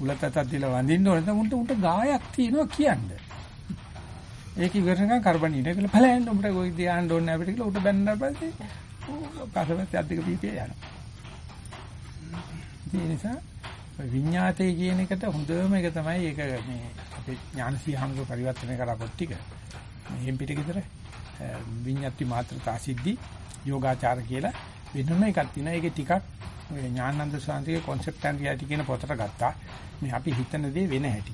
උලතතක් දීලා වඳින්න ඕනේ නැත්නම් උන්ට උන්ට ගායක් තියෙනවා කියන්නේ. ඒක ඉවර නිකන් කරබන් ඉන්න කියලා බලන්න උඹට කොයි දේ ආන්න ඕනේ අපිට කියලා උට බැන්නා පස්සේ පසපස්සේ අද්දික පීපේ යනවා. ඒ නිසා විඤ්ඤාතය කියන එකට හොඳම එක තමයි ඒක මේ අපේ ඥානසීහමක පරිවර්තනය කරපොත් ටික. මෙහෙන් පිට ගෙදර විඤ්ඤාති මාත්‍රතා සිද්ධි යෝගාචාර කියලා වෙනම එකක් තියෙනවා. ඒක ටිකක් ඥානানন্দ සාන්තිගේ concept and reality කියන පොතට ගත්තා. මේ අපි හිතන දේ වෙන හැටි.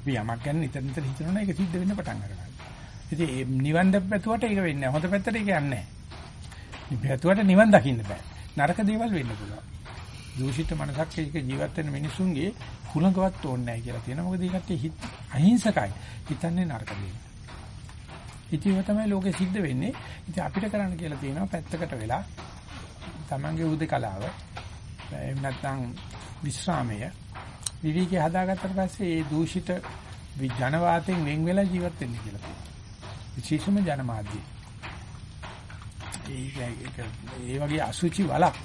අපි යමක් ගැන නිතර නිතර හිතනවා ඒක සිද්ධ වෙන්න පටන් ගන්නවා. ඉතින් නිවන් දැප්පැතුවට ඒක වෙන්නේ නැහැ. හොඳ පැත්තට ඒක යන්නේ නැහැ. පැතුවට නිවන් දකින්න බෑ. නරක දේවල් වෙන්න පුළුවන්. දූෂිත මනසක් එක ජීවත් වෙන මිනිසුන්ගේ හුලඟවත් ඕනේ නැහැ කියලා තියෙනවා. මොකද ඒකට හිත අහිංසකයි. හිතන්නේ නරක දේ. ඉතින් තමයි ලෝකෙ සිද්ධ වෙන්නේ. ඉතින් අපිට කරන්න කියලා තියෙනවා පැත්තකට වෙලා තමන්ගේ උදේකලාව එහෙම නැත්නම් විශ්‍රාමය විවිධකේ හදාගත්තට පස්සේ ඒ දූෂිත ජනවාතයෙන් වෙන් වෙලා ජීවත් වෙන්න කියලා කියනවා. විශේෂම ජනමාධ්‍ය. ඒ වගේ අසුචි වලක්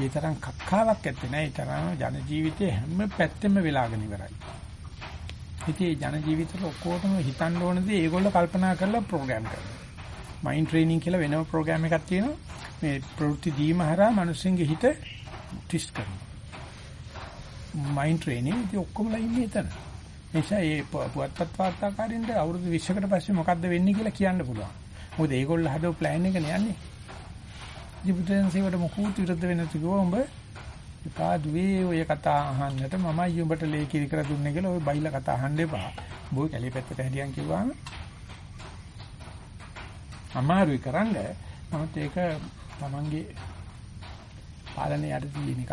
ඒ තරම් කක්කාවක් ඇත්තේ නැහැ. ඒ තරම් ජන ජීවිතේ හැම පැත්තෙම වෙලාගෙන ඉවරයි. ඉතින් ජන ජීවිතවල ඔක්කොටම හිතන්න ඕන දේ ඒගොල්ලෝ කල්පනා කරලා ප්‍රෝග්‍රෑම් කරනවා. මයින්ඩ් ට්‍රේනින් කියලා වෙනම ප්‍රෝග්‍රෑම් එකක් තියෙනවා. මේ ප්‍රවෘත්ති දීම හරහා මිනිස්සුන්ගේ හිත ට්විස්ට් කරනවා. මයින්ඩ් ට්‍රේනින් ඉතින් ඔක්කොමලා ඉන්නේ එතන. නිසා මේ පුවත්පත් වාර්තාකාරින්ද අවුරුදු 20කට පස්සේ මොකද්ද වෙන්නේ කියලා කියන්න පුළුවන්. මොකද ඒගොල්ලෝ හදව plan එක නේ යන්නේ. ජීවිතයෙන් සේවට මොකුත් විරුද්ධ වෙන තිකෝ උඹ එපා දුවේ ඔය කතා අහන්නට මමයි උඹට ලේ කිරි කර දුන්නේ කියලා ඔය බයිලා කතා අහන්න එපා. බොයි කැලේ පැත්තට හැදියන් කිව්වම අමාරුයි කරන්න. නමුත් ඒක තමන්ගේ පාලනය යට තියෙන එකක්.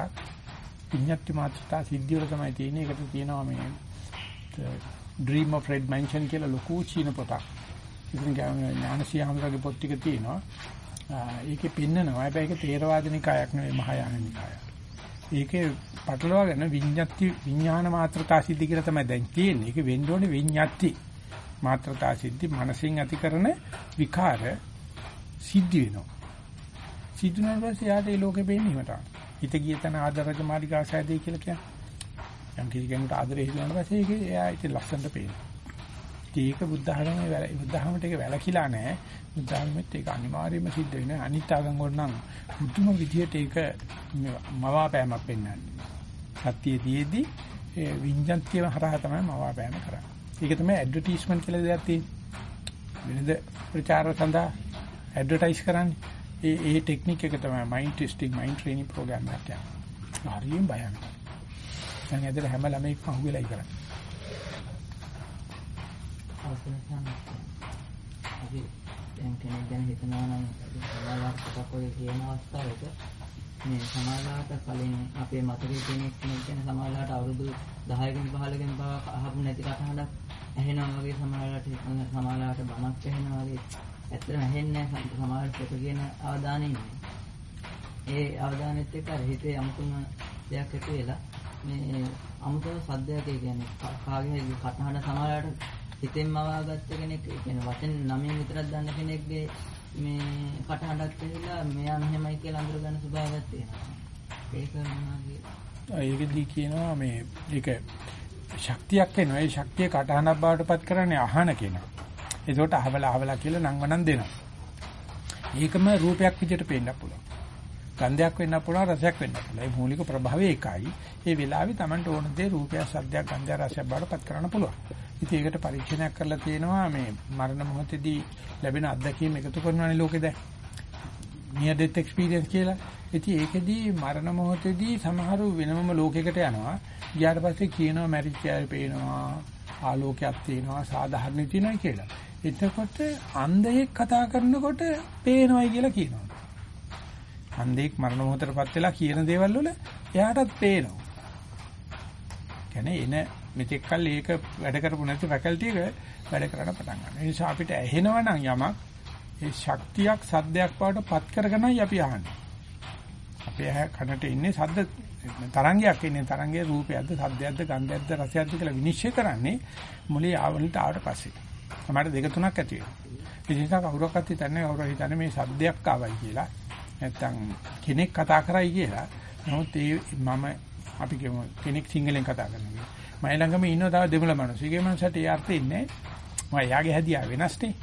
විඤ්ඤාති මාත්‍රා සිද්ධිය වල තමයි තියෙන්නේ. ඒකට තියෙනවා මේ Dream of Red Mansion කියලා ලොකු චීන පොතක්. ඉතින් ඥානසී හමුදාගේ පොත් ටික තියෙනවා. ඒකේ පෙන්නනවා. හැබැයි ඒක තේරවාද නිකායක් නෙවෙයි මහායාන නිකායක්. ඒකේ පටලවාගෙන විඤ්ඤාති විඥාන මාත්‍රතා සිද්ධි කියලා තමයි දැන් තියෙන්නේ. ඒක වෙන්න ඕනේ විඤ්ඤාති මාත්‍රතා සිද්ධි මනසින් ඇති කරන විකාර සිද්ධ වෙනවා. සිද්ධ වෙනවා පස්සේ යාට ඒ ලෝකෙ පේන්නේ හිමට. හිත ගිය තැන ආදරජ මාලිකා සෑදේ කියලා කියන්නේ. යම් කිසි කෙනෙකුට ආදරේ හිතනකොට පස්සේ ඒක එයා ඉතින් ලස්සනට පේනවා. ඒක බුද්ධ ධර්මයේ බුද්ධ ධර්මයට ඒක වැලකිලා නැහැ. බුද්ධ ධර්මෙත් ඒක අනිවාර්යයෙන්ම සිද්ධ වෙනවා. අනිත් ආගම් වල නම් මුතුම විදියට ඒක මවාපෑමක් වෙන්නන්නේ. සත්‍යයේදී ඒ විඤ්ඤාන්තිය හරහා තමයි මවාපෑම කරන්නේ. ඒක තමයි ඇඩ්වර්ටයිස්මන්ට් කියලා දෙයක් තියෙන්නේ. වෙනද ප්‍රචාර සඳහා ඇඩ්වර්ටයිස් කරන්නේ. ඒ ඒ ටෙක්නික් එක තමයි mind testing mind training program එකක්. හරියම භයානකයි. දැන් ඇදලා හැම ළමෙක්ම අහුවෙලා ඉවරයි.
අපි දැන් කෙනෙක් ගැන හිතනවා නම් සමාජාත්මක ඔය කියන අවස්ථාවක මේ සමාජාත කලින් අපේ මතකයේ කෙනෙක් කෙනෙක් ගැන සමාජාට අවුරුදු 10කින් 15කින් බව අහපු නැති කතාවක් ඇහෙනවා වගේ සමාජාට සමාජාට බණක් ඇහෙනවා වගේ ඇත්තටම ඇහෙන්නේ නැහැ සමාජයට පොත කියන අවධානය ඉන්නේ. ඒ අවධානයත් එක්ක අර හිතේ අමුතුම දෙයක් ඇති වෙලා මේ අමුතුම සද්දයක් කියන්නේ කාගේ හරි කටහඬ සමාජාට හිතෙන්ම වාගත්ත කෙනෙක් කියන්නේ වචන නමෙන් විතරක් දන්න කෙනෙක්ගේ මේ කටහඬක් ඇහිලා මෙයා මෙහෙමයි කියලා අඳුර ගන්න ස්වභාවයක් තියෙනවා. ඒක මොනවාගේ
ඒකදී කියනවා මේ ඒක ශක්තියක් එනවා. ඒ ශක්තිය කටහඬක් බවට පත් කරන්නේ අහන කෙනා. ඒකට අහවලා අහවලා කියලා නංවනන් දෙනවා. ඒකම රූපයක් විදිහට පේන්න පුළුවන්. ගන්ධයක් වෙන්න පුළුවන් රසයක් වෙන්න පුළුවන්. ඒ මූලික ප්‍රභාවය එකයි. ඒ වෙලාවේ Tamanට ඕන දේ රූපය, සද්දයක්, ගන්ධය, රසයක් බවට පත් කරන්න පුළුවන්. ඉතින් ඒකට පරීක්ෂණයක් කරලා තියෙනවා මේ මරණ මොහොතේදී ලැබෙන අත්දැකීම් එකතු කරනවානේ ලෝකේ දැන්. near death experience කියලා. ඉතින් ඒකෙදී මරණ මොහොතේදී සමහරු වෙනමම ලෝකයකට යනවා. ගියාට පස්සේ කියනවා මැරිච්ච අය පේනවා, ආලෝකයක් තියෙනවා, සාධාරණ තියෙනවා කියලා. එතකොට අන්ධයෙක් කතා කරනකොට පේනවයි කියලා කියනවා. අන්ධයෙක් මරණ මොහොතටපත් වෙලා කියන දේවල් වල එයාටත් පේනවා. කියන්නේ එන මෙතෙක් කල් ඒක වැඩ කරපු නැති ෆැකල්ටි එක වැඩ කරන්න පටන් ගන්නවා. ඒ නිසා අපිට ඇහෙනවා නම් යමක් ඒ ශක්තියක් සද්දයක් බවට පත් කරගෙනයි අපි අහන්නේ. අපේ ඇහ කනට ඉන්නේ සද්ද තරංගයක් ඉන්නේ තරංගයේ රූපයක්ද සද්දයක්ද ගන්ධයක්ද රසයක්ද කියලා විනිශ්චය කරන්නේ මොලේ ආවලට ආවට පස්සේ. තමයි දෙක තුනක් ඇති වෙනවා. ඒ නිසා කවුරක්වත් හිතන්නේ කවුරු හිතන්නේ මේ සද්දයක් ආවයි කියලා. නැත්තම් කෙනෙක් කතා කරයි කියලා. නමුත් ඒ මම අපි කියමු කෙනෙක් සිංහලෙන් කතා කරනවා. මම ළඟම ඉන්න තව දෙමළ මිනිස්සු. ඒකේ මනසට ඒ අර්ථය ඉන්නේ. මම යාගේ හැදියා වෙනස් නේ.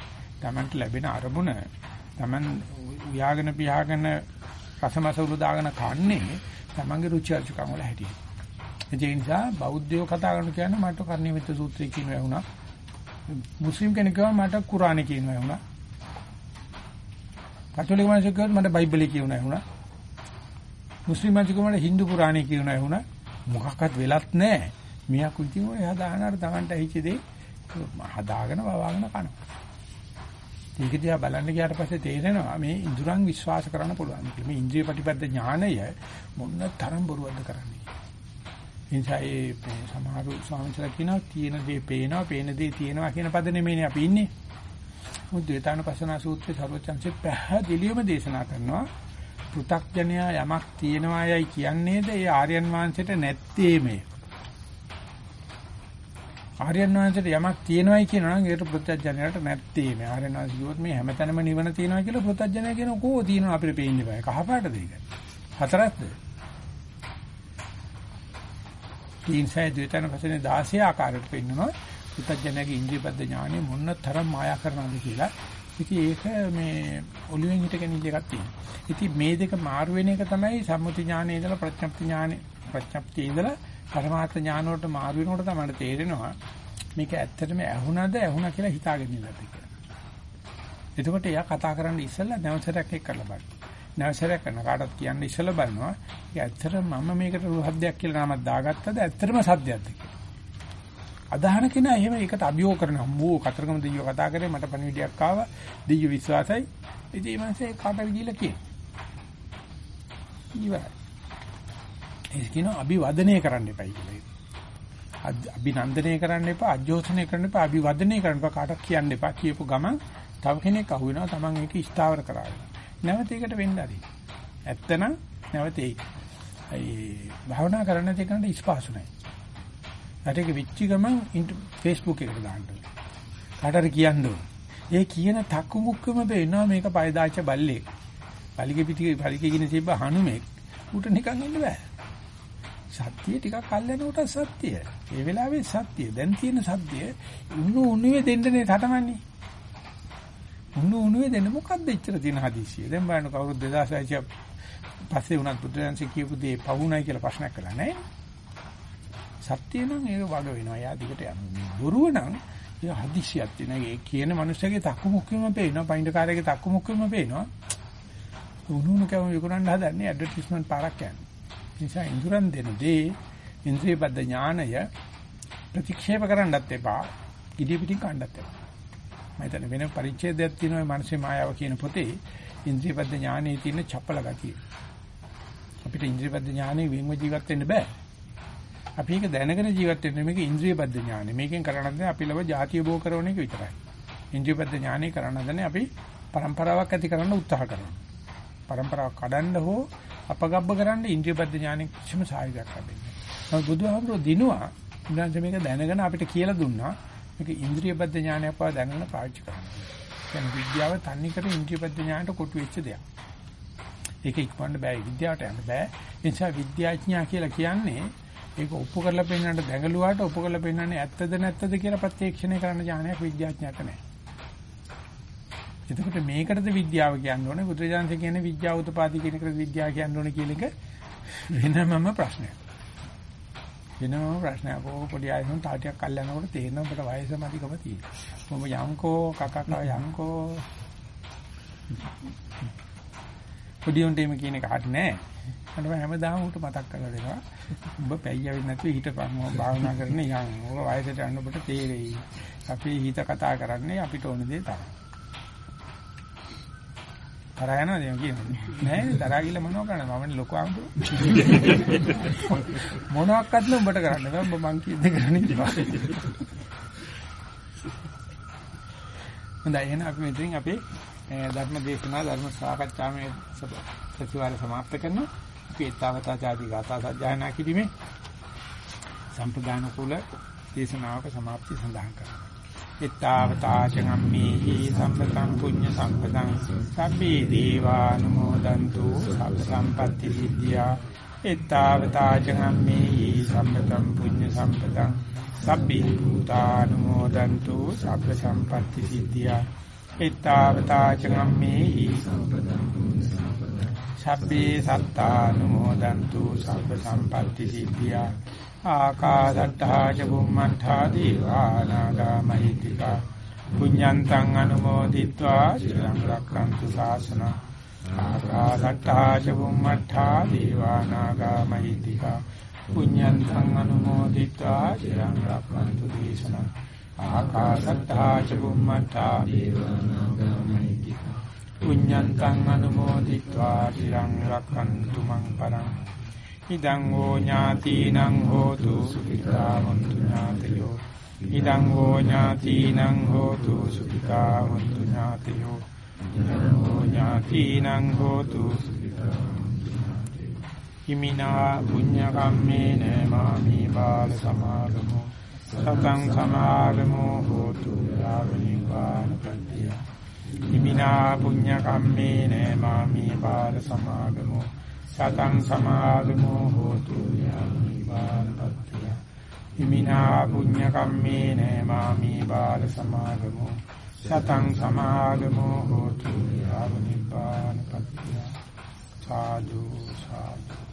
Tamanට ලැබෙන අරමුණ Taman උයාගෙන පියාගෙන රසමසවුළු දාගෙන කන්නේ Tamanගේ රුචි අරුචිකම් වල හැටියට. ඒ නිසා බෞද්ධයෝ කතා කරන කියන්නේ මට කර්ණීයමිත සූත්‍රය කියනවා වුණා. මුස්ලිම් කෙනෙක් ගාව මට කුරානේ කියනවා වුණා. කතෝලික මිනිස්සු ගාව මට බයිබලේ කියනවා වුණා. මුස්ලිම් මිනිස්සු ගාව මට හින්දු පුරාණේ කියනවා වුණා. මොකක්වත් වෙලත් නැහැ. මියා කුංචිම ඔය හදාගෙන අර Tamanට හිච්ච දේ හදාගෙන වවාගෙන කනවා. ඒක දිහා බලන්න ගියාට පස්සේ තේරෙනවා මේ ඉඳුරන් විශ්වාස කරන්න පුළුවන්. මේ ඉන්ද්‍රිය ප්‍රතිපද ඥානය මොන තරම් බොරුවක්ද කරන්නේ. එනිසා ඒ සමහරු ස්වාමීන් කියනවා තියෙන දේ පේනවා, පේන දේ තියෙනවා කියන පද නෙමෙයිනේ අපි ඉන්නේ. මුද්දේතානුපස්සනා සූත්‍රයේ සර්වචන්සේ පැහැදිලිවම දේශනා කරනවා පෘ탁ජනයා යමක් තියෙනවා යයි කියන්නේද? ඒ ආර්යයන් වහන්සේට නැත්තේ මේ. ආර්යයන් වහන්සේට යමක් තියෙනවයි කියනවා නම් ඒකට පෘථජ්ජනයට නැත්තේ මේ. ආර්යයන් වහන්සේ කිව්වොත් මේ හැමතැනම නිවන තියෙනවා කියලා පෘථජ්ජනය කියන කෝ තියෙනවා අපිට පේන්නේ බෑ. කහපාටද ඒක? හතරක්ද? තීන්සය දෙතන පස්සේ 16 ආකාරයට පෙන්නනවා පෘථජ්ජනගේ ඉන්ද්‍රියබද්ධ ඥානෙ මොන තරම් මායා කරනවද කියලා ඉතින් ඒක මේ ඔළුවෙන් හිටගෙන ඉන්න එකක් තියෙනවා ඉතින් මේ දෙක මාරු වෙන එක තමයි සම්මුති ඥානෙ ඉඳලා ප්‍රඥප්ති ඥානෙ ප්‍රඥප්ති ඉඳලා පරමාර්ථ ඥාන වලට මාරු වෙනකොට තමයි තේරෙනවා මේක ඇත්තටම ඇහුණද ඇහුණා කියලා හිතාගෙන ඉන්නද කියලා. එතකොට එයා කතා කරන්න ඉස්සෙල්ලා නැවසරයක් එක්ක කරලා බලන්න. නැවසරයක් කරන කාටවත් කියන්න ඉස්සෙල්ලා බලනවා. ඒක ඇත්තටම මම මේකට රුහද්දයක් කියලා නමක් දාගත්තද ඇත්තටම සත්‍යයක්ද කියලා. අදහන කෙනා එහෙම ඒකට අභියෝග කරනවා. මෝ කතරගම දෙයියෝ කතා කරේ මට පණිවිඩයක් ආවා. දෙයියෝ විශ්වාසයි. ඉතින් මේ මාසේ කාටද කියලා කියනවා. ඉවරයි. ඒක කියනවා අභිවදනය කරන්න එපයි කියලා. අභිනන්දනය කරන්න එපා, අජෝසනය කරන්න එපා, අභිවදනය කරන්න එපා කාටවත් කියන්න එපා. කියපු ගමන් තව කෙනෙක් අහු වෙනවා Taman ඒක ස්ථාවර කරාගෙන. නැවත ඒකට වෙන්න ඇති. ඇත්තනම් නැවත ඒ භාවනා කරන්න නැති කෙනාට ස්පාසු නැහැ. ඒටක විච්චි ගමන් Facebook එකට දාන්න ඕනේ. කාටද කියන්න ඕනේ. ඒ කියන තක්කු මුක්කම වෙනවා මේක පයදාච්ච බල්ලෙක්. පලිගේ පිටිගේ පලිගේ කියන තිබ්බ හනුමෙක් උට නිකන් ඉන්න බෑ. සත්‍ය ටිකක් කල්යනකොට සත්‍ය. ඒ වෙලාවේ සත්‍ය. දැන් තියෙන සත්‍ය උණු උණුවේ දෙන්නනේ තටමන්නේ. උණු උණුවේ දෙන්න මොකද්ද එච්චර තියෙන හදිසිය. දැන් බලන්න කවුරුත් 2006 පස්සේ උනත් බුදුරජාන්සේ කියපු දේ පවුණයි කියලා ප්‍රශ්නයක් කළා නෑ. සත්‍ය නම් ඒක වග වෙනවා. එයා දිගට යනවා. බොරුව නම් ඒ හදිසියක් තියෙන. ඒ කියන මනුස්සයගේ තක්කු මුක්කෙම පේනවා. පයින්ඩකාරයේ තක්කු මුක්කෙම පේනවා. උණුණු කැම විකුණන්න හදන්නේ ඇඩ්වර්ටයිස්මන්ට් පාරක් යන්නේ. නිසා ඉඳුරන් දෙන දේ ඉන්ද්‍රිය බද්ධ ඥානය ප්‍රතික්ෂේප කරන්නත් එපා. ඉදිරි පිටින් කණ්ඩත් එපා. මම වෙන පරිච්ඡේදයක් තියෙනවා මානසික මායාව කියන පොතේ ඉන්ද්‍රියපද්ද ඥානයේ තියෙන චපල ගතිය. අපිට ඉන්ද්‍රියපද්ද ඥානෙ වෙන්ව ජීවත් වෙන්න බෑ. අපි ඒක දැනගෙන ජීවත් වෙන්න මේක ඉන්ද්‍රියපද්ද ඥානෙ. මේකෙන් කරන්නේ අපි ලව ජාතිය බෝ කරන එක විතරයි. ඉන්ද්‍රියපද්ද ඥානෙ කරන්නේ අපි પરම්පරාවක් ඇති කරන්න උත්සාහ කරනවා. પરම්පරාවක් කඩන්න හෝ අපගබ්බ කරන්න ඉන්ද්‍රියපද්ද ඥානෙ කිසිම සායයක් ලැබෙන්නේ නැහැ. නමුත් බුදුහාමුදුරුවෝ දිනුවා ඉන්ද්‍රයන් මේක දැනගෙන අපිට කියලා දුන්නා මේක ඉන්ද්‍රිය බද්ධ ඥානයක් බව දැනගෙන පාවිච්චි කරන්න. කියන්නේ විද්‍යාව තන්නේ කර ඉන්ද්‍රිය බද්ධ ඥානට කොටු වෙච්ච දෙයක්. ඒක ඉක්මවන්න බෑ විද්‍යාවට යන්න බෑ. ඒ නිසා විද්‍යාඥයා කියලා කියන්නේ ඒක ඔප්පු කරලා පෙන්නන්නට දැඟලුවාට ඔප්පු කරලා පෙන්නන්නේ ඇත්තද නැත්තද කියලා ප්‍රත්‍යක්ෂණය කරන්න ඥානයක් විද්‍යාඥයාට නැහැ. එතකොට මේකටද විද්‍යාව කියන්න ඕනේ බුදුරජාණන් කියන්නේ විද්‍යාව උත්පාදී කියන එකට විද්‍යාව කියන්න ඕනේ කියන එක වෙනමම ප්‍රශ්නයක්. වෙනම ප්‍රශ්නයක්. ඕක පොඩි ආයෙත් තාටියක් කල්යනකොට තේරෙනවා ඔබට වයස මදිකම තියෙනවා. ඔබ යන්කෝ කකකා යන්කෝ පොඩි උන්ට එimhe කියන එක හරි නෑ. අන්න හැමදාම උට මතක් කරලා දෙනවා. ඔබ පැయ్యවෙන්නේ නැතුව හිටපන්. ඔබ භාවනා කරන්නේ යන්. ඔබ වයසට යන ඔබට තේරෙයි. අපි හිත කතා කරන්නේ අපිට ඕන දේ තමයි. තරහ යනවද එහෙම කියන්නේ. නෑ නේ තරහ ගිල මොනව කරන්නේ මම ලොකු අම්බු මොනවත්වත් නෑ උඹට කරන්න බෑ. මං කිව්ද කරන්නේ කියලා හොඳයි. එහෙනම් අපි මෙතනින් අපි ධර්ම දේශනා ධර්ම සාකච්ඡාමේ ප්‍රතිවාර સમાપ્ત කරනවා. අපි ඊතාවතා ආදී ගාථා සජ්ජායනා කිරීමේ සම්ප්‍රදාන කුල දේශනාවක સમાપ્તિ සඳහන් කරනවා. Ittavataචගම්මේහි සම්පතං පුඤ්ඤ සම්පතං සබ්බේ දීවානුමෝදන්තු සබ්බ සම්පatti විද්‍යා ittavataචගම්මේහි සම්පතං පුඤ්ඤ සම්පතං සබ්බේ භූතානුමෝදන්තු සබ්බ සම්පatti විද්‍යා ittavataචගම්මේහි සබ්බේ සත්තානුමෝදන්තු සබ්බ සම්පatti විද්‍යා ආකාසට්ඨා ච බුම්මණ්ඨා දීවානාගා මහිත්‍තිකා පුඤ්ඤන්තං අනුමෝදිත්වා චිරං රක්ඛන්තු ශාසනං ආකාසට්ඨා ච බුම්මණ්ඨා දීවානාගා මහිත්‍තිකා පුඤ්ඤන්තං අනුමෝදිත්වා චිරං රක්ඛන්තු දේශනං ආකාසට්ඨා ච බුම්මණ්ඨා දීවානාගා මහිත්‍තිකා පුඤ්ඤන්තං අනුමෝදිත්වා චිරං රක්ඛන්තු මං පරං ඉදං හෝ ඥාතිනං හෝතු සුඛිතා හොන්තු ඥාතයෝ. ඉදං හෝ ඥාතිනං හෝතු සුඛිතා හොන්තු ඥාතයෝ. ඉදං හෝ ඥාතිනං හෝතු සුඛිතා හිමිනා පුඤ්ඤ කම්මේන මාමි බාල සමාගමෝ. සතං සමාගමෝ හෝතු යාව නිපාන පත්‍ය හිමිනා පුඤ්ඤ කම්මේන මාමි බාල සමාගමෝ. සතං සමාගමෝ හෝතු යානිපාතත්‍ය ඉමිනා පුඤ්ඤ කම්මේන මාමි බාල සමාගමෝ. සතං සමාගමෝ හෝතු යානිපාතත්‍ය සාදු සාදු.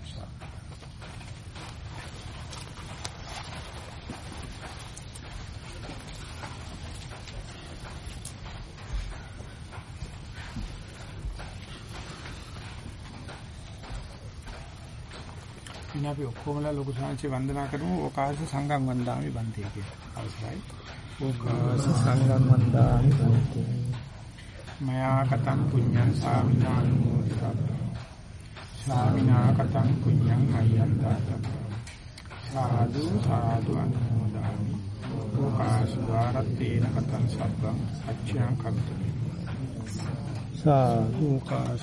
ඉතින් අපි ඔක්කොමලා ලොකු සංහසේ වන්දනා කරමු ඕකාස සංගම් වන්දාමි බන්ති කියලා. අවසරයි. ඕකාස සංගම් වන්දාමි බන්ති. මයා කතං පුඤ්ඤං සාමිනානුමෝදිතා. සාමිනා කතං පුඤ්ඤං අයන්තා. සාදු සාදු අනුමෝදාමි. ඕකාස වාරත්තේන කතං සබ්බං අච්ඡං කම්ති. සාදු ඕකාස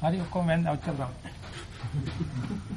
හරි ඔක්කොම වෙන්න අවශ්‍ය කරගන්න.